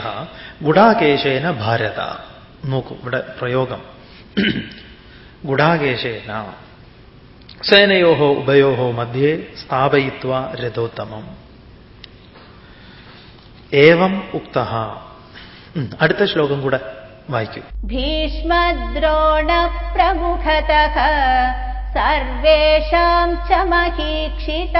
ഗുഡാകേശേന ഭാരത നോക്കൂ ഇവിടെ പ്രയോഗം ഗുഡാകേശേന സേനയോഹോ ഉഭയോഹോ മധ്യേ സ്ഥാപയിത്വ രഥോത്തമം. ഏവം ഉക്ത അടുത്ത ശ്ലോകം കൂടെ വായിക്കൂ. ഭീഷ്മദ്രോണ പ്രമുഖത സർവേഷാം ച മഹീക്ഷിത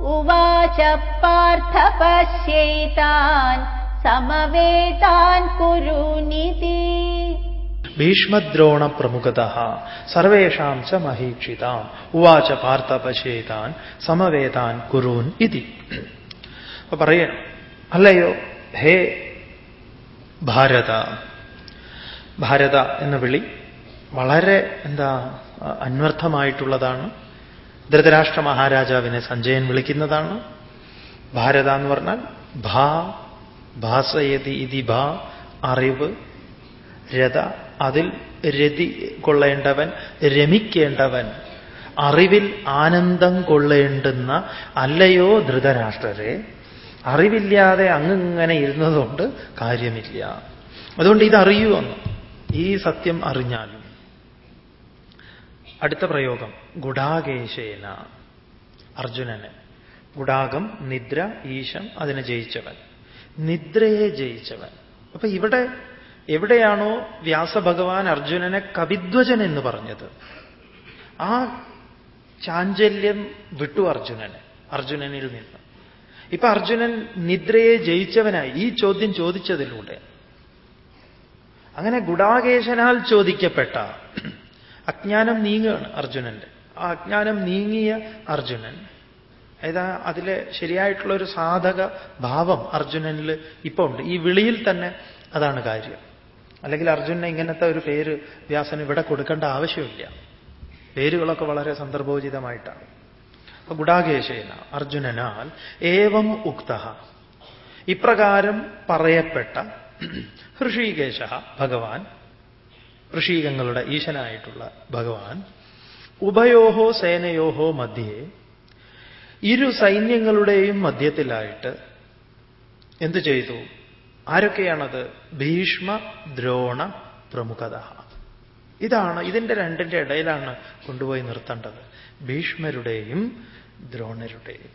ഉവാച പാർത്ഥ പശ്യൈതാൻ സമവേതാൻ കുരുനിതി ഭീഷ്മദ്രോണ പ്രമുഖത സർവേഷാം ച മഹീക്ഷിതാം. ഉവാച പാർത്ഥപശേതാൻ സമവേതാൻ കുരൂൻ ഇതി. അപ്പൊ പറയണം അല്ലയോ? ഹേ ഭാരത. ഭാരത എന്ന വിളി വളരെ എന്താ അന്വർത്ഥമായിട്ടുള്ളതാണ്. ധൃതരാഷ്ട്ര മഹാരാജാവിനെ സഞ്ജയൻ വിളിക്കുന്നതാണ്. ഭാരത എന്ന് പറഞ്ഞാൽ ഭാ ഭാസയതി ഇതി ഭ അറിവ് രഥ അതിൽ രതി കൊള്ളേണ്ടവൻ രമിക്കേണ്ടവൻ അറിവിൽ ആനന്ദം കൊള്ളേണ്ടുന്ന അല്ലയോ ധൃതരാഷ്ട്രരെ? അറിവില്ലാതെ അങ്ങിങ്ങനെ ഇരുന്നതുകൊണ്ട് കാര്യമില്ല. അതുകൊണ്ട് ഇതറിയൂ ഈ സത്യം അറിഞ്ഞാലും. അടുത്ത പ്രയോഗം. ഗുഡാകേശേന. അർജുനന്. ഗുഡാകം നിദ്ര ഈശം അതിനെ ജയിച്ചവൻ. നിദ്രയെ ജയിച്ചവൻ. അപ്പൊ ഇവിടെ എവിടെയാണോ വ്യാസഭഗവാൻ അർജുനനെ കവിധ്വജൻ എന്ന് പറഞ്ഞത്. ആ ചാഞ്ചല്യം വിട്ടു അർജുനന് അർജുനനിൽ നിന്ന്. ഇപ്പൊ അർജുനൻ നിദ്രയെ ജയിച്ചവനായി ഈ ചോദ്യം ചോദിച്ചതിലൂടെ. അങ്ങനെ ഗുഡാകേശനാൽ ചോദിക്കപ്പെട്ട അജ്ഞാനം നീങ്ങുകയാണ് അർജുനന്റെ. ആ അജ്ഞാനം നീങ്ങിയ അർജുനൻ ഏതാ അതിലെ ശരിയായിട്ടുള്ള ഒരു സാധക ഭാവം അർജുനനിൽ ഇപ്പൊ ഉണ്ട്. ഈ വിളിയിൽ തന്നെ അതാണ് കാര്യം. അല്ലെങ്കിൽ അർജുനന് ഇങ്ങനത്തെ ഒരു പേര് വ്യാസന് ഇവിടെ കൊടുക്കേണ്ട ആവശ്യമില്ല. പേരുകളൊക്കെ വളരെ സന്ദർഭോചിതമായിട്ടാണ്. അപ്പൊ ഗുഡാകേശേന അർജുനനാൽ ഏവം ഉക്ത. ഇപ്രകാരം പറയപ്പെട്ട ഋഷികേശ ഭഗവാൻ ഋഷീകങ്ങളുടെ ഈശനായിട്ടുള്ള ഭഗവാൻ ഉഭയോഹോ സേനയോഹോ മധ്യേ ഇരു സൈന്യങ്ങളുടെയും മധ്യത്തിലായിട്ട് എന്തു ചെയ്തു? ആരൊക്കെയാണത്? ഭീഷ്മ ദ്രോണ പ്രമുഖത. ഇതാണ് ഇതിന്റെ രണ്ടിന്റെ ഇടയിലാണ് കൊണ്ടുപോയി നിർത്തേണ്ടത്. ഭീഷ്മരുടെയും ദ്രോണരുടെയും.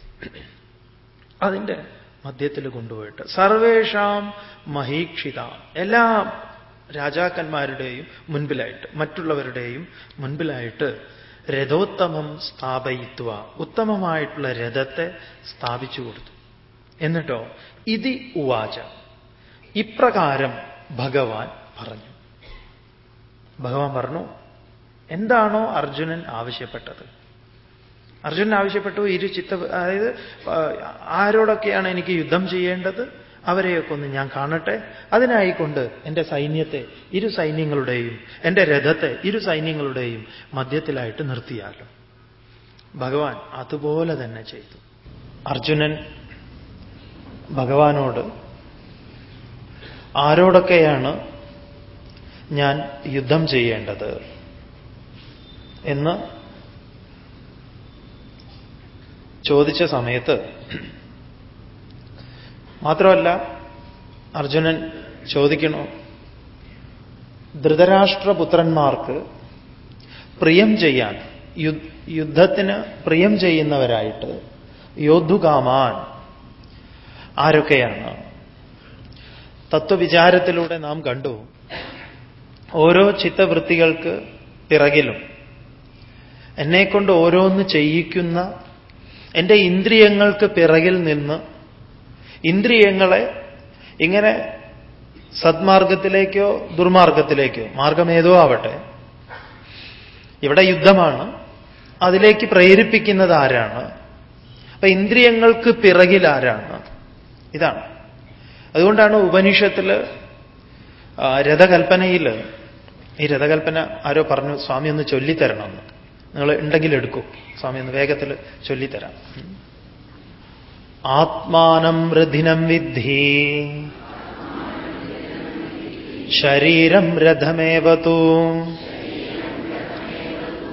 അതിന്റെ മധ്യത്തിൽ കൊണ്ടുപോയിട്ട് സർവേഷാം മഹീക്ഷിത. എല്ലാ രാജാക്കന്മാരുടെയും മുൻപിലായിട്ട് മറ്റുള്ളവരുടെയും മുൻപിലായിട്ട് രഥോത്തമം സ്ഥാപയിത്വ ഉത്തമമായിട്ടുള്ള രഥത്തെ സ്ഥാപിച്ചു കൊടുത്തു. എന്നിട്ടോ ഇതി ഉവാച. ഇപ്രകാരം ഭഗവാൻ പറഞ്ഞു. ഭഗവാൻ പറഞ്ഞു എന്താണോ അർജുനൻ ആവശ്യപ്പെട്ടത്? അർജുനൻ ആവശ്യപ്പെട്ടു ഇരു ചിത്ത അതായത് ആരോടൊക്കെയാണ് എനിക്ക് യുദ്ധം ചെയ്യേണ്ടത്? അവരെയൊക്കെ ഒന്ന് ഞാൻ കാണട്ടെ. അതിനായിക്കൊണ്ട് എന്റെ സൈന്യത്തെ ഇരു സൈന്യങ്ങളുടെയും എന്റെ രഥത്തെ ഇരു സൈന്യങ്ങളുടെയും മധ്യത്തിലായിട്ട് നിർത്തിയാലോ? ഭഗവാൻ അതുപോലെ തന്നെ ചെയ്തു. അർജുനൻ ഭഗവാനോട് ആരോടൊക്കെയാണ് ഞാൻ യുദ്ധം ചെയ്യേണ്ടത് എന്ന് ചോദിച്ച സമയത്ത് മാത്രമല്ല അർജുനൻ ചോദിക്കണോ ധൃതരാഷ്ട്രപുത്രന്മാർക്ക് പ്രിയം ചെയ്യാൻ യുദ്ധത്തിന് പ്രിയം ചെയ്യുന്നവരായിട്ട് യോദ്ധുകാമാൻ ആരൊക്കെയാണ്? തത്വവിചാരത്തിലൂടെ നാം കണ്ടു. ഓരോ ചിത്തവൃത്തികൾക്ക് പിറകിലും എന്നെക്കൊണ്ട് ഓരോന്ന് ചെയ്യിക്കുന്ന എന്റെ ഇന്ദ്രിയങ്ങൾക്ക് പിറകിൽ നിന്ന് ഇന്ദ്രിയങ്ങളെ ഇങ്ങനെ സത്മാർഗത്തിലേക്കോ ദുർമാർഗത്തിലേക്കോ മാർഗമേതോ ആവട്ടെ ഇവിടെ യുദ്ധമാണ് അതിലേക്ക് പ്രേരിപ്പിക്കുന്നത് ആരാണ്? അപ്പൊ ഇന്ദ്രിയങ്ങൾക്ക് പിറകിൽ ആരാണ്? ഇതാണ്. അതുകൊണ്ടാണ് ഉപനിഷത്തിൽ രഥകൽപ്പനയിൽ ഈ രഥകൽപ്പന ആരോ പറഞ്ഞു സ്വാമി ഒന്ന് ചൊല്ലിത്തരണമെന്ന് നിങ്ങൾ ഉണ്ടെങ്കിൽ എടുക്കൂ. സ്വാമി ഒന്ന് വേഗത്തിൽ ചൊല്ലിത്തരാം. ആത്മാനം രഥിനം വിദ്ധി ശരീരം രഥമേവതു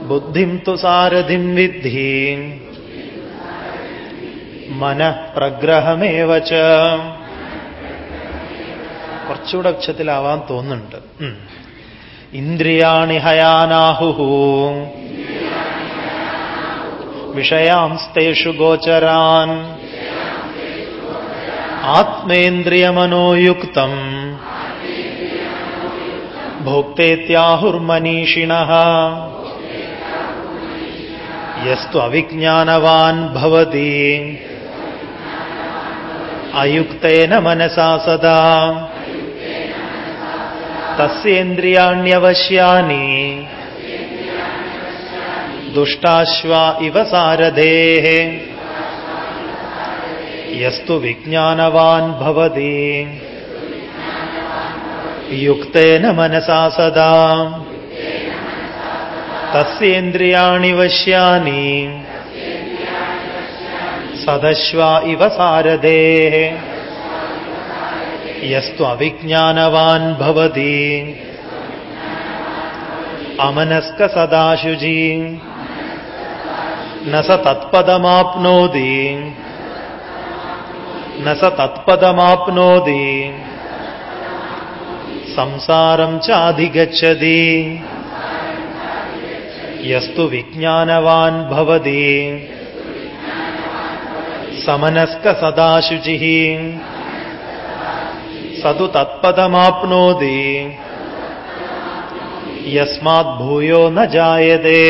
ബുദ്ധിം തു സാരഥിം വിദ്ധി മനഃപ്രഗ്രഹമേവ ച. കുറച്ചുകൂടെ ഉച്ചത്തിലാവാൻ തോന്നുന്നുണ്ട്. ഇന്ദ്രിയാണി ഹയാനാഹു വിഷയാംസ്തേഷു ഗോചരാൻ. ആത്മേന്ദ്രിയമനോയുക്തം. ഭോക്തേത്യാഹുർമനീഷിണ. യസ്തു അവിജ്ഞാനവാൻ ഭവതി. അയുക്തേന മനസാ സദാ. തസ്യേന്ദ്രിയാണ്യവശ്യാനി ദുഷ്ടാശ്വ ഇവ സാരഥേ യസ്തു വിജ്ഞാനവാൻ ഭവതി യുക്തേന മനസാ സദാ തസ്യേന്ദ്രിയാണി വശ്യാനി സദശ്വ ഇവ സാരഥേ യസ്തു അവിജ്ഞാനവാൻ ഭവതി അമനസ്ക സദാശുചി ന സ തത്പദമാപ്നോതി ന സ തത്പദമാപ്നോതി സംസാരം ചാധിഗച്ഛതി യസ്തു വിജ്ഞാനവാൻ ഭവതി സമനസ്ക സദാശുചി സതു തത്പദമാപ്നോതി യസ്മാത് ഭൂയോ ന ജായതേ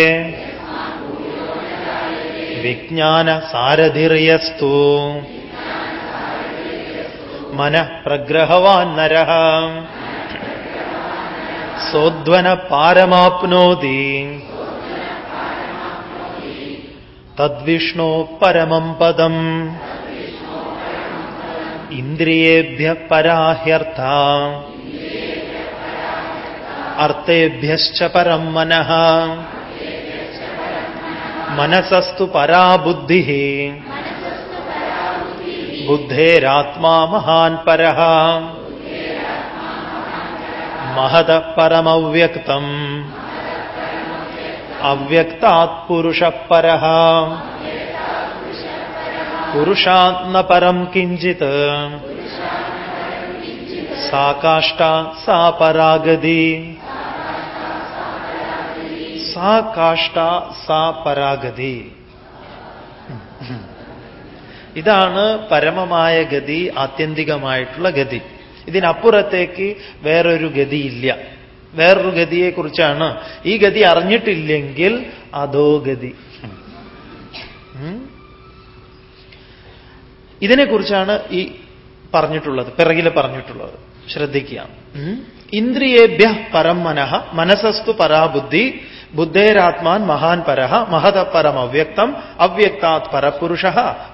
വിജ്ഞാന സാരഥിർയസ്തു മനഃ പ്രഗ്രഹവാൻ നര സോധ്വന പാരമാപ്നോതി തദ്വിഷ്ണോ പരമം പദം ഇന്ദ്രിയേഭ്യ പരാഹ്യർത്ഥ. അർത്ഥേഭ്യശ്ച പരം മനഃ. മനസസ്തു പരാ ബുദ്ധി ബുദ്ധേരാത്മാ മഹാൻ പരഃ. മഹത പരമവ്യക്തം. പുരുഷാത്മ പരം കിഞ്ചിത്. സാ കാഷ്ട സാ പരാഗതി. സാ കാഷ്ട സാ പരാഗതി. ഇതാണ് പരമമായ ഗതി ആത്യന്തികമായിട്ടുള്ള ഗതി. ഇതിനപ്പുറത്തേക്ക് വേറൊരു ഗതിയില്ല. വേറൊരു ഗതിയെക്കുറിച്ചാണ്. ഈ ഗതി അറിഞ്ഞിട്ടില്ലെങ്കിൽ അതോ ഗതി. ഇതിനെക്കുറിച്ചാണ് ഈ പറഞ്ഞിട്ടുള്ളത് പിറകിൽ പറഞ്ഞിട്ടുള്ളത്. ശ്രദ്ധിക്കുക. ഇന്ദ്രിയേഭ്യ പരം മനഃ മനസസ്തു പരാബുദ്ധി ബുദ്ധേരാത്മാൻ മഹാൻ പരഹ മഹത പരം അവ്യക്തം അവ്യക്താത് പരപുരുഷ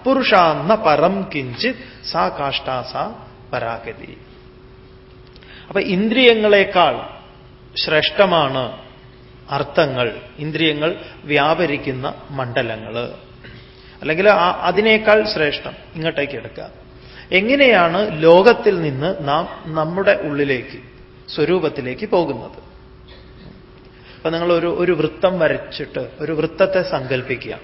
പുരുഷാന്ന പരം കിഞ്ചിത് സാ കാഷ്ടാ സാ പരാഗതി. അപ്പൊ ഇന്ദ്രിയങ്ങളെക്കാൾ ശ്രേഷ്ഠമാണ് അർത്ഥങ്ങൾ ഇന്ദ്രിയങ്ങൾ വ്യാപരിക്കുന്ന മണ്ഡലങ്ങൾ അല്ലെങ്കിൽ അതിനേക്കാൾ ശ്രേഷ്ഠം ഇങ്ങോട്ടേക്ക് എടുക്കുക. എങ്ങനെയാണ് ലോകത്തിൽ നിന്ന് നാം നമ്മുടെ ഉള്ളിലേക്ക് സ്വരൂപത്തിലേക്ക് പോകുന്നത്? അപ്പൊ നിങ്ങൾ ഒരു ഒരു വൃത്തം വരച്ചിട്ട് ഒരു വൃത്തത്തെ സങ്കല്പിക്കുക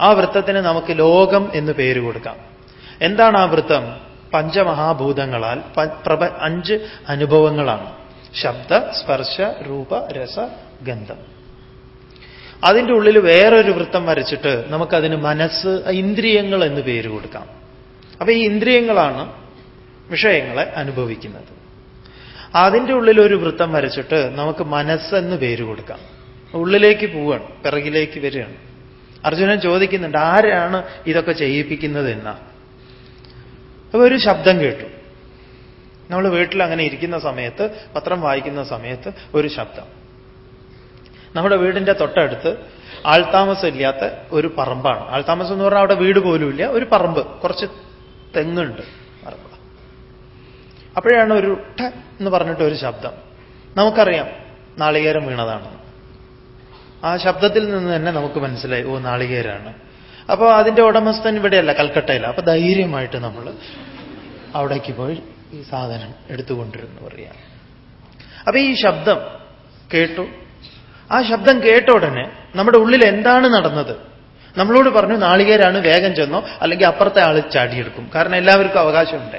ആ വൃത്തത്തിന് നമുക്ക് ലോകം എന്ന് പേര് കൊടുക്കാം. എന്താണ് ആ വൃത്തം? പഞ്ചമഹാഭൂതങ്ങളാൽ അഞ്ച് അനുഭവങ്ങളാണ്. ശബ്ദ സ്പർശ രൂപ രസ ഗന്ധം. അതിന്റെ ഉള്ളിൽ വേറൊരു വൃത്തം വരച്ചിട്ട് നമുക്കതിന് മനസ്സ് ഇന്ദ്രിയങ്ങൾ എന്ന് പേര് കൊടുക്കാം. അപ്പൊ ഈ ഇന്ദ്രിയങ്ങളാണ് വിഷയങ്ങളെ അനുഭവിക്കുന്നത്. അതിന്റെ ഉള്ളിൽ ഒരു വൃത്തം വരച്ചിട്ട് നമുക്ക് മനസ്സെന്ന് പേര് കൊടുക്കാം. ഉള്ളിലേക്ക് പോവാണ് പിറകിലേക്ക് വരികയാണ്. അർജുനൻ ചോദിക്കുന്നുണ്ട് ആരാണ് ഇതൊക്കെ ചെയ്യിപ്പിക്കുന്നത് എന്നാ? അപ്പൊ ഒരു ശബ്ദം കേട്ടു. നമ്മൾ വീട്ടിൽ അങ്ങനെ ഇരിക്കുന്ന സമയത്ത് പത്രം വായിക്കുന്ന സമയത്ത് ഒരു ശബ്ദം. നമ്മുടെ വീടിന്റെ തൊട്ടടുത്ത് ആൾതാമസം ഇല്ലാത്ത ഒരു പറമ്പാണ്. ആൾതാമസം എന്ന് പറഞ്ഞാൽ അവിടെ വീട് പോലുമില്ല ഒരു പറമ്പ്. കുറച്ച് തെങ്ങുണ്ട് പറമ്പ്. അപ്പോഴാണ് ഒരു ട എന്ന് പറഞ്ഞിട്ട് ഒരു ശബ്ദം. നമുക്കറിയാം നാളികേരം വീണതാണ്. ആ ശബ്ദത്തിൽ നിന്ന് തന്നെ നമുക്ക് മനസ്സിലായി ഓ നാളികേരാണ്. അപ്പോൾ അതിന്റെ ഉടമസ്ഥൻ ഇവിടെയല്ല കൽക്കട്ടയില്ല അപ്പൊ ധൈര്യമായിട്ട് നമ്മൾ അവിടേക്ക് പോയി ഈ സാധനം എടുത്തുകൊണ്ടിരുന്നു പറയാം. അപ്പൊ ഈ ശബ്ദം കേട്ടു. ആ ശബ്ദം കേട്ട ഉടനെ നമ്മുടെ ഉള്ളിൽ എന്താണ് നടന്നത്? നമ്മളോട് പറഞ്ഞു നാളികേരാണ് വേഗം ചെന്നോ. അല്ലെങ്കിൽ അപ്പുറത്തെ ആൾ ചാടിയെടുക്കും. കാരണം എല്ലാവർക്കും അവകാശമുണ്ട്.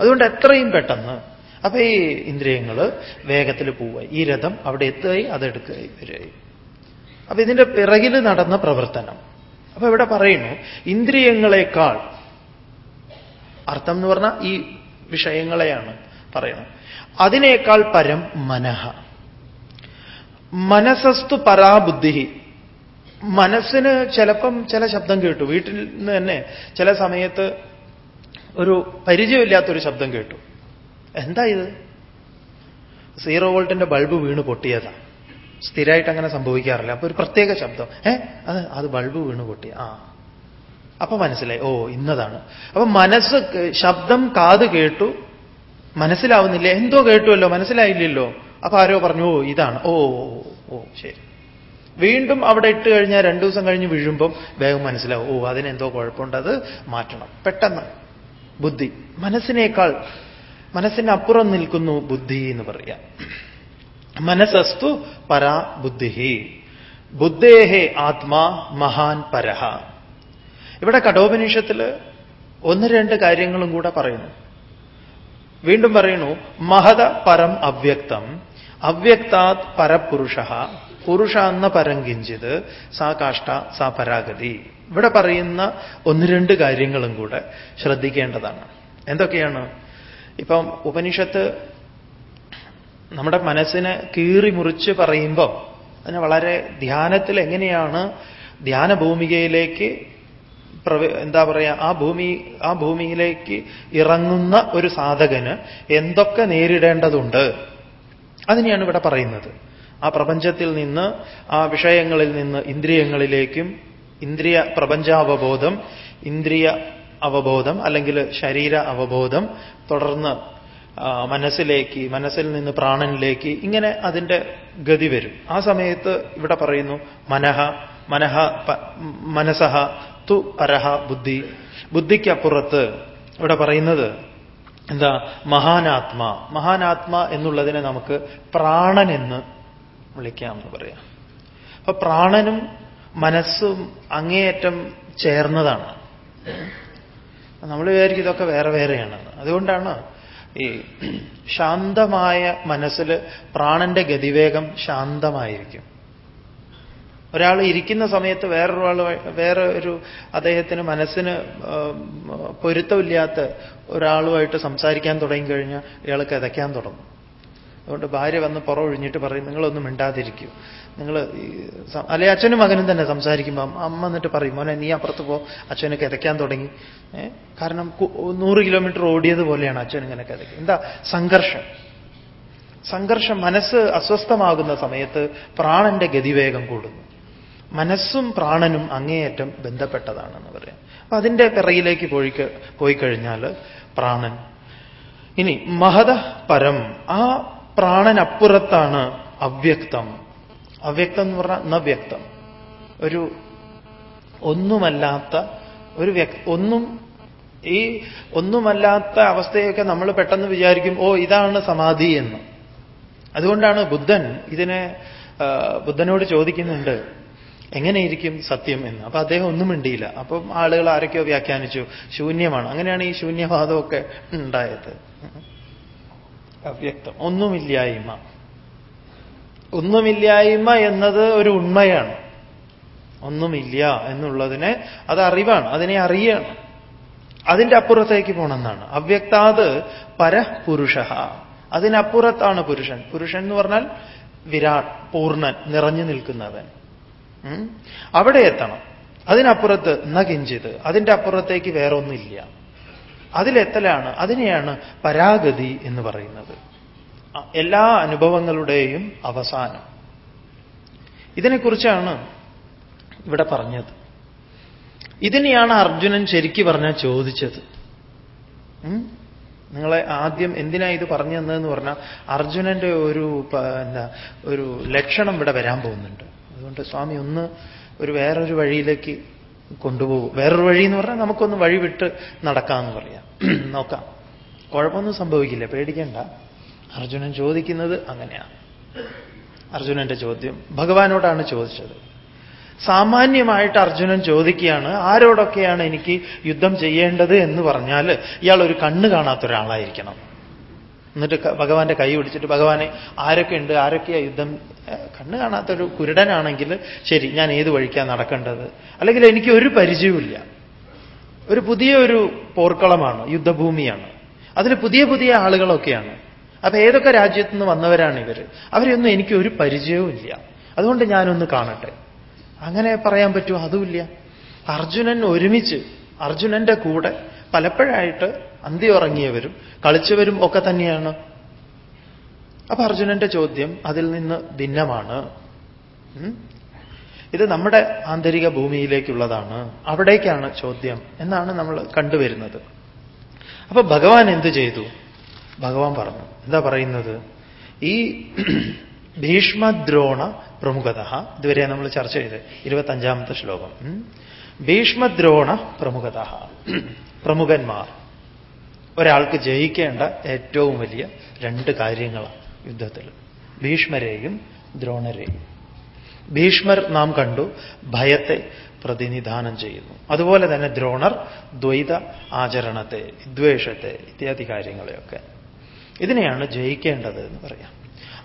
അതുകൊണ്ട് എത്രയും പെട്ടെന്ന് അപ്പൊ ഈ ഇന്ദ്രിയങ്ങൾ വേഗത്തിൽ പോവുക. ഈ രഥം അവിടെ എത്തുകയായി അതെടുക്കുകയായി വരികയായി അപ്പൊ ഇതിന്റെ പിറകിൽ നടന്ന പ്രവർത്തനം. അപ്പൊ ഇവിടെ പറയുന്നു ഇന്ദ്രിയങ്ങളെക്കാൾ അർത്ഥം എന്ന് പറഞ്ഞാൽ ഈ വിഷയങ്ങളെയാണ് പറയുന്നത്. അതിനേക്കാൾ പരം മനഃ. മനസ്സസ്തു പരാബുദ്ധി മനസ്സിന് ചിലപ്പം ചില ശബ്ദം കേട്ടു. വീട്ടിൽ നിന്ന് തന്നെ ചില സമയത്ത് ഒരു പരിചയമില്ലാത്തൊരു ശബ്ദം കേട്ടു. എന്താ ഇത്? സീറോ വോൾട്ടിന്റെ ബൾബ് വീണ് പൊട്ടിയതാ. സ്ഥിരമായിട്ട് അങ്ങനെ സംഭവിക്കാറില്ല. അപ്പൊ ഒരു പ്രത്യേക ശബ്ദം. ഏ? അത് അത് ബൾബ് വീണ് പൊട്ടി. ആ. അപ്പൊ മനസ്സിലായി. ഓ ഇന്നതാണ്. അപ്പൊ മനസ്സ് ശബ്ദം കാത് കേട്ടു. മനസ്സിലാവുന്നില്ല. എന്തോ കേട്ടുവല്ലോ. മനസ്സിലായില്ലല്ലോ. അപ്പൊ ആരോ പറഞ്ഞു ഓ ഇതാണ്. ഓ ഓ ശരി. വീണ്ടും അവിടെ ഇട്ട് കഴിഞ്ഞാൽ രണ്ടു ദിവസം കഴിഞ്ഞ് വീഴുമ്പം വേഗം മനസ്സിലാവും ഓ അതിനെന്തോ അത് മാറ്റണം. പെട്ടെന്ന് ബുദ്ധി. മനസ്സിനേക്കാൾ മനസ്സിനപ്പുറം നിൽക്കുന്നു ബുദ്ധി എന്ന് പറയാം. മനസ്സസ്തു പരാ ബുദ്ധിഹി. ബുദ്ധേഹേ ആത്മാ മഹാൻ പരഹ. ഇവിടെ കഠോപനിഷത്തിൽ ഒന്ന് രണ്ട് കാര്യങ്ങളും കൂടെ പറയുന്നു. വീണ്ടും പറയുന്നു മഹത പരം അവ്യക്തം. അവ്യക്താത് പരപുരുഷ. പുരുഷ എന്ന പരങ്കിഞ്ചിത് സാ കാഷ്ട സാ പരാഗതി. ഇവിടെ പറയുന്ന ഒന്ന് രണ്ട് കാര്യങ്ങളും കൂടെ ശ്രദ്ധിക്കേണ്ടതാണ്. എന്തൊക്കെയാണ്? ഇപ്പം ഉപനിഷത്ത് നമ്മുടെ മനസ്സിനെ കീറി മുറിച്ച് പറയുമ്പോൾ അതിനെ വളരെ ധ്യാനത്തിൽ എങ്ങനെയാണ് ധ്യാന ഭൂമികയിലേക്ക് എന്താ പറയുക ആ ഭൂമി ആ ഭൂമിയിലേക്ക് ഇറങ്ങുന്ന ഒരു സാധകന് എന്തൊക്കെ നേരിടേണ്ടതുണ്ട്? അതിനെയാണ് ഇവിടെ പറയുന്നത്. ആ പ്രപഞ്ചത്തിൽ നിന്ന് ആ വിഷയങ്ങളിൽ നിന്ന് ഇന്ദ്രിയങ്ങളിലേക്കും ഇന്ദ്രിയ പ്രപഞ്ചാവബോധം ഇന്ദ്രിയ അവബോധം അല്ലെങ്കിൽ ശരീര അവബോധം തുടർന്ന് മനസ്സിലേക്ക് മനസ്സിൽ നിന്ന് പ്രാണനിലേക്ക് ഇങ്ങനെ അതിന്റെ ഗതി വരും. ആ സമയത്ത് ഇവിടെ പറയുന്നു മനഃ മനഃ മനസഹ തു അരഹ ബുദ്ധി. ബുദ്ധിക്കപ്പുറത്ത് ഇവിടെ പറയുന്നത് എന്താ? മഹാനാത്മ. മഹാനാത്മ എന്നുള്ളതിനെ നമുക്ക് പ്രാണൻ എന്ന് വിളിക്കാമെന്ന് പറയാം. അപ്പൊ പ്രാണനും മനസ്സും അങ്ങേയറ്റം ചേർന്നതാണ്. നമ്മൾ വിചാരിക്കും ഇതൊക്കെ വേറെ വേറെയാണ്. അതുകൊണ്ടാണ് ഈ ശാന്തമായ മനസ്സിൽ പ്രാണന്റെ ഗതിവേഗം ശാന്തമായിരിക്കും. ഒരാൾ ഇരിക്കുന്ന സമയത്ത് വേറൊരാൾ വേറെ ഒരു അദ്ദേഹത്തിന് മനസ്സിന് പൊരുത്തമില്ലാത്ത ഒരാളുമായിട്ട് സംസാരിക്കാൻ തുടങ്ങിക്കഴിഞ്ഞാൽ ഇയാൾ കിതയ്ക്കാൻ തുടങ്ങും. അതുകൊണ്ട് ഭാര്യ വന്ന് പുറമൊഴിഞ്ഞിട്ട് പറയും നിങ്ങളൊന്നും മിണ്ടാതിരിക്കൂ. നിങ്ങൾ അല്ലെ അച്ഛനും മകനും തന്നെ സംസാരിക്കുമ്പോൾ അമ്മ എന്നിട്ട് പറയും മോനെ നീ അപ്പുറത്ത് പോ അച്ഛന് കിതയ്ക്കാൻ തുടങ്ങി. കാരണം നൂറ് കിലോമീറ്റർ ഓടിയത് പോലെയാണ് അച്ഛൻ ഇങ്ങനെ കിതയ്ക്കുക എന്താ? സംഘർഷം. സംഘർഷം മനസ്സ് അസ്വസ്ഥമാകുന്ന സമയത്ത് പ്രാണന്റെ ഗതിവേഗം കൂടുന്നു. മനസ്സും പ്രാണനും അങ്ങേയറ്റം ബന്ധപ്പെട്ടതാണെന്ന് പറയാം. അപ്പൊ അതിന്റെ പിറയിലേക്ക് പോയി പോയി കഴിഞ്ഞാൽ പ്രാണൻ. ഇനി മഹത പരം ആ പ്രാണനപ്പുറത്താണ് അവ്യക്തം. അവ്യക്തം എന്ന് പറഞ്ഞാൽ നവ്യക്തം ഒരു ഒന്നുമല്ലാത്ത ഒരു വ്യക്തി ഒന്നും ഈ ഒന്നുമല്ലാത്ത അവസ്ഥയൊക്കെ നമ്മൾ പെട്ടെന്ന് വിചാരിക്കും ഓ ഇതാണ് സമാധി എന്ന്. അതുകൊണ്ടാണ് ബുദ്ധൻ ഇതിനെ ബുദ്ധനോട് ചോദിക്കുന്നുണ്ട് എങ്ങനെയിരിക്കും സത്യം എന്ന്? അപ്പൊ അദ്ദേഹം ഒന്നും മിണ്ടിയില്ല. അപ്പം ആളുകൾ ആരൊക്കെയോ വ്യാഖ്യാനിച്ചു ശൂന്യമാണ്. അങ്ങനെയാണ് ഈ ശൂന്യവാദമൊക്കെ ഉണ്ടായത്. അവ്യക്തം. ഒന്നുമില്ലായ്മ. ഒന്നുമില്ലായ്മ എന്നത് ഒരു ഉണ്മയാണ്. ഒന്നുമില്ല എന്നുള്ളതിനെ അത് അറിവാണ് അതിനെ അറിയണം. അതിന്റെ അപ്പുറത്തേക്ക് പോണമെന്നാണ് അവ്യക്താത് പരപുരുഷ. അതിനപ്പുറത്താണ് പുരുഷൻ. പുരുഷൻ എന്ന് പറഞ്ഞാൽ വിരാട് പൂർണൻ നിറഞ്ഞു നിൽക്കുന്നവൻ? അവിടെ എത്തണം. അതിനപ്പുറത്ത് ന കിഞ്ചിത്. അതിന്റെ അപ്പുറത്തേക്ക് വേറെ ഒന്നുമില്ല അതിലെത്തലാണ്. അതിനെയാണ് പരാഗതി എന്ന് പറയുന്നത്. എല്ലാ അനുഭവങ്ങളുടെയും അവസാനം. ഇതിനെക്കുറിച്ചാണ് ഇവിടെ പറഞ്ഞത്. ഇതിനെയാണ് അർജുനൻ ശരിക്കു പറഞ്ഞാൽ ചോദിച്ചത്? നിങ്ങളെ ആദ്യം എന്തിനാ ഇത് പറഞ്ഞു തന്നതെന്ന് പറഞ്ഞാൽ അർജുനന്റെ ഒരു എന്താ ഒരു ലക്ഷണം ഇവിടെ വരാൻ പോകുന്നുണ്ട്. അതുകൊണ്ട് സ്വാമി ഒന്ന് ഒരു വേറൊരു വഴിയിലേക്ക് കൊണ്ടുപോകും. വേറൊരു വഴി എന്ന് പറഞ്ഞാൽ നമുക്കൊന്ന് വഴി വിട്ട് നടക്കാമെന്ന് പറയാം. നോക്കാം. കുഴപ്പമൊന്നും സംഭവിക്കില്ല. പേടിക്കണ്ട. അർജുനൻ ചോദിക്കുന്നത് അങ്ങനെയാണ്. അർജുനന്റെ ചോദ്യം ഭഗവാനോടാണ് ചോദിച്ചത്. സാമാന്യമായിട്ട് അർജുനൻ ചോദിക്കുകയാണ് ആരോടൊക്കെയാണ് എനിക്ക് യുദ്ധം ചെയ്യേണ്ടത്? എന്ന് പറഞ്ഞാൽ ഇയാൾ ഒരു കണ്ണ് കാണാത്ത ഒരാളായിരിക്കണം. എന്നിട്ട് ഭഗവാന്റെ കൈ പിടിച്ചിട്ട് ഭഗവാനെ ആരൊക്കെ ഉണ്ട്? ആരൊക്കെയാ യുദ്ധം? കണ്ണ് കാണാത്തൊരു കുരുടനാണെങ്കിൽ ശരി ഞാൻ ഏത് വഴിക്കാണ് നടക്കേണ്ടത്? അല്ലെങ്കിൽ എനിക്ക് ഒരു പരിചയവുമില്ല. ഒരു പുതിയ ഒരു പോർക്കളമാണ് യുദ്ധഭൂമിയാണ്. അതിൽ പുതിയ പുതിയ ആളുകളൊക്കെയാണ്. അപ്പൊ ഏതൊക്കെ രാജ്യത്തു നിന്ന് വന്നവരാണ് ഇവർ അവരെയൊന്നും എനിക്ക് ഒരു പരിചയവും ഇല്ല അതുകൊണ്ട് ഞാനൊന്ന് കാണട്ടെ. അങ്ങനെ പറയാൻ പറ്റുമോ? അതുമില്ല. അർജുനൻ ഒരുമിച്ച് അർജുനന്റെ കൂടെ പലപ്പോഴായിട്ട് അന്തി ഉറങ്ങിയവരും കളിച്ചവരും ഒക്കെ തന്നെയാണ്. അപ്പൊ അർജുനന്റെ ചോദ്യം അതിൽ നിന്ന് ഭിന്നമാണ്. ഇത് നമ്മുടെ ആന്തരിക ഭൂമിയിലേക്കുള്ളതാണ്. അവിടേക്കാണ് ചോദ്യം എന്നാണ് നമ്മൾ കണ്ടുവരുന്നത്. അപ്പൊ ഭഗവാൻ എന്ത് ചെയ്തു? ഭഗവാൻ പറഞ്ഞു. എന്താ പറയുന്നത്? ഈ ഭീഷ്മദ്രോണ പ്രമുഖത. ഇതുവരെ നമ്മൾ ചർച്ച ചെയ്ത് ഇരുപത്തഞ്ചാമത്തെ ശ്ലോകം. ഭീഷ്മദ്രോണ പ്രമുഖത. പ്രമുഖന്മാർ. ഒരാൾക്ക് ജയിക്കേണ്ട ഏറ്റവും വലിയ രണ്ട് കാര്യങ്ങളാണ് യുദ്ധത്തിൽ. ഭീഷ്മരെയും ദ്രോണരെയും. ഭീഷ്മർ നാം കണ്ടു ഭയത്തെ പ്രതിനിധാനം ചെയ്യുന്നു. അതുപോലെ തന്നെ ദ്രോണർ ദ്വൈത ആചരണത്തെ വിദ്വേഷത്തെ ഇത്യാദി കാര്യങ്ങളെയൊക്കെ. ഇതിനെയാണ് ജയിക്കേണ്ടത് എന്ന് പറയാം.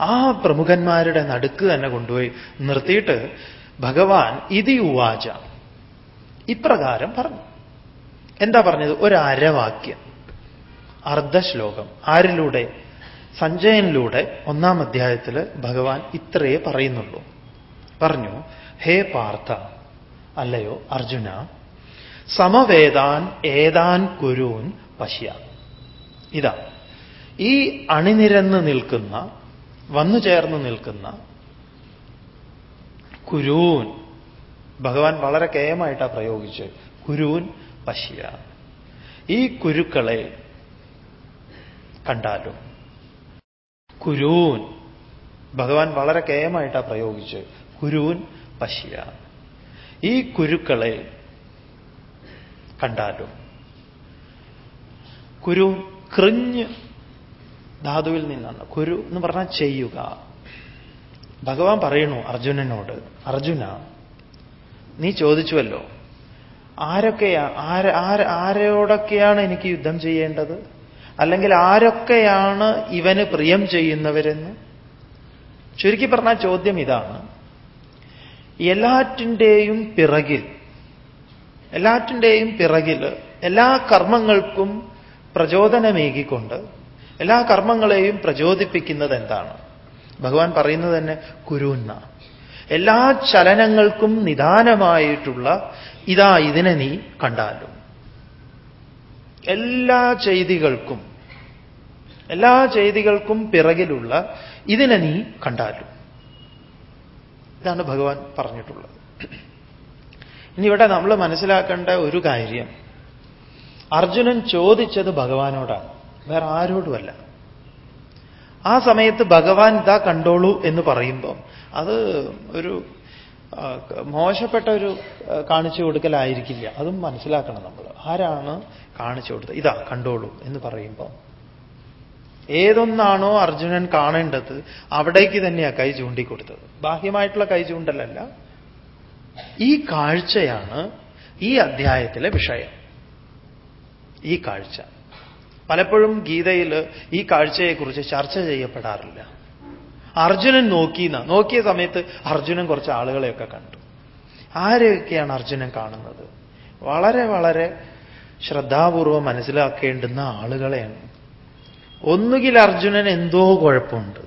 ആ പ്രമുഖന്മാരുടെ നടുക്ക് തന്നെ കൊണ്ടുപോയി നിർത്തിയിട്ട് ഭഗവാൻ ഇതി ഉവാച ഇപ്രകാരം പറഞ്ഞു. എന്താ പറഞ്ഞത്? ഒരു അരവാക്യം അർദ്ധശ്ലോകം. ആരിലൂടെ? സഞ്ജയനിലൂടെ ഒന്നാം അധ്യായത്തിൽ ഭഗവാൻ ഇത്രയേ പറയുന്നുള്ളൂ. പറഞ്ഞു ഹേ പാർത്ഥ അല്ലയോ അർജുന സമവേദാൻ ഏതാൻ കുരൂൻ പശ്യ. ഇതാ ഈ അണിനിരന്ന് നിൽക്കുന്ന വന്നു ചേർന്ന് നിൽക്കുന്ന കുരൂൻ ഭഗവാൻ വളരെ കേമായിട്ടാണ് പ്രയോഗിച്ച് കുരൂൻ പശ്യ. ഈ കുരുക്കളെ കണ്ടാലും. കുരൂൻ. ഭഗവാൻ വളരെ കേമായിട്ടാണ് പ്രയോഗിച്ച്. കുരൂൻ പശ്യ. ഈ കുരുക്കളെ കണ്ടാലും. കുരു കൃഞ്ഞ് ധാതുവിൽ നിന്നാണ്. കുരു എന്ന് പറഞ്ഞാൽ ചെയ്യുക. ഭഗവാൻ പറയണു അർജുനനോട് അർജുന നീ ചോദിച്ചുവല്ലോ ആരൊക്കെയാ ആര ആര ആരോടൊക്കെയാണ് എനിക്ക് യുദ്ധം ചെയ്യേണ്ടത്? അല്ലെങ്കിൽ ആരൊക്കെയാണ് ഇവന് പ്രിയം ചെയ്യുന്നവരെന്ന്? ചുരുക്കി പറഞ്ഞ ചോദ്യം ഇതാണ്. എല്ലാറ്റിന്റെയും പിറകിൽ എല്ലാറ്റിന്റെയും പിറകിൽ എല്ലാ കർമ്മങ്ങൾക്കും പ്രചോദനമേകിക്കൊണ്ട് എല്ലാ കർമ്മങ്ങളെയും പ്രചോദിപ്പിക്കുന്നത് എന്താണ്? ഭഗവാൻ പറയുന്നത് തന്നെ കുരുന്ന. എല്ലാ ചലനങ്ങൾക്കും നിദാനമായിട്ടുള്ള ഇതാ ഇതിനെ നീ കണ്ടാലും. എല്ലാ ചെയ്തികൾക്കും എല്ലാ ചെയ്തികൾക്കും പിറകിലുള്ള ഇതിനെ നീ കണ്ടാലും. ഇതാണ് ഭഗവാൻ പറഞ്ഞിട്ടുള്ളത്. ഇനി ഇവിടെ നമ്മൾ മനസ്സിലാക്കേണ്ട ഒരു കാര്യം. അർജുനൻ ചോദിച്ചത് ഭഗവാനോടാണ്. വേറെ ആരോടുമല്ല. ആ സമയത്ത് ഭഗവാൻ ഇതാ കണ്ടോളൂ എന്ന് പറയുമ്പം അത് ഒരു മോശപ്പെട്ട ഒരു കാണിച്ചു കൊടുക്കലായിരിക്കില്ല. അതും മനസ്സിലാക്കണം നമ്മൾ. ആരാണ് കാണിച്ചു കൊടുത്തത്. ഇതാ കണ്ടോളൂ എന്ന് പറയുമ്പോൾ ഏതൊന്നാണോ അർജുനൻ കാണേണ്ടത് അവിടേക്ക് തന്നെയാണ് കൈ ചൂണ്ടിക്കൊടുത്തത്. ബാഹ്യമായിട്ടുള്ള കൈ ചൂണ്ടലല്ല. ഈ കാഴ്ചയാണ് ഈ അധ്യായത്തിലെ വിഷയം. ഈ കാഴ്ച. പലപ്പോഴും ഗീതയിൽ ഈ കാഴ്ചയെക്കുറിച്ച് ചർച്ച ചെയ്യപ്പെടാറില്ല. അർജുനൻ നോക്കിയെന്ന നോക്കിയ സമയത്ത് അർജുനൻ കുറച്ച് ആളുകളെയൊക്കെ കണ്ടു. ആരെയൊക്കെയാണ് അർജുനൻ കാണുന്നത്? വളരെ വളരെ ശ്രദ്ധാപൂർവം മനസ്സിലാക്കേണ്ടുന്ന ആളുകളെയാണ്. ഒന്നുകിൽ അർജുനൻ എന്തോ കുഴപ്പമുണ്ട്.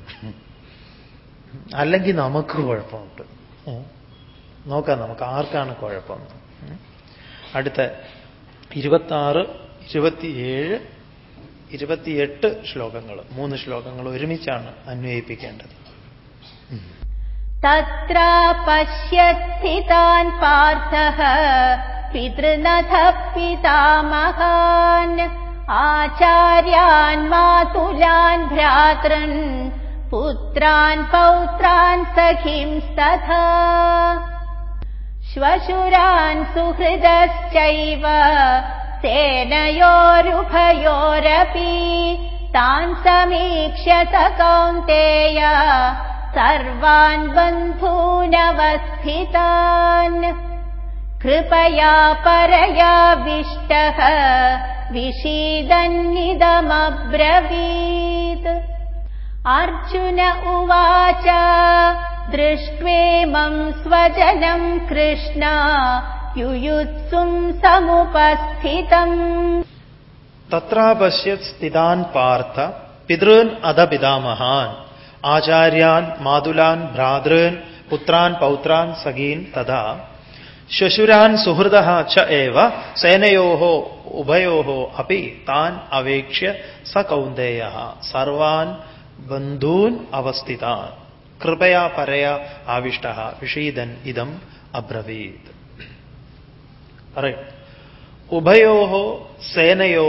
അല്ലെങ്കിൽ നമുക്ക് കുഴപ്പമുണ്ട്. നോക്കാം നമുക്ക് ആർക്കാണ് കുഴപ്പം. അടുത്ത ഇരുപത്താറ് ഇരുപത്തിയേഴ് ഇരുപത്തിയെട്ട് ശ്ലോകങ്ങൾ. മൂന്ന് ശ്ലോകങ്ങൾ ഒരുമിച്ചാണ് അന്വയിപ്പിക്കേണ്ടത്. തത്ര പശ്യത്തിതാൻ പാർത്ഥ. पितृनथ पितामहान् आचार्यान् मातुलान् भ्रातृन् पुत्रान् पौत्रान् सखींस्तथा श्वशुरान् सुहृदश्चैव सेनयोरुभयोरपि। तान् समीक्ष्य स कौन्तेय सर्वान् बन्धूनवस्थितान् कृपया परयाविष्टः विषीदन्निदमब्रवीत्। अर्जुन उवाच दृष्ट्वेमम् स्वजनम् कृष्ण युयुत्सुम् समुपस्थितम्। तत्रापश्यत् स्थितान् पार्थ पितॄन् अधपितामहान् आचार्यान् मातुलान् भ्रातॄन् पुत्रान् पौत्रान् सगीन् तदा ശ്വശുരാൻ സുഹൃദ ച ഏവ സേനയോ ഉഭയോ അപ്പി താൻ അപേക്ഷ്യ സ കൗന്ദേയ സർവാൻ ബന്ധൂൻ അവസ്ഥിതാൻ. കൃപയാ പരയാ ആവിഷ്ട വിഷീദൻ ഇതം അബ്രവീത്. ഉഭയോ സേനയോ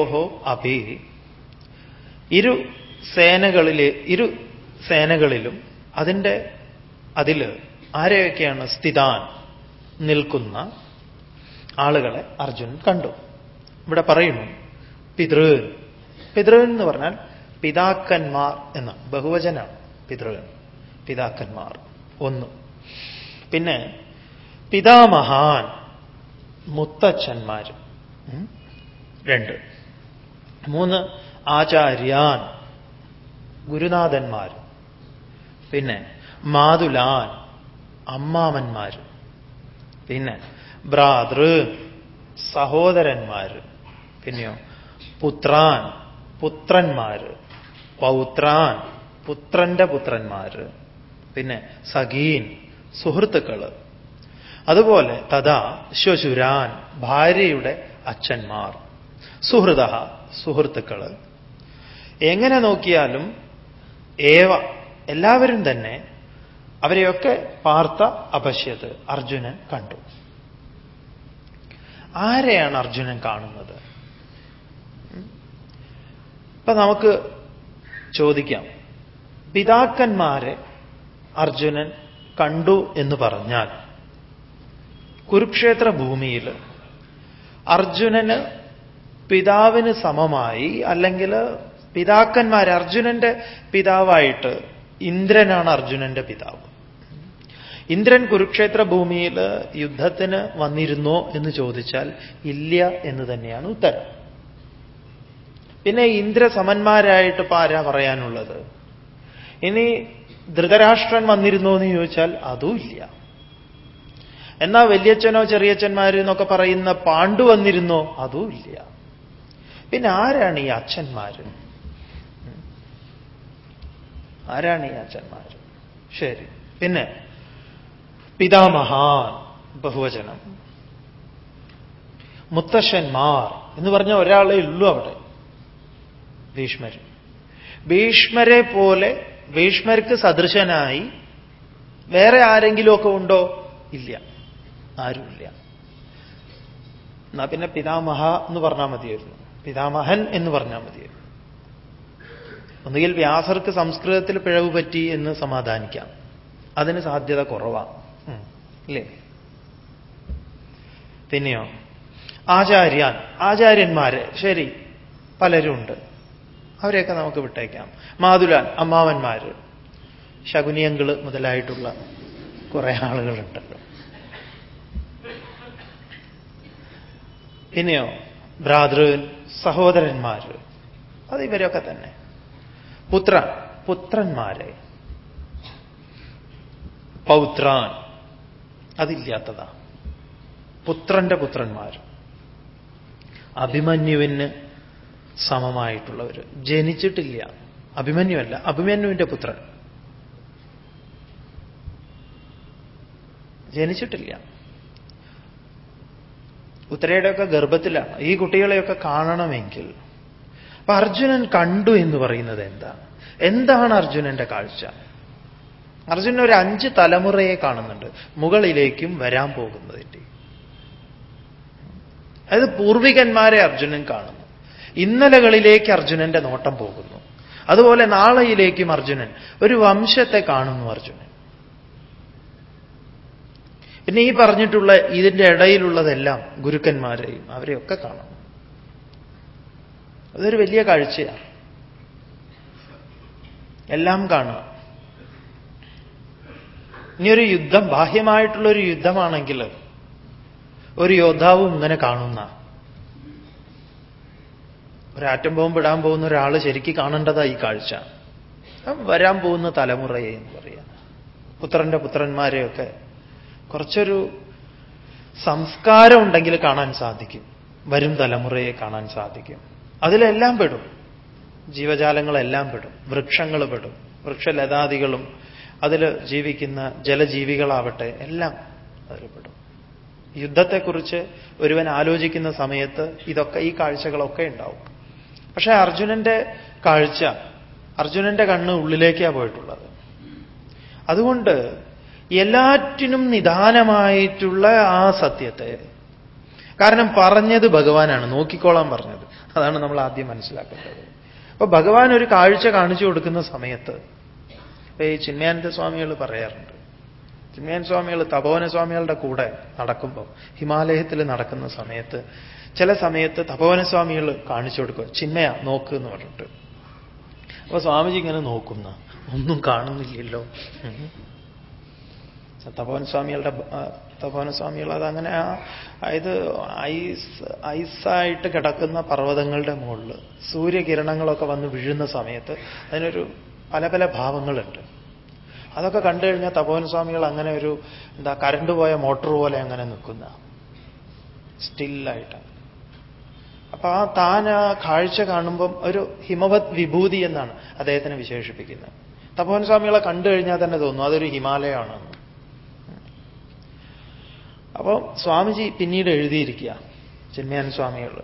അപി ഇരു സേനകളിലെ ഇരു സേനകളിലും അതിന്റെ അതിൽ ആരെയൊക്കെയാണ് സ്ഥിതാൻ? നിൽക്കുന്ന ആളുകളെ അർജുൻ കണ്ടു. ഇവിടെ പറയുന്നു പിതൃൻ. പിതൃൻ എന്ന് പറഞ്ഞാൽ പിതാക്കന്മാർ എന്ന ബഹുവചനാണ് പിതൃൻ. പിതാക്കന്മാർ ഒന്ന്. പിന്നെ പിതാമഹാൻ മുത്തച്ഛന്മാർ രണ്ട്. മൂന്ന് ആചാര്യാൻ ഗുരുനാഥന്മാർ പിന്നെ മാതുലാൻ അമ്മാമന്മാർ പിന്നെ ഭ്രാതൃ സഹോദരന്മാർ പിന്നെയോ പുത്രാൻ പുത്രന്മാര് പൗത്രാൻ പുത്രന്റെ പുത്രന്മാര് പിന്നെ സഖീൻ സുഹൃത്തുക്കൾ അതുപോലെ തഥാ ശ്വശുരാൻ ഭാര്യയുടെ അച്ഛന്മാർ സുഹൃത സുഹൃത്തുക്കൾ എങ്ങനെ നോക്കിയാലും ഏവ എല്ലാവരും തന്നെ അവരെയൊക്കെ പാർത്ത അപശ്യത് അർജുനൻ കണ്ടു. ആരെയാണ് അർജുനൻ കാണുന്നത്? ഇപ്പൊ നമുക്ക് ചോദിക്കാം. പിതാക്കന്മാരെ അർജുനൻ കണ്ടു എന്ന് പറഞ്ഞാൽ കുരുക്ഷേത്ര ഭൂമിയിൽ അർജുനന് പിതാവിന് സമമായി അല്ലെങ്കിൽ പിതാക്കന്മാർ അർജുനന്റെ പിതാവായിട്ട് ഇന്ദ്രനാണ് അർജുനന്റെ പിതാവ്. ഇന്ദ്രൻ കുരുക്ഷേത്ര ഭൂമിയിൽ യുദ്ധത്തിന് വന്നിരുന്നോ എന്ന് ചോദിച്ചാൽ ഇല്ല എന്ന് തന്നെയാണ് ഉത്തരം. പിന്നെ ഇന്ദ്ര സമന്മാരായിട്ട് ഇപ്പൊ ആരാ പറയാനുള്ളത്? ഇനി ധൃതരാഷ്ട്രൻ വന്നിരുന്നോ എന്ന് ചോദിച്ചാൽ അതും ഇല്ല. എന്നാ വലിയച്ഛനോ ചെറിയച്ഛന്മാരും എന്നൊക്കെ പറയുന്ന പാണ്ഡു വന്നിരുന്നോ? അതും ഇല്ല. പിന്നെ ആരാണ് ഈ അച്ഛന്മാര്? ആരാണ് ഈ അച്ഛന്മാർ ശരി. പിന്നെ പിതാമഹ ബഹുവചനം. മുത്തശ്ശന്മാർ എന്ന് പറഞ്ഞ ഒരാളെ ഉള്ളൂ അവിടെ. ഭീഷ്മർ ഭീഷ്മരെ പോലെ ഭീഷ്മർക്ക് സദൃശനായി വേറെ ആരെങ്കിലുമൊക്കെ ഉണ്ടോ? ഇല്ല. ആരുമില്ല. എന്നാ പിന്നെ പിതാമഹ എന്ന് പറഞ്ഞാൽ മതിയായിരുന്നു. പിതാമഹൻ എന്ന് പറഞ്ഞാൽ മതിയായിരുന്നു. ഒന്നുകിൽ വ്യാസർക്ക് സംസ്കൃതത്തിൽ പിഴവ് പറ്റി എന്ന് സമാധാനിക്കാം. അതിന് സാധ്യത കുറവാണ് അല്ലേ പിന്നെയോ? ആചാര്യാൻ. ആചാര്യന്മാരെ. ശരി. പലരുണ്ട്. അവരെയൊക്കെ നമുക്ക് വിട്ടേക്കാം. മാതുലാൻ അമ്മാവന്മാര് ശകുനിയങ്കൾ മുതലായിട്ടുള്ള കുറെ ആളുകളുണ്ടല്ലോ പിന്നെയോ? ഭ്രാതൃൻ സഹോദരന്മാര്. അത് ഇവരൊക്കെ തന്നെ. പുത്ര പുത്രന്മാരെ. പൗത്രാൻ അതില്ലാത്തതാ. പുത്രന്റെ പുത്രന്മാർ. അഭിമന്യുവിന് സമമായിട്ടുള്ളവർ ജനിച്ചിട്ടില്ല. അഭിമന്യുവല്ല അഭിമന്യുവിന്റെ പുത്രൻ. ജനിച്ചിട്ടില്ല. ഉത്തരയുടെയൊക്കെ ഗർഭത്തിലാണ് ഈ കുട്ടികളെയൊക്കെ കാണണമെങ്കിൽ അപ്പൊ അർജുനൻ കണ്ടു എന്ന് പറയുന്നത് എന്താണ് എന്താണ് അർജുനന്റെ കാഴ്ച? അർജുനൻ ഒരു അഞ്ച് തലമുറയെ കാണുന്നുണ്ട്. മുകളിലേക്കും വരാൻ പോകുന്നതിന്റെ അതായത് പൂർവികന്മാരെ അർജുനൻ കാണുന്നു. ഇന്നലകളിലേക്ക് അർജുനന്റെ നോട്ടം പോകുന്നു. അതുപോലെ നാളെയിലേക്കും അർജുനൻ ഒരു വംശത്തെ കാണുന്നു അർജുനൻ. പിന്നെ ഈ പറഞ്ഞിട്ടുള്ള ഇതിന്റെ ഇടയിലുള്ളതെല്ലാം ഗുരുക്കന്മാരെയും അവരെയൊക്കെ കാണുന്നു. അതൊരു വലിയ കാഴ്ചയാണ് എല്ലാം കാണുക ഇനിയൊരു യുദ്ധം ബാഹ്യമായിട്ടുള്ളൊരു യുദ്ധമാണെങ്കിൽ ഒരു യോദ്ധാവും ഇങ്ങനെ കാണുന്ന ഒരു ആറ്റം ബോംബ് ഇടാൻ പോകുന്ന ഒരാൾ ശരിക്ക് കാണേണ്ടതാ ഈ കാഴ്ച. വരാൻ പോകുന്ന തലമുറയെ എന്ന് പറയാം. പുത്രന്റെ പുത്രന്മാരെയൊക്കെ കുറച്ചൊരു സംസ്കാരം ഉണ്ടെങ്കിൽ കാണാൻ സാധിക്കും. വരും തലമുറയെ കാണാൻ സാധിക്കും. അതിലെല്ലാം പെടും. ജീവജാലങ്ങളെല്ലാം പെടും. വൃക്ഷങ്ങൾ പെടും. വൃക്ഷലതാദികളും അതിൽ ജീവിക്കുന്ന ജലജീവികളാവട്ടെ എല്ലാം അതിൽ പെടും. യുദ്ധത്തെക്കുറിച്ച് ഒരുവൻ ആലോചിക്കുന്ന സമയത്ത് ഇതൊക്കെ ഈ കാഴ്ചകളൊക്കെ ഉണ്ടാവും. പക്ഷേ അർജുനന്റെ കാഴ്ച അർജുനന്റെ കണ്ണ് ഉള്ളിലേക്കാണ് പോയിട്ടുള്ളത്. അതുകൊണ്ട് എല്ലാറ്റിനും നിദാനമായിട്ടുള്ള ആ സത്യത്തെ കാരണം പറഞ്ഞത് ഭഗവാനാണ്. നോക്കിക്കോളാൻ പറഞ്ഞത്. അതാണ് നമ്മൾ ആദ്യം മനസ്സിലാക്കേണ്ടത്. അപ്പൊ ഭഗവാൻ ഒരു കാഴ്ച കാണിച്ചു കൊടുക്കുന്ന സമയത്ത് ഇപ്പൊ ഈ ചിന്മയാനന്ദ സ്വാമികൾ പറയാറുണ്ട് ചിന്മയാൻ സ്വാമികൾ തപോവന സ്വാമികളുടെ കൂടെ നടക്കുമ്പോൾ ഹിമാലയത്തിൽ നടക്കുന്ന സമയത്ത് ചില സമയത്ത് തപോവന സ്വാമികൾ കാണിച്ചു കൊടുക്കുക ചിന്മയ നോക്ക് എന്ന് പറഞ്ഞിട്ട്. അപ്പൊ സ്വാമിജി ഇങ്ങനെ നോക്കുന്ന ഒന്നും കാണുന്നില്ലല്ലോ. തപോവൻ സ്വാമികളുടെ തപോവന സ്വാമികൾ ആ അതായത് ഐസ് ഐസായിട്ട് കിടക്കുന്ന പർവതങ്ങളുടെ മുകളിൽ സൂര്യകിരണങ്ങളൊക്കെ വന്ന് വീഴുന്ന സമയത്ത് അതിനൊരു പല പല ഭാവങ്ങളുണ്ട്. അതൊക്കെ കണ്ടു കഴിഞ്ഞാൽ തപോവൻ സ്വാമികൾ അങ്ങനെ ഒരു എന്താ കരണ്ട് പോയ മോട്ടോർ പോലെ അങ്ങനെ നിൽക്കുന്ന സ്റ്റില്ലായിട്ട് അപ്പൊ ആ താൻ ആ കാഴ്ച കാണുമ്പം ഒരു ഹിമവത് വിഭൂതി എന്നാണ് അദ്ദേഹത്തിനെ വിശേഷിപ്പിക്കുന്നത്. തപോവൻ സ്വാമികളെ കണ്ടു കഴിഞ്ഞാൽ തന്നെ തോന്നുന്നു അതൊരു ഹിമാലയമാണെന്ന്. അപ്പോൾ സ്വാമിജി പിന്നീട് എഴുതിയിരിക്കുക ചിന്മയാൻ സ്വാമികൾ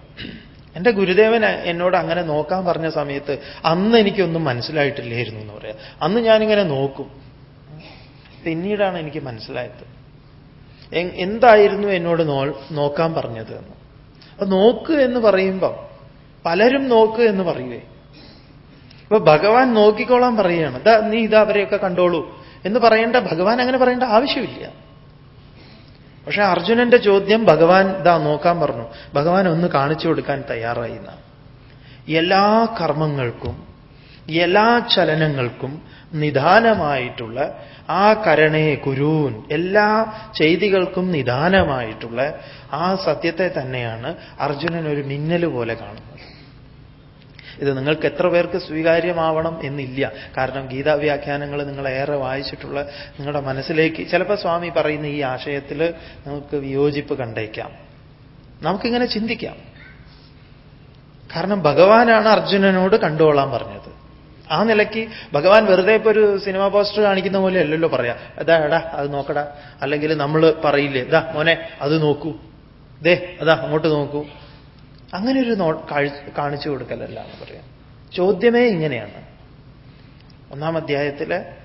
എന്റെ ഗുരുദേവൻ എന്നോട് അങ്ങനെ നോക്കാൻ പറഞ്ഞ സമയത്ത് അന്ന് എനിക്കൊന്നും മനസ്സിലായിട്ടില്ലായിരുന്നു എന്ന് പറയാം. അന്ന് ഞാനിങ്ങനെ നോക്കും. പിന്നീടാണ് എനിക്ക് മനസ്സിലായത്. എന്തായിരുന്നു എന്നോട് നോക്കാൻ പറഞ്ഞത് എന്ന്. അപ്പൊ നോക്ക് എന്ന് പറയുമ്പം പലരും നോക്ക് എന്ന് പറയുവേ. ഇപ്പൊ ഭഗവാൻ നോക്കിക്കോളാൻ പറയുകയാണ് ഇതാ നീ ഇതാ അവരെയൊക്കെ കണ്ടോളൂ എന്ന് പറയേണ്ട ഭഗവാൻ അങ്ങനെ പറയേണ്ട ആവശ്യമില്ല. പക്ഷെ അർജുനന്റെ ചോദ്യം ഭഗവാൻ ഇതാ നോക്കാൻ പറഞ്ഞു. ഭഗവാൻ ഒന്ന് കാണിച്ചു കൊടുക്കാൻ തയ്യാറായി എല്ലാ കർമ്മങ്ങൾക്കും എല്ലാ ചലനങ്ങൾക്കും നിദാനമായിട്ടുള്ള ആ കരണേ കുരൂൻ എല്ലാ ചെയ്തികൾക്കും നിദാനമായിട്ടുള്ള ആ സത്യത്തെ തന്നെയാണ് അർജുനൻ ഒരു മിന്നൽ പോലെ കാണുന്നത്. ഇത് നിങ്ങൾക്ക് എത്ര പേർക്ക് സ്വീകാര്യമാവണം എന്നില്ല. കാരണം ഗീതാ വ്യാഖ്യാനങ്ങൾ നിങ്ങൾ ഏറെ വായിച്ചിട്ടുള്ള നിങ്ങളുടെ മനസ്സിലേക്ക് ചിലപ്പോൾ സ്വാമി പറയുന്ന ഈ ആശയത്തിൽ നിങ്ങൾക്ക് വിയോജിപ്പ് കണ്ടേക്കാം. നമുക്കിങ്ങനെ ചിന്തിക്കാം. കാരണം ഭഗവാനാണ് അർജുനനോട് കണ്ടുകൊള്ളാൻ പറഞ്ഞത്. ആ നിലയ്ക്ക് ഭഗവാൻ വെറുതെ ഇപ്പോൾ ഒരു സിനിമ പോസ്റ്റർ കാണിക്കുന്ന പോലെ അല്ലല്ലോ പറയാ. അതാ എടാ അത് നോക്കടാ. അല്ലെങ്കിൽ നമ്മൾ പറയില്ലേ ഇതാ മോനെ അത് നോക്കൂ. ദേ അതാ അങ്ങോട്ട് നോക്കൂ. അങ്ങനെ ഒരു കാണിച്ചു കൊടുക്കലല്ല എന്ന് പറയാം. ചോദ്യമേ ഇങ്ങനെയാണ്. ഒന്നാം അധ്യായത്തിലെ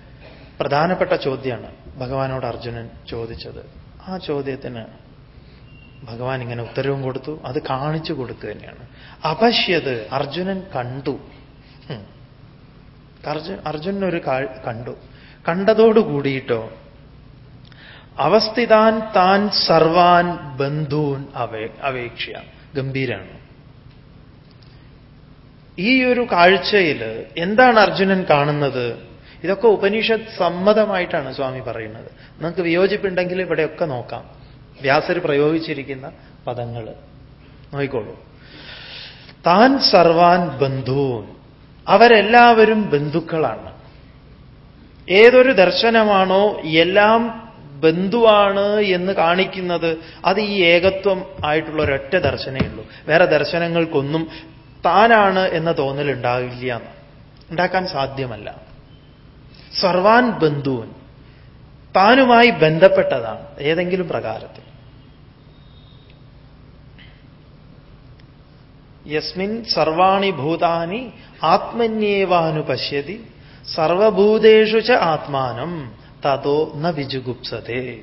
പ്രധാനപ്പെട്ട ചോദ്യമാണ് ഭഗവാനോട് അർജുനൻ ചോദിച്ചത്. ആ ചോദ്യത്തിന് ഭഗവാൻ ഇങ്ങനെ ഉത്തരവും കൊടുത്തു. അത് കാണിച്ചു കൊടുക്കുക തന്നെയാണ്. അപശ്യത് അർജുനൻ കണ്ടു. അർജുൻ അർജുനൊരു കണ്ടു. കണ്ടതോടു കൂടിയിട്ടോ അവസ്ഥിതാൻ താൻ സർവാൻ ബന്ധൂൻ അവേ അപേക്ഷ ഗംഭീരാണ്. ഈ ഒരു കാഴ്ചയിൽ എന്താണ് അർജുനൻ കാണുന്നത്? ഇതൊക്കെ ഉപനിഷത്ത് സമ്മതമായിട്ടാണ് സ്വാമി പറയുന്നത്. നമുക്ക് വിയോജിപ്പുണ്ടെങ്കിൽ ഇവിടെയൊക്കെ നോക്കാം. വ്യാസർ പ്രയോഗിച്ചിരിക്കുന്ന പദങ്ങൾ. നോക്കിക്കോളൂ. താൻ സർവാൻ ബന്ധൂൻ. അവരെല്ലാവരും ബന്ധുക്കളാണ്. ഏതൊരു ദർശനമാണോ എല്ലാം ബന്ധുവാണ് എന്ന് കാണിക്കുന്നത് അത് ഈ ഏകത്വം ആയിട്ടുള്ള ഒരൊറ്റ ദർശനമേ ഉള്ളൂ. വേറെ ദർശനങ്ങൾക്കൊന്നും താനാണ് എന്ന തോന്നൽ ഉണ്ടാവില്ല ഉണ്ടാക്കാൻ സാധ്യമല്ല. സർവാൻ ബന്ധുവൻ താനുമായി ബന്ധപ്പെട്ടതാണ് ഏതെങ്കിലും പ്രകാരത്തിൽ. യസ്മിൻ സർവാണി ഭൂതാനി ആത്മന്യേവാനുപശ്യതി സർവഭൂതേഷു ച ആത്മാനം തതോ ന വിജുഗുപ്സതേ.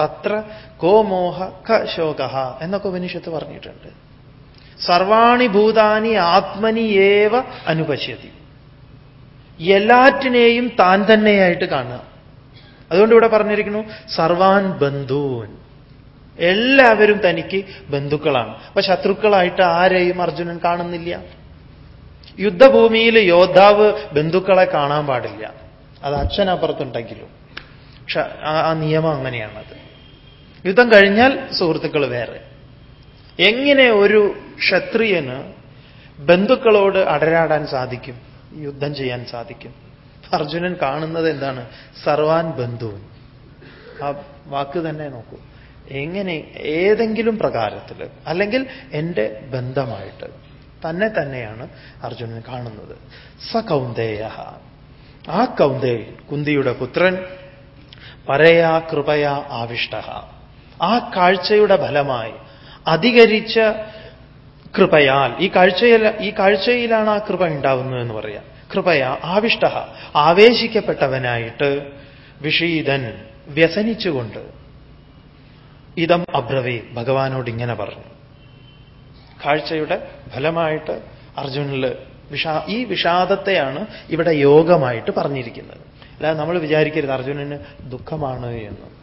തത്ര കോമോഹ ക ശോക എന്നൊക്കെ ഉപനിഷത്ത് പറഞ്ഞിട്ടുണ്ട്. സർവാണി ഭൂതാനി ആത്മനി ഏവ അനുപശ്യതി. എല്ലാറ്റിനെയും താൻ തന്നെയായിട്ട് കാണുക. അതുകൊണ്ട് ഇവിടെ പറഞ്ഞിരിക്കുന്നു സർവാൻ ബന്ധൂൻ. എല്ലാവരും തനിക്ക് ബന്ധുക്കളാണ്. അപ്പൊ ശത്രുക്കളായിട്ട് ആരെയും അർജുനൻ കാണുന്നില്ല. യുദ്ധഭൂമിയിൽ യോദ്ധാവ് ബന്ധുക്കളെ കാണാൻ പാടില്ല. അത് അച്ഛനപ്പുറത്തുണ്ടെങ്കിലും. പക്ഷെ ആ നിയമം അങ്ങനെയാണത്. യുദ്ധം കഴിഞ്ഞാൽ സുഹൃത്തുക്കൾ വേറെ. എങ്ങനെ ഒരു ക്ഷത്രിയന് ബന്ധുക്കളോട് അടരാടാൻ സാധിക്കും? യുദ്ധം ചെയ്യാൻ സാധിക്കും. അർജുനൻ കാണുന്നത് എന്താണ്? സർവാൻ ബന്ധുവൻ ആ വാക്ക് തന്നെ നോക്കൂ. എങ്ങനെ ഏതെങ്കിലും പ്രകാരത്തിൽ അല്ലെങ്കിൽ എന്റെ ബന്ധമായിട്ട് തന്നെ തന്നെയാണ് അർജുനൻ കാണുന്നത്. സ കൗന്ദേയ ആ കൗന്ദേ കുന്തിയുടെ പുത്രൻ പരയാ കൃപയാ ആവിഷ്ട. ആ കാഴ്ചയുടെ ഫലമായി അധികരിച്ച കൃപയാൽ ഈ കാഴ്ചയിൽ ഈ കാഴ്ചയിലാണ് ആ കൃപ ഉണ്ടാവുന്നത് എന്ന് പറയാം. കൃപയ ആവിഷ്ട ആവേശിക്കപ്പെട്ടവനായിട്ട് വിഷീതൻ വ്യസനിച്ചുകൊണ്ട് ഇതം അബ്രവേ ഭഗവാനോട് ഇങ്ങനെ പറഞ്ഞു. കാഴ്ചയുടെ ഫലമായിട്ട് അർജുനിൽ വിഷാ ഈ വിഷാദത്തെയാണ് ഇവിടെ യോഗമായിട്ട് പറഞ്ഞിരിക്കുന്നത്. അല്ലാതെ നമ്മൾ വിചാരിക്കരുത് അർജുനന് ദുഃഖമാണ് എന്ന്.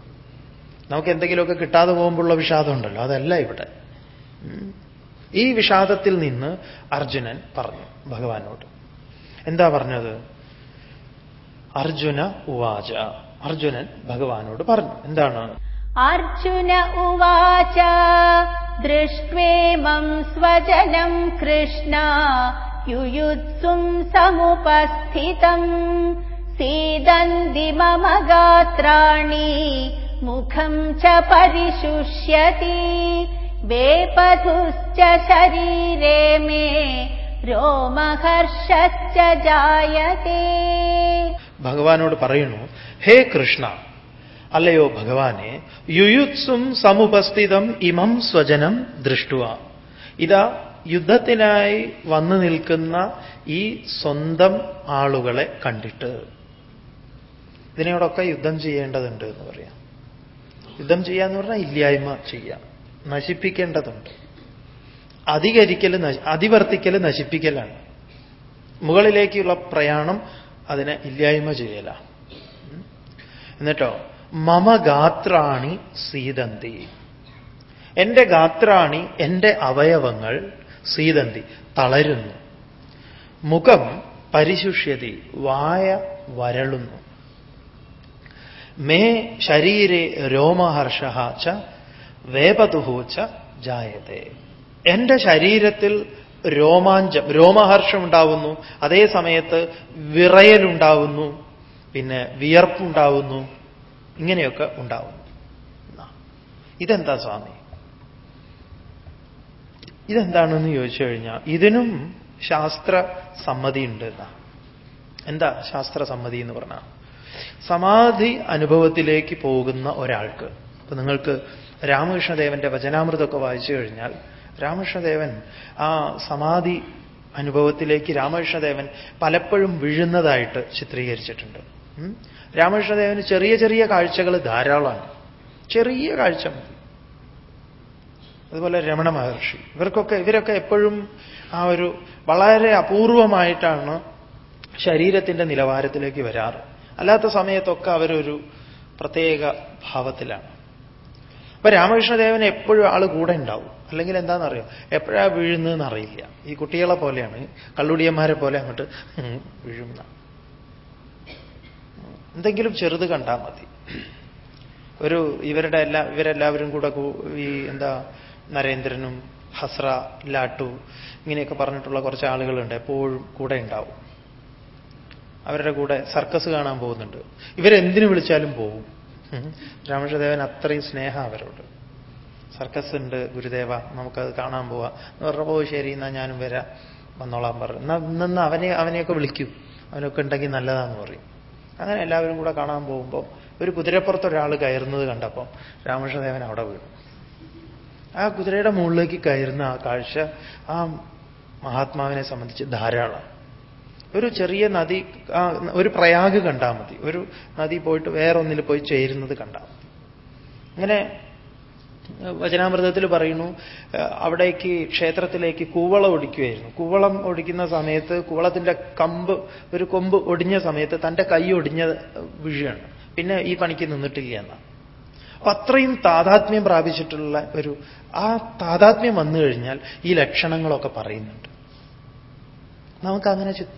നമുക്ക് എന്തെങ്കിലുമൊക്കെ കിട്ടാതെ പോകുമ്പോഴുള്ള വിഷാദമുണ്ടല്ലോ അതല്ല ഇവിടെ. ഈ വിഷാദത്തിൽ നിന്ന് അർജുനൻ പറഞ്ഞു ഭഗവാനോട്. എന്താ പറഞ്ഞത്? അർജുന ഉവാച. അർജുനൻ ഭഗവാനോട് പറഞ്ഞു. എന്താണ്? അർജുന ഉവാച ദൃഷ്ട്വേമം സ്വജനം കൃഷ്ണ യുയുത്സും സമുപസ്ഥിതം സീദന്തി മമ മുഖം ച പരിശുഷ്യതി ശരീരേ മേ രോമഹർഷശ്ച ജായതേ. ഭഗവാനോട് പറയുന്നു ഹേ കൃഷ്ണ അല്ലയോ ഭഗവാനെ യുയുത്സും സമുപസ്ഥിതം ഇമം സ്വജനം ദൃഷ്ടുവ. ഇതാ യുദ്ധത്തിനായി വന്നു നിൽക്കുന്ന ഈ സ്വന്തം ആളുകളെ കണ്ടിട്ട്. ഇതിനോടൊക്കെ യുദ്ധം ചെയ്യേണ്ടതുണ്ട് എന്ന് പറയാം. യുദ്ധം ചെയ്യാന്ന് പറഞ്ഞാൽ ഇല്ലായ്മ ചെയ്യാം. നശിപ്പിക്കേണ്ടതുണ്ട്. അധികരിക്കൽ അതിവർത്തിക്കൽ നശിപ്പിക്കലാണ്. മുകളിലേക്കുള്ള പ്രയാണം അതിനെ ഇല്ലായ്മ ചെയ്യല. എന്നിട്ടോ മമ ഗാത്രാണി സീതന്തി. എന്റെ ഗാത്രാണി എന്റെ അവയവങ്ങൾ സീതന്തി. തളരുന്നു. മുഖം പരിശുഷ്യതി വായ വരളുന്നു. മേ ശരീരെ രോമഹർഷ ച വേപതുഹു ച ജായത്തെ എന്റെ ശരീരത്തിൽ രോമാഞ്ചം രോമഹർഷം ഉണ്ടാവുന്നു. അതേ സമയത്ത് വിറയലുണ്ടാവുന്നു. പിന്നെ വിയർപ്പുണ്ടാവുന്നു. ഇങ്ങനെയൊക്കെ ഉണ്ടാവുന്നു. ഇതെന്താ സ്വാമി? ഇതെന്താണെന്ന് ചോദിച്ചു കഴിഞ്ഞാൽ ഇതിനും ശാസ്ത്ര സമ്മതിയുണ്ട് എന്നാ എന്താ ശാസ്ത്ര സമ്മതി എന്ന് പറഞ്ഞാൽ? സമാധി അനുഭവത്തിലേക്ക് പോകുന്ന ഒരാൾക്ക്. ഇപ്പൊ നിങ്ങൾക്ക് രാമകൃഷ്ണദേവന്റെ വചനാമൃതമൊക്കെ വായിച്ചു കഴിഞ്ഞാൽ രാമകൃഷ്ണദേവൻ ആ സമാധി അനുഭവത്തിലേക്ക് രാമകൃഷ്ണദേവൻ പലപ്പോഴും വീഴുന്നതായിട്ട് ചിത്രീകരിച്ചിട്ടുണ്ട്. രാമകൃഷ്ണദേവന് ചെറിയ ചെറിയ കാഴ്ചകൾ ധാരാളമാണ്. ചെറിയ കാഴ്ച അതുപോലെ രമണ മഹർഷി. ഇവർക്കൊക്കെ ഇവരൊക്കെ എപ്പോഴും ആ ഒരു വളരെ അപൂർവമായിട്ടാണ് ശരീരത്തിന്റെ നിലവാരത്തിലേക്ക് വരാറ്. അല്ലാത്ത സമയത്തൊക്കെ അവരൊരു പ്രത്യേക ഭാവത്തിലാണ്. അപ്പൊ രാമകൃഷ്ണദേവന് എപ്പോഴും ആൾ കൂടെ ഉണ്ടാവും. അല്ലെങ്കിൽ എന്താണെന്നറിയോ? എപ്പോഴാ വീഴുന്നതെന്ന് അറിയില്ല. ഈ കുട്ടികളെ പോലെയാണ് കള്ളുടിയന്മാരെ പോലെ അങ്ങോട്ട് വീഴുന്ന. എന്തെങ്കിലും ചെറുത് കണ്ടാൽ മതി. ഒരു ഇവരുടെ എല്ലാ ഇവരെല്ലാവരും കൂടെ ഈ എന്താ നരേന്ദ്രനും ഹസ്ര ലാട്ടു ഇങ്ങനെയൊക്കെ പറഞ്ഞിട്ടുള്ള കുറച്ച് ആളുകളുണ്ട്. എപ്പോഴും കൂടെ ഉണ്ടാവും. അവരുടെ കൂടെ സർക്കസ് കാണാൻ പോകുന്നുണ്ട്. ഇവരെന്തിനു വിളിച്ചാലും പോകും രാമകൃഷ്ണദേവൻ അത്രയും സ്നേഹം അവരോട്. സർക്കസ് ഉണ്ട് ഗുരുദേവ നമുക്കത് കാണാൻ പോവാം. എന്ന് പറഞ്ഞപ്പോൾ ശരി എന്നാ ഞാനും വരാം. വന്നോളാം പറഞ്ഞു. എന്നാ ഇന്ന് അവനെ അവനെയൊക്കെ വിളിക്കും. അവനൊക്കെ ഉണ്ടെങ്കിൽ നല്ലതാന്ന് പറയും. അങ്ങനെ എല്ലാവരും കൂടെ കാണാൻ പോകുമ്പോൾ ഒരു കുതിരപ്പുറത്ത് ഒരാൾ കയറുന്നത് കണ്ടപ്പം രാമകൃഷ്ണദേവൻ അവിടെ വീണു. ആ കുതിരയുടെ മുകളിലേക്ക് കയറുന്ന ആ കാഴ്ച ആ മഹാത്മാവിനെ സംബന്ധിച്ച് ധാരാളം ഒരു ചെറിയ നദി ഒരു പ്രയാഗ് കണ്ടാൽ മതി. ഒരു നദി പോയിട്ട് വേറൊന്നിൽ പോയി ചേരുന്നത് കണ്ടാൽ മതി. അങ്ങനെ വചനാമൃതത്തിൽ പറയുന്നു അവിടേക്ക് ക്ഷേത്രത്തിലേക്ക് കൂവളം ഒടിക്കുകയായിരുന്നു കൂവളം ഒടിക്കുന്ന സമയത്ത് കൂവളത്തിന്റെ കമ്പ് ഒരു കൊമ്പ് ഒടിഞ്ഞ സമയത്ത് തന്റെ കൈ ഒടിഞ്ഞ വിഴിയാണ് പിന്നെ ഈ പണിക്ക് നിന്നിട്ടില്ല എന്നാണ്. അപ്പൊ അത്രയും താതാത്മ്യം പ്രാപിച്ചിട്ടുള്ള ഒരു ആ താതാത്മ്യം വന്നു കഴിഞ്ഞാൽ ഈ ലക്ഷണങ്ങളൊക്കെ പറയുന്നുണ്ട്. നമുക്ക്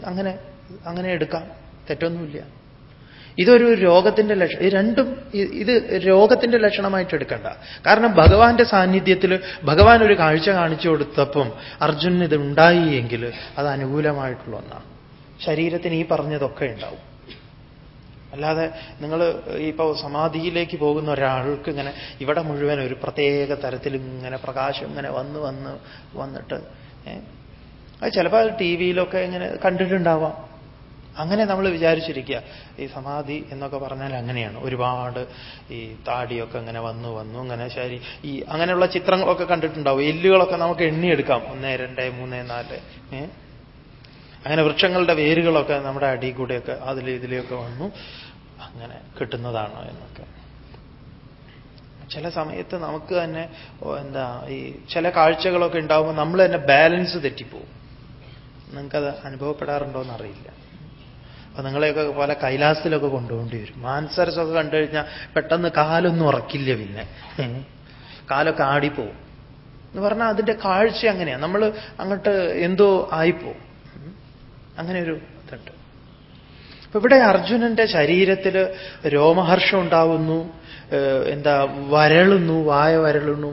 അങ്ങനെ അങ്ങനെ എടുക്കാം. തെറ്റൊന്നുമില്ല. ഇതൊരു രോഗത്തിന്റെ ലക്ഷണം ഈ രണ്ടും ഇത് രോഗത്തിന്റെ ലക്ഷണമായിട്ട് എടുക്കണ്ട. കാരണം ഭഗവാന്റെ സാന്നിധ്യത്തിൽ ഭഗവാൻ ഒരു കാഴ്ച കാണിച്ചു കൊടുത്തപ്പം അർജുനന് ഇത് ഉണ്ടായി എങ്കിൽ അത് അനുകൂലമായിട്ടുള്ള ഒന്നാണ്. ശരീരത്തിന് ഈ പറഞ്ഞതൊക്കെ ഉണ്ടാവും. അല്ലാതെ നിങ്ങൾ ഇപ്പോൾ സമാധിയിലേക്ക് പോകുന്ന ഒരാൾക്ക് ഇങ്ങനെ ഇവിടെ മുഴുവൻ ഒരു പ്രത്യേക തരത്തിൽ ഇങ്ങനെ പ്രകാശം ഇങ്ങനെ വന്ന് വന്ന് വന്നിട്ട് അത് ചിലപ്പോൾ ടി വിയിലൊക്കെ ഇങ്ങനെ കണ്ടിട്ടുണ്ടാവാം. അങ്ങനെ നമ്മൾ വിചാരിച്ചിരിക്കുക ഈ സമാധി എന്നൊക്കെ പറഞ്ഞാൽ അങ്ങനെയാണ്. ഒരുപാട് ഈ താടിയൊക്കെ അങ്ങനെ വന്നു വന്നു അങ്ങനെ ശരി ഈ അങ്ങനെയുള്ള ചിത്രങ്ങളൊക്കെ കണ്ടിട്ടുണ്ടാവും. എല്ലുകളൊക്കെ നമുക്ക് എണ്ണിയെടുക്കാം. ഒന്ന് രണ്ട് മൂന്ന് നാല് അങ്ങനെ വൃക്ഷങ്ങളുടെ വേരുകളൊക്കെ നമ്മുടെ അടി കൂടെയൊക്കെ അതിൽ ഇതിലെയൊക്കെ വന്നു. അങ്ങനെ കിട്ടുന്നതാണ് എന്നൊക്കെ. ചില സമയത്ത് നമുക്ക് തന്നെ എന്താ ഈ ചില കാഴ്ചകളൊക്കെ ഉണ്ടാകുമ്പോൾ നമ്മൾ തന്നെ ബാലൻസ് തെറ്റിപ്പോവും. നിങ്ങൾക്കത് അനുഭവപ്പെടാറുണ്ടോ എന്നറിയില്ല അപ്പൊ നിങ്ങളെയൊക്കെ പോലെ കൈലാസത്തിലൊക്കെ കൊണ്ടുപോകേണ്ടി വരും. മാൻസരസൊക്കെ കണ്ടു കഴിഞ്ഞാൽ പെട്ടെന്ന് കാലൊന്നും ഉറക്കില്ല പിന്നെ? കാലൊക്കെ ആടിപ്പോവും. എന്ന് പറഞ്ഞാൽ അതിന്റെ കാഴ്ച അങ്ങനെയാണ് നമ്മൾ അങ്ങോട്ട് എന്തോ ആയിപ്പോവും. അങ്ങനെ ഒരു ഇതുണ്ട്. അപ്പൊ ഇവിടെ അർജുനന്റെ ശരീരത്തിൽ രോമഹർഷം ഉണ്ടാവുന്നു എന്താ വരളുന്നു വായ വരളുന്നു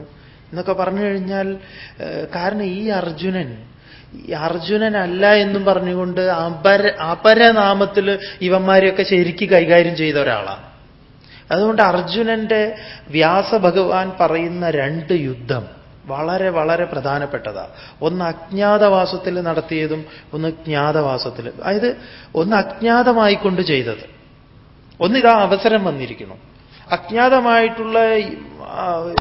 എന്നൊക്കെ പറഞ്ഞു കഴിഞ്ഞാൽ കാരണം ഈ അർജുനൻ അർജുനനല്ല എന്നും പറഞ്ഞുകൊണ്ട് അപര അപരനാമത്തിൽ ഇവന്മാരെയൊക്കെ ശരിക്ക് കൈകാര്യം ചെയ്ത ഒരാളാണ്. അതുകൊണ്ട് അർജുനന്റെ വ്യാസഭഗവാൻ പറയുന്ന രണ്ട് യുദ്ധം വളരെ വളരെ പ്രധാനപ്പെട്ടതാണ് ഒന്ന് അജ്ഞാതവാസത്തിൽ നടത്തിയതും ഒന്ന് ജ്ഞാതവാസത്തിൽ അതായത് ഒന്ന് അജ്ഞാതമായിക്കൊണ്ട് ചെയ്തത്. ഒന്നിതാ അവസരം വന്നിരിക്കുന്നു. അജ്ഞാതമായിട്ടുള്ള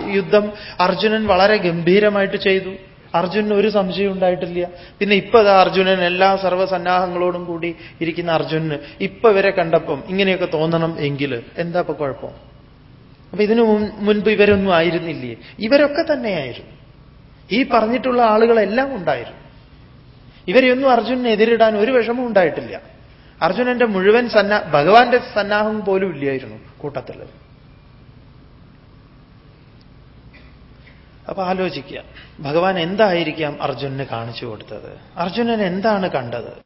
യുദ്ധം അർജുനൻ വളരെ ഗംഭീരമായിട്ട് ചെയ്തു. അർജുനന് ഒരു സംശയം ഉണ്ടായിട്ടില്ല. പിന്നെ ഇപ്പൊ അർജുനൻ എല്ലാ സർവസന്നാഹങ്ങളോടും കൂടി ഇരിക്കുന്ന അർജുനന് ഇപ്പൊ ഇവരെ കണ്ടപ്പം ഇങ്ങനെയൊക്കെ തോന്നണം എങ്കിൽ എന്താ ഇപ്പൊ കുഴപ്പം? അപ്പൊ ഇതിനു മുൻപ് ഇവരൊന്നും ആയിരുന്നില്ലേ? ഇവരൊക്കെ തന്നെയായിരുന്നു. ഈ പറഞ്ഞിട്ടുള്ള ആളുകളെല്ലാം ഉണ്ടായിരുന്നു. ഇവരെയൊന്നും അർജുനനെ എതിരിടാൻ ഒരു വിഷമവും ഉണ്ടായിട്ടില്ല. അർജുനന്റെ മുഴുവൻ സന്നാ ഭഗവാന്റെ സന്നാഹം പോലും ഇല്ലായിരുന്നു കൂട്ടത്തിൽ അപ്പൊ ആലോചിക്കുക. ഭഗവാൻ എന്തായിരിക്കാം അർജുനന് കാണിച്ചു കൊടുത്തത്? അർജുനൻ എന്താണ് കണ്ടത്?